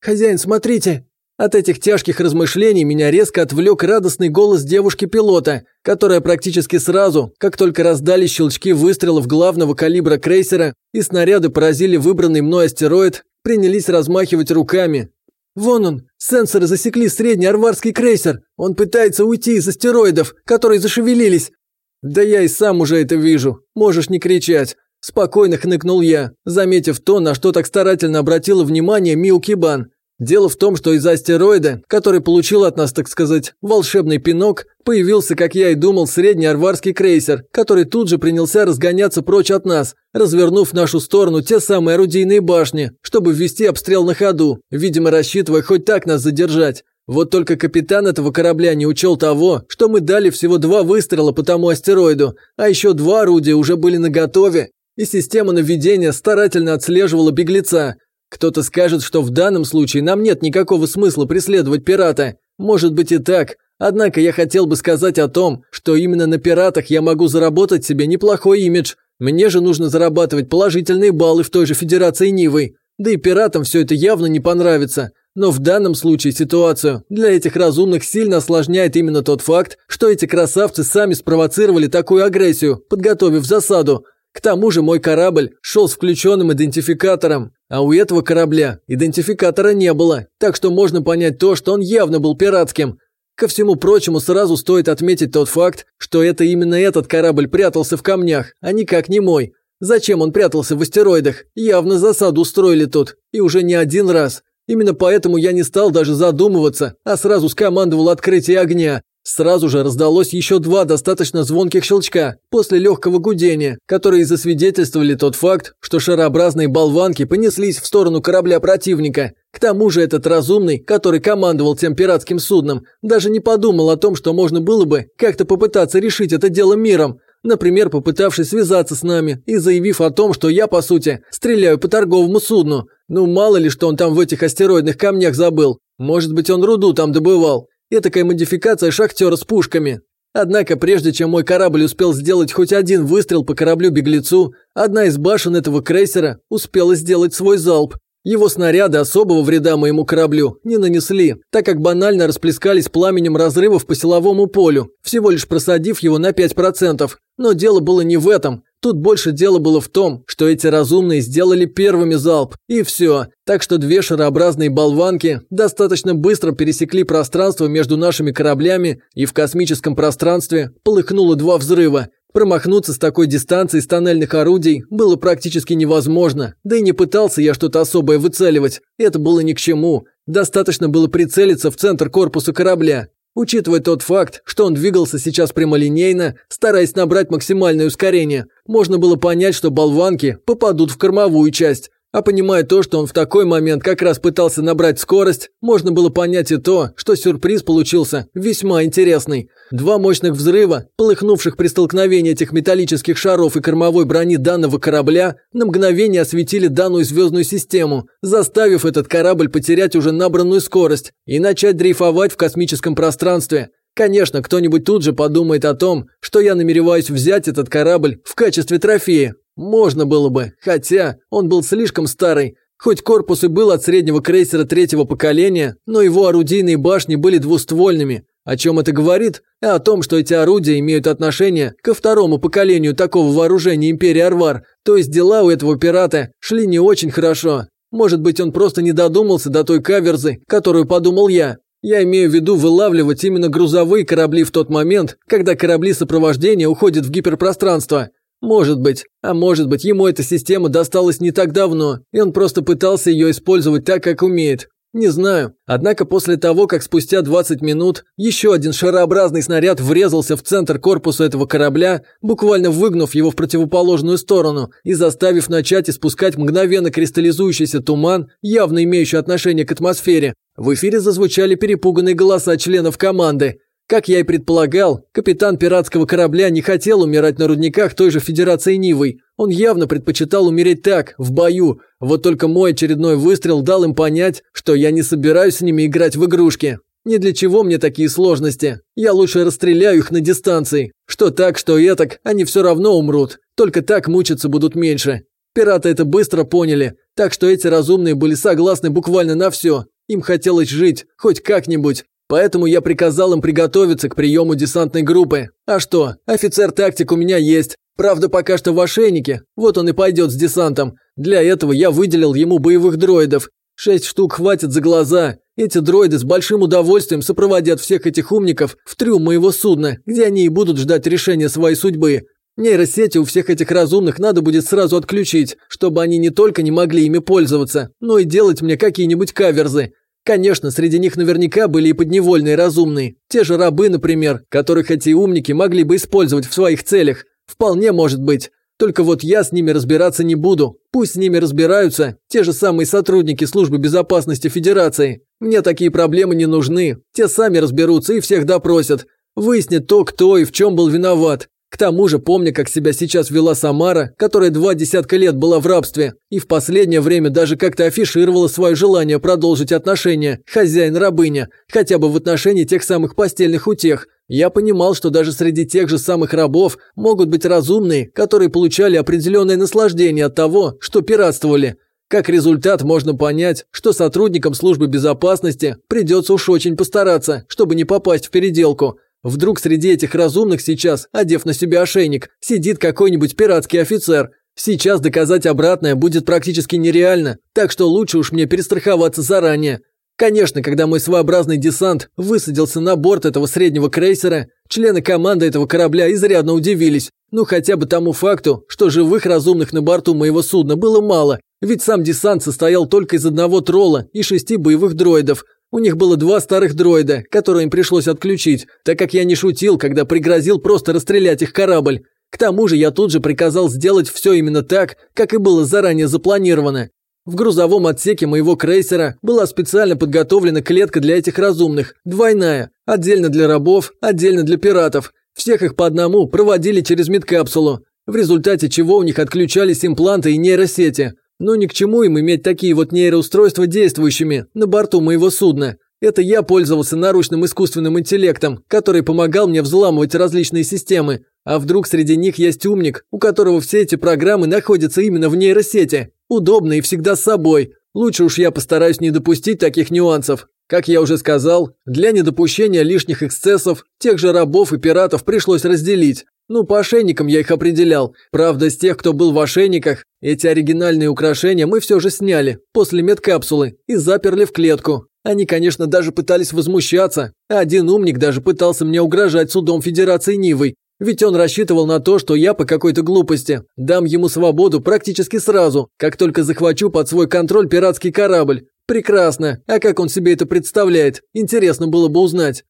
«Хозяин, смотрите!» От этих тяжких размышлений меня резко отвлек радостный голос девушки-пилота, которая практически сразу, как только раздались щелчки выстрелов главного калибра крейсера и снаряды поразили выбранный мной астероид, принялись размахивать руками. «Вон он! Сенсоры засекли средний арварский крейсер! Он пытается уйти из астероидов, которые зашевелились!» «Да я и сам уже это вижу. Можешь не кричать!» Спокойно хныкнул я, заметив то, на что так старательно обратила внимание Миу Кибан. Дело в том, что из-за астероида, который получил от нас, так сказать, волшебный пинок, появился, как я и думал, средний арварский крейсер, который тут же принялся разгоняться прочь от нас, развернув в нашу сторону те самые орудийные башни, чтобы ввести обстрел на ходу, видимо, рассчитывая хоть так нас задержать. Вот только капитан этого корабля не учел того, что мы дали всего два выстрела по тому астероиду, а еще два орудия уже были наготове, и система наведения старательно отслеживала беглеца, кто-то скажет, что в данном случае нам нет никакого смысла преследовать пирата. Может быть и так. Однако я хотел бы сказать о том, что именно на пиратах я могу заработать себе неплохой имидж. Мне же нужно зарабатывать положительные баллы в той же Федерации Нивы. Да и пиратам все это явно не понравится. Но в данном случае ситуацию для этих разумных сильно осложняет именно тот факт, что эти красавцы сами спровоцировали такую агрессию, подготовив засаду. К тому же мой корабль шел с включенным идентификатором, а у этого корабля идентификатора не было, так что можно понять то, что он явно был пиратским. Ко всему прочему, сразу стоит отметить тот факт, что это именно этот корабль прятался в камнях, а никак не мой. Зачем он прятался в астероидах? Явно засаду устроили тут, и уже не один раз. Именно поэтому я не стал даже задумываться, а сразу скомандовал открытие огня, Сразу же раздалось еще два достаточно звонких щелчка после легкого гудения, которые засвидетельствовали тот факт, что шарообразные болванки понеслись в сторону корабля противника. К тому же этот разумный, который командовал тем пиратским судном, даже не подумал о том, что можно было бы как-то попытаться решить это дело миром. Например, попытавшись связаться с нами и заявив о том, что я, по сути, стреляю по торговому судну. Ну, мало ли, что он там в этих астероидных камнях забыл. Может быть, он руду там добывал. Этакая модификация шахтера с пушками. Однако, прежде чем мой корабль успел сделать хоть один выстрел по кораблю-беглецу, одна из башен этого крейсера успела сделать свой залп. Его снаряды особого вреда моему кораблю не нанесли, так как банально расплескались пламенем разрывов по силовому полю, всего лишь просадив его на 5%. Но дело было не в этом. Тут больше дело было в том, что эти разумные сделали первыми залп, и все. Так что две шарообразные болванки достаточно быстро пересекли пространство между нашими кораблями, и в космическом пространстве полыхнуло два взрыва. Промахнуться с такой дистанции с тоннельных орудий было практически невозможно, да и не пытался я что-то особое выцеливать, это было ни к чему. Достаточно было прицелиться в центр корпуса корабля. Учитывая тот факт, что он двигался сейчас прямолинейно, стараясь набрать максимальное ускорение, можно было понять, что болванки попадут в кормовую часть. А понимая то, что он в такой момент как раз пытался набрать скорость, можно было понять и то, что сюрприз получился весьма интересный. Два мощных взрыва, полыхнувших при столкновении этих металлических шаров и кормовой брони данного корабля, на мгновение осветили данную звездную систему, заставив этот корабль потерять уже набранную скорость и начать дрейфовать в космическом пространстве. Конечно, кто-нибудь тут же подумает о том, что я намереваюсь взять этот корабль в качестве трофея. Можно было бы, хотя он был слишком старый. Хоть корпус и был от среднего крейсера третьего поколения, но его орудийные башни были двуствольными. О чем это говорит? О том, что эти орудия имеют отношение ко второму поколению такого вооружения Империи Арвар, то есть дела у этого пирата шли не очень хорошо. Может быть, он просто не додумался до той каверзы, которую подумал я. Я имею в виду вылавливать именно грузовые корабли в тот момент, когда корабли сопровождения уходят в гиперпространство. Может быть, а может быть, ему эта система досталась не так давно, и он просто пытался ее использовать так, как умеет. Не знаю. Однако после того, как спустя 20 минут еще один шарообразный снаряд врезался в центр корпуса этого корабля, буквально выгнув его в противоположную сторону и заставив начать испускать мгновенно кристаллизующийся туман, явно имеющий отношение к атмосфере, в эфире зазвучали перепуганные голоса членов команды. Как я и предполагал, капитан пиратского корабля не хотел умирать на рудниках той же Федерации Нивой. Он явно предпочитал умереть так, в бою. Вот только мой очередной выстрел дал им понять, что я не собираюсь с ними играть в игрушки. Ни для чего мне такие сложности. Я лучше расстреляю их на дистанции. Что так, что этак, они все равно умрут. Только так мучиться будут меньше. Пираты это быстро поняли, так что эти разумные были согласны буквально на все. Им хотелось жить, хоть как-нибудь. Поэтому я приказал им приготовиться к приему десантной группы. А что, офицер-тактик у меня есть. Правда, пока что в ошейнике. Вот он и пойдет с десантом. Для этого я выделил ему боевых дроидов. Шесть штук хватит за глаза. Эти дроиды с большим удовольствием сопроводят всех этих умников в трюм моего судна, где они и будут ждать решения своей судьбы. Нейросети у всех этих разумных надо будет сразу отключить, чтобы они не только не могли ими пользоваться, но и делать мне какие-нибудь каверзы. Конечно, среди них наверняка были и подневольные разумные. Те же рабы, например, которых эти умники могли бы использовать в своих целях. Вполне может быть. Только вот я с ними разбираться не буду. Пусть с ними разбираются те же самые сотрудники Службы безопасности Федерации. Мне такие проблемы не нужны. Те сами разберутся и всех допросят. Выяснят то, кто и в чем был виноват. К тому же, помня, как себя сейчас вела Самара, которая два десятка лет была в рабстве, и в последнее время даже как-то афишировала свое желание продолжить отношения хозяин-рабыня, хотя бы в отношении тех самых постельных утех, я понимал, что даже среди тех же самых рабов могут быть разумные, которые получали определенное наслаждение от того, что пиратствовали. Как результат можно понять, что сотрудникам службы безопасности придется уж очень постараться, чтобы не попасть в переделку – Вдруг среди этих разумных сейчас, одев на себя ошейник, сидит какой-нибудь пиратский офицер. Сейчас доказать обратное будет практически нереально, так что лучше уж мне перестраховаться заранее. Конечно, когда мой своеобразный десант высадился на борт этого среднего крейсера, члены команды этого корабля изрядно удивились. Ну хотя бы тому факту, что живых разумных на борту моего судна было мало, ведь сам десант состоял только из одного тролла и шести боевых дроидов, у них было два старых дроида, которые им пришлось отключить, так как я не шутил, когда пригрозил просто расстрелять их корабль. К тому же я тут же приказал сделать все именно так, как и было заранее запланировано. В грузовом отсеке моего крейсера была специально подготовлена клетка для этих разумных, двойная, отдельно для рабов, отдельно для пиратов. Всех их по одному проводили через медкапсулу, в результате чего у них отключались импланты и нейросети. Но ни к чему им иметь такие вот нейроустройства действующими на борту моего судна. Это я пользовался наручным искусственным интеллектом, который помогал мне взламывать различные системы. А вдруг среди них есть умник, у которого все эти программы находятся именно в нейросети? Удобно и всегда с собой. Лучше уж я постараюсь не допустить таких нюансов. Как я уже сказал, для недопущения лишних эксцессов тех же рабов и пиратов пришлось разделить. Ну, по ошейникам я их определял. Правда, с тех, кто был в ошейниках, эти оригинальные украшения мы все же сняли после медкапсулы и заперли в клетку. Они, конечно, даже пытались возмущаться. Один умник даже пытался мне угрожать судом Федерации Нивой. Ведь он рассчитывал на то, что я по какой-то глупости дам ему свободу практически сразу, как только захвачу под свой контроль пиратский корабль. Прекрасно. А как он себе это представляет? Интересно было бы узнать.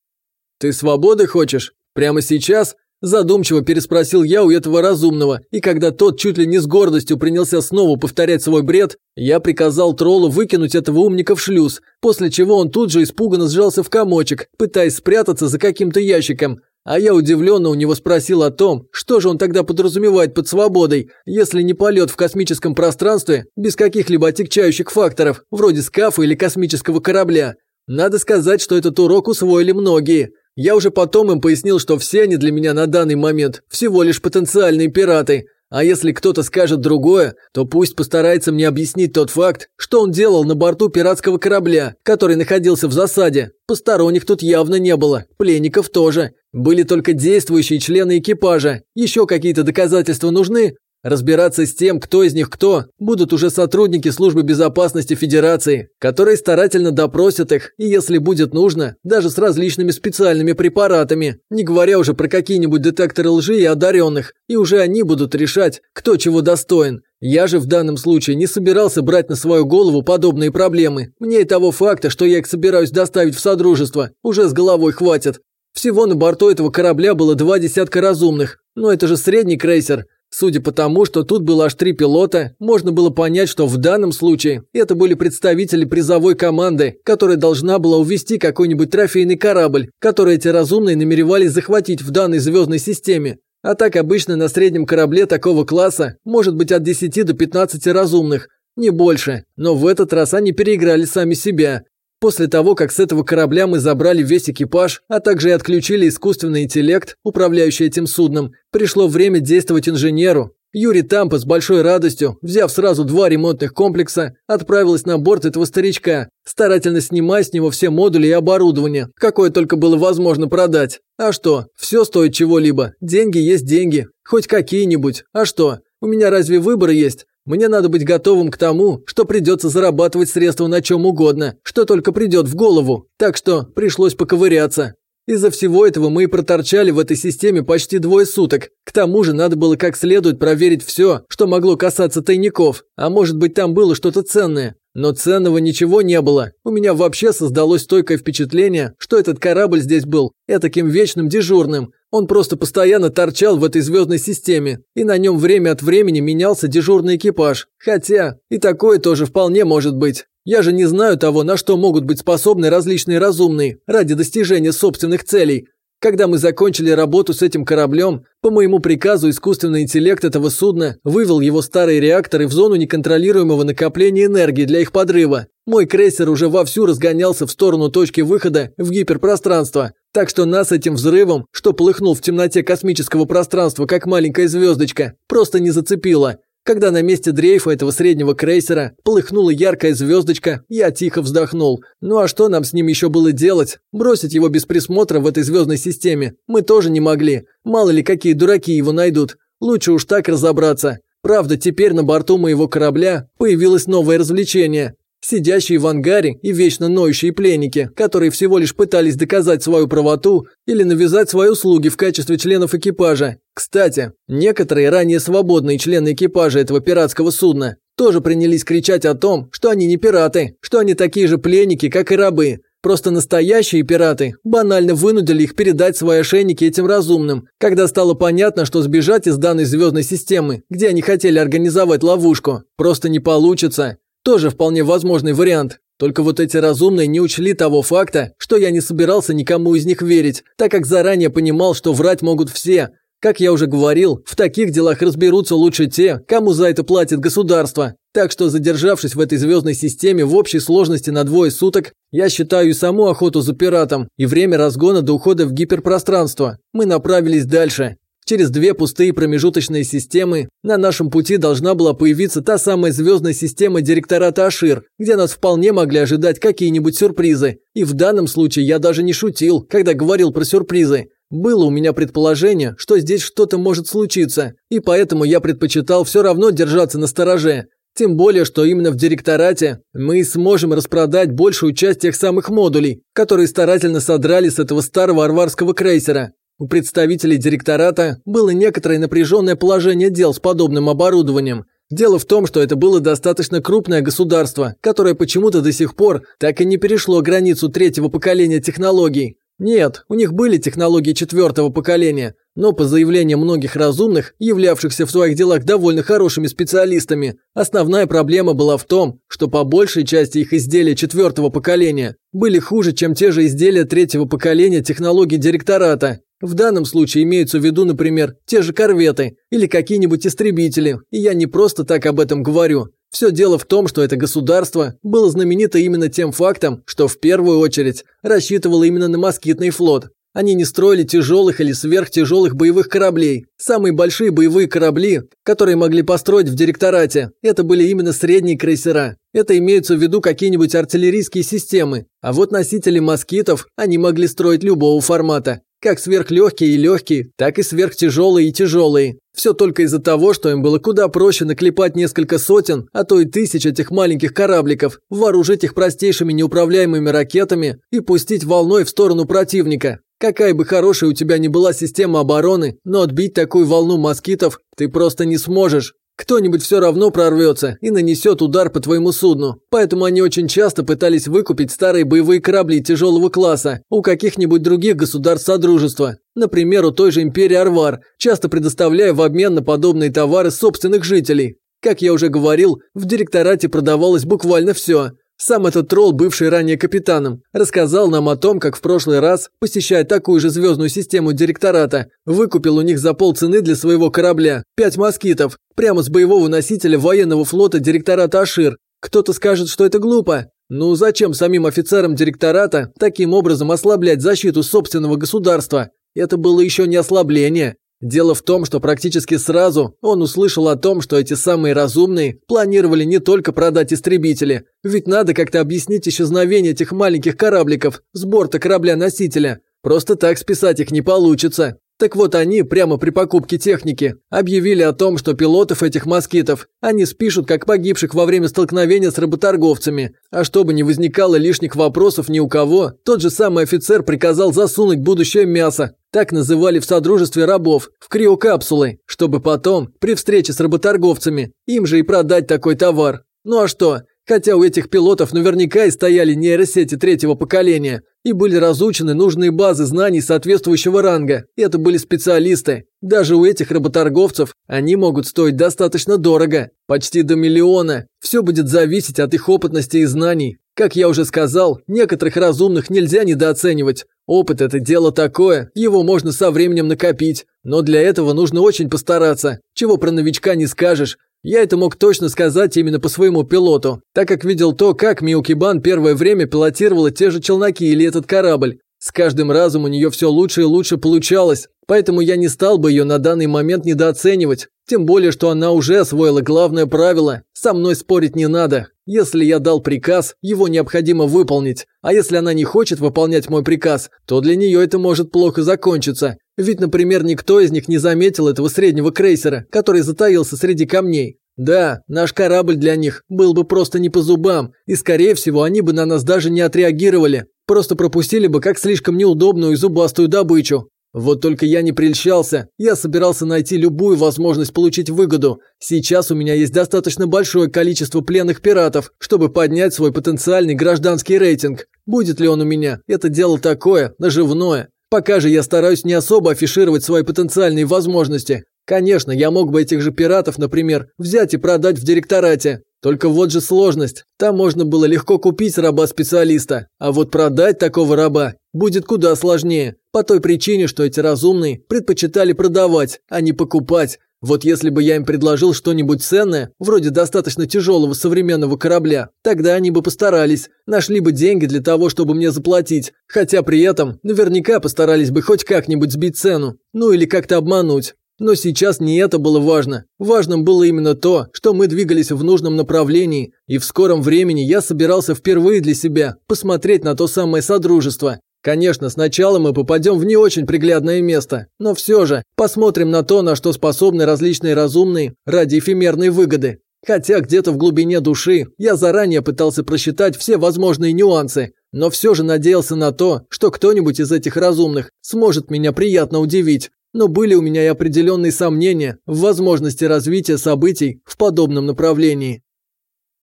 Ты свободы хочешь? Прямо сейчас? Задумчиво переспросил я у этого разумного, и когда тот чуть ли не с гордостью принялся снова повторять свой бред, я приказал троллу выкинуть этого умника в шлюз, после чего он тут же испуганно сжался в комочек, пытаясь спрятаться за каким-то ящиком. А я удивленно у него спросил о том, что же он тогда подразумевает под свободой, если не полет в космическом пространстве без каких-либо отягчающих факторов, вроде скафа или космического корабля. Надо сказать, что этот урок усвоили многие. Я уже потом им пояснил, что все они для меня на данный момент всего лишь потенциальные пираты. А если кто-то скажет другое, то пусть постарается мне объяснить тот факт, что он делал на борту пиратского корабля, который находился в засаде. Посторонних тут явно не было, пленников тоже. Были только действующие члены экипажа. Еще какие-то доказательства нужны? Разбираться с тем, кто из них кто, будут уже сотрудники службы безопасности Федерации, которые старательно допросят их, и если будет нужно, даже с различными специальными препаратами, не говоря уже про какие-нибудь детекторы лжи и одаренных, и уже они будут решать, кто чего достоин. Я же в данном случае не собирался брать на свою голову подобные проблемы. Мне и того факта, что я их собираюсь доставить в Содружество, уже с головой хватит. Всего на борту этого корабля было два десятка разумных, но это же средний крейсер – Судя по тому, что тут было аж три пилота, можно было понять, что в данном случае это были представители призовой команды, которая должна была увести какой-нибудь трофейный корабль, который эти разумные намеревались захватить в данной звездной системе. А так обычно на среднем корабле такого класса может быть от 10 до 15 разумных, не больше. Но в этот раз они переиграли сами себя. После того, как с этого корабля мы забрали весь экипаж, а также и отключили искусственный интеллект, управляющий этим судном, пришло время действовать инженеру. Юрий Тампа с большой радостью, взяв сразу два ремонтных комплекса, отправилась на борт этого старичка, старательно снимая с него все модули и оборудование, какое только было возможно продать. А что, все стоит чего-либо, деньги есть деньги, хоть какие-нибудь, а что, у меня разве выбор есть? Мне надо быть готовым к тому, что придется зарабатывать средства на чем угодно, что только придет в голову. Так что пришлось поковыряться. Из-за всего этого мы и проторчали в этой системе почти двое суток. К тому же надо было как следует проверить все, что могло касаться тайников. А может быть там было что-то ценное. Но ценного ничего не было. У меня вообще создалось стойкое впечатление, что этот корабль здесь был этаким вечным дежурным, он просто постоянно торчал в этой звездной системе, и на нем время от времени менялся дежурный экипаж. Хотя, и такое тоже вполне может быть. Я же не знаю того, на что могут быть способны различные разумные ради достижения собственных целей. Когда мы закончили работу с этим кораблем, по моему приказу искусственный интеллект этого судна вывел его старые реакторы в зону неконтролируемого накопления энергии для их подрыва. Мой крейсер уже вовсю разгонялся в сторону точки выхода в гиперпространство, так что нас этим взрывом, что полыхнул в темноте космического пространства как маленькая звездочка, просто не зацепило. Когда на месте дрейфа этого среднего крейсера полыхнула яркая звездочка, я тихо вздохнул. Ну а что нам с ним еще было делать? Бросить его без присмотра в этой звездной системе мы тоже не могли. Мало ли какие дураки его найдут. Лучше уж так разобраться. Правда, теперь на борту моего корабля появилось новое развлечение. Сидящие в ангаре и вечно ноющие пленники, которые всего лишь пытались доказать свою правоту или навязать свои услуги в качестве членов экипажа. Кстати, некоторые ранее свободные члены экипажа этого пиратского судна тоже принялись кричать о том, что они не пираты, что они такие же пленники, как и рабы. Просто настоящие пираты банально вынудили их передать свои ошейники этим разумным, когда стало понятно, что сбежать из данной звездной системы, где они хотели организовать ловушку, просто не получится. Тоже вполне возможный вариант. Только вот эти разумные не учли того факта, что я не собирался никому из них верить, так как заранее понимал, что врать могут все. Как я уже говорил, в таких делах разберутся лучше те, кому за это платит государство. Так что, задержавшись в этой звездной системе в общей сложности на двое суток, я считаю саму охоту за пиратом, и время разгона до ухода в гиперпространство. Мы направились дальше. Через две пустые промежуточные системы на нашем пути должна была появиться та самая звездная система директората Ашир, где нас вполне могли ожидать какие-нибудь сюрпризы. И в данном случае я даже не шутил, когда говорил про сюрпризы. Было у меня предположение, что здесь что-то может случиться, и поэтому я предпочитал все равно держаться на стороже. Тем более, что именно в директорате мы сможем распродать большую часть тех самых модулей, которые старательно содрали с этого старого арварского крейсера. У представителей директората было некоторое напряженное положение дел с подобным оборудованием. Дело в том, что это было достаточно крупное государство, которое почему-то до сих пор так и не перешло границу третьего поколения технологий. Нет, у них были технологии четвертого поколения, но по заявлениям многих разумных, являвшихся в своих делах довольно хорошими специалистами, основная проблема была в том, что по большей части их изделия четвертого поколения были хуже, чем те же изделия третьего поколения технологий директората. В данном случае имеются в виду, например, те же корветы или какие-нибудь истребители, и я не просто так об этом говорю. Все дело в том, что это государство было знаменито именно тем фактом, что в первую очередь рассчитывало именно на москитный флот. Они не строили тяжелых или сверхтяжелых боевых кораблей. Самые большие боевые корабли, которые могли построить в директорате, это были именно средние крейсера. Это имеются в виду какие-нибудь артиллерийские системы. А вот носители москитов они могли строить любого формата. Как сверхлегкие и легкие, так и сверхтяжелые и тяжелые. Все только из-за того, что им было куда проще наклепать несколько сотен, а то и тысяч этих маленьких корабликов, вооружить их простейшими неуправляемыми ракетами и пустить волной в сторону противника. Какая бы хорошая у тебя ни была система обороны, но отбить такую волну москитов ты просто не сможешь. Кто-нибудь все равно прорвется и нанесет удар по твоему судну. Поэтому они очень часто пытались выкупить старые боевые корабли тяжелого класса у каких-нибудь других государств Содружества. Например, у той же империи Арвар, часто предоставляя в обмен на подобные товары собственных жителей. Как я уже говорил, в директорате продавалось буквально все. Сам этот тролл, бывший ранее капитаном, рассказал нам о том, как в прошлый раз, посещая такую же звездную систему директората, выкупил у них за полцены для своего корабля пять москитов, прямо с боевого носителя военного флота директората Ашир. Кто-то скажет, что это глупо. Ну зачем самим офицерам директората таким образом ослаблять защиту собственного государства? Это было еще не ослабление, Дело в том, что практически сразу он услышал о том, что эти самые разумные планировали не только продать истребители, ведь надо как-то объяснить исчезновение этих маленьких корабликов с борта корабля-носителя. Просто так списать их не получится. Так вот они, прямо при покупке техники, объявили о том, что пилотов этих москитов они спишут как погибших во время столкновения с работорговцами. А чтобы не возникало лишних вопросов ни у кого, тот же самый офицер приказал засунуть будущее мясо, так называли в Содружестве рабов, в криокапсулы, чтобы потом, при встрече с работорговцами, им же и продать такой товар. Ну а что, Хотя у этих пилотов наверняка и стояли нейросети третьего поколения, и были разучены нужные базы знаний соответствующего ранга. Это были специалисты. Даже у этих работорговцев они могут стоить достаточно дорого, почти до миллиона. Все будет зависеть от их опытности и знаний. Как я уже сказал, некоторых разумных нельзя недооценивать. Опыт – это дело такое, его можно со временем накопить. Но для этого нужно очень постараться. Чего про новичка не скажешь. Я это мог точно сказать именно по своему пилоту, так как видел то, как Миукибан первое время пилотировала те же челноки или этот корабль. С каждым разом у нее все лучше и лучше получалось, поэтому я не стал бы ее на данный момент недооценивать. Тем более, что она уже освоила главное правило – со мной спорить не надо. Если я дал приказ, его необходимо выполнить. А если она не хочет выполнять мой приказ, то для нее это может плохо закончиться. Ведь, например, никто из них не заметил этого среднего крейсера, который затаился среди камней. Да, наш корабль для них был бы просто не по зубам, и, скорее всего, они бы на нас даже не отреагировали. Просто пропустили бы как слишком неудобную и зубастую добычу. Вот только я не прельщался. Я собирался найти любую возможность получить выгоду. Сейчас у меня есть достаточно большое количество пленных пиратов, чтобы поднять свой потенциальный гражданский рейтинг. Будет ли он у меня? Это дело такое, наживное. Пока же я стараюсь не особо афишировать свои потенциальные возможности. Конечно, я мог бы этих же пиратов, например, взять и продать в директорате. Только вот же сложность. Там можно было легко купить раба-специалиста, а вот продать такого раба будет куда сложнее. По той причине, что эти разумные предпочитали продавать, а не покупать. Вот если бы я им предложил что-нибудь ценное, вроде достаточно тяжелого современного корабля, тогда они бы постарались, нашли бы деньги для того, чтобы мне заплатить, хотя при этом наверняка постарались бы хоть как-нибудь сбить цену, ну или как-то обмануть. Но сейчас не это было важно. Важным было именно то, что мы двигались в нужном направлении, и в скором времени я собирался впервые для себя посмотреть на то самое содружество. Конечно, сначала мы попадем в не очень приглядное место, но все же посмотрим на то, на что способны различные разумные ради эфемерной выгоды. Хотя где-то в глубине души я заранее пытался просчитать все возможные нюансы, но все же надеялся на то, что кто-нибудь из этих разумных сможет меня приятно удивить. Но были у меня и определенные сомнения в возможности развития событий в подобном направлении.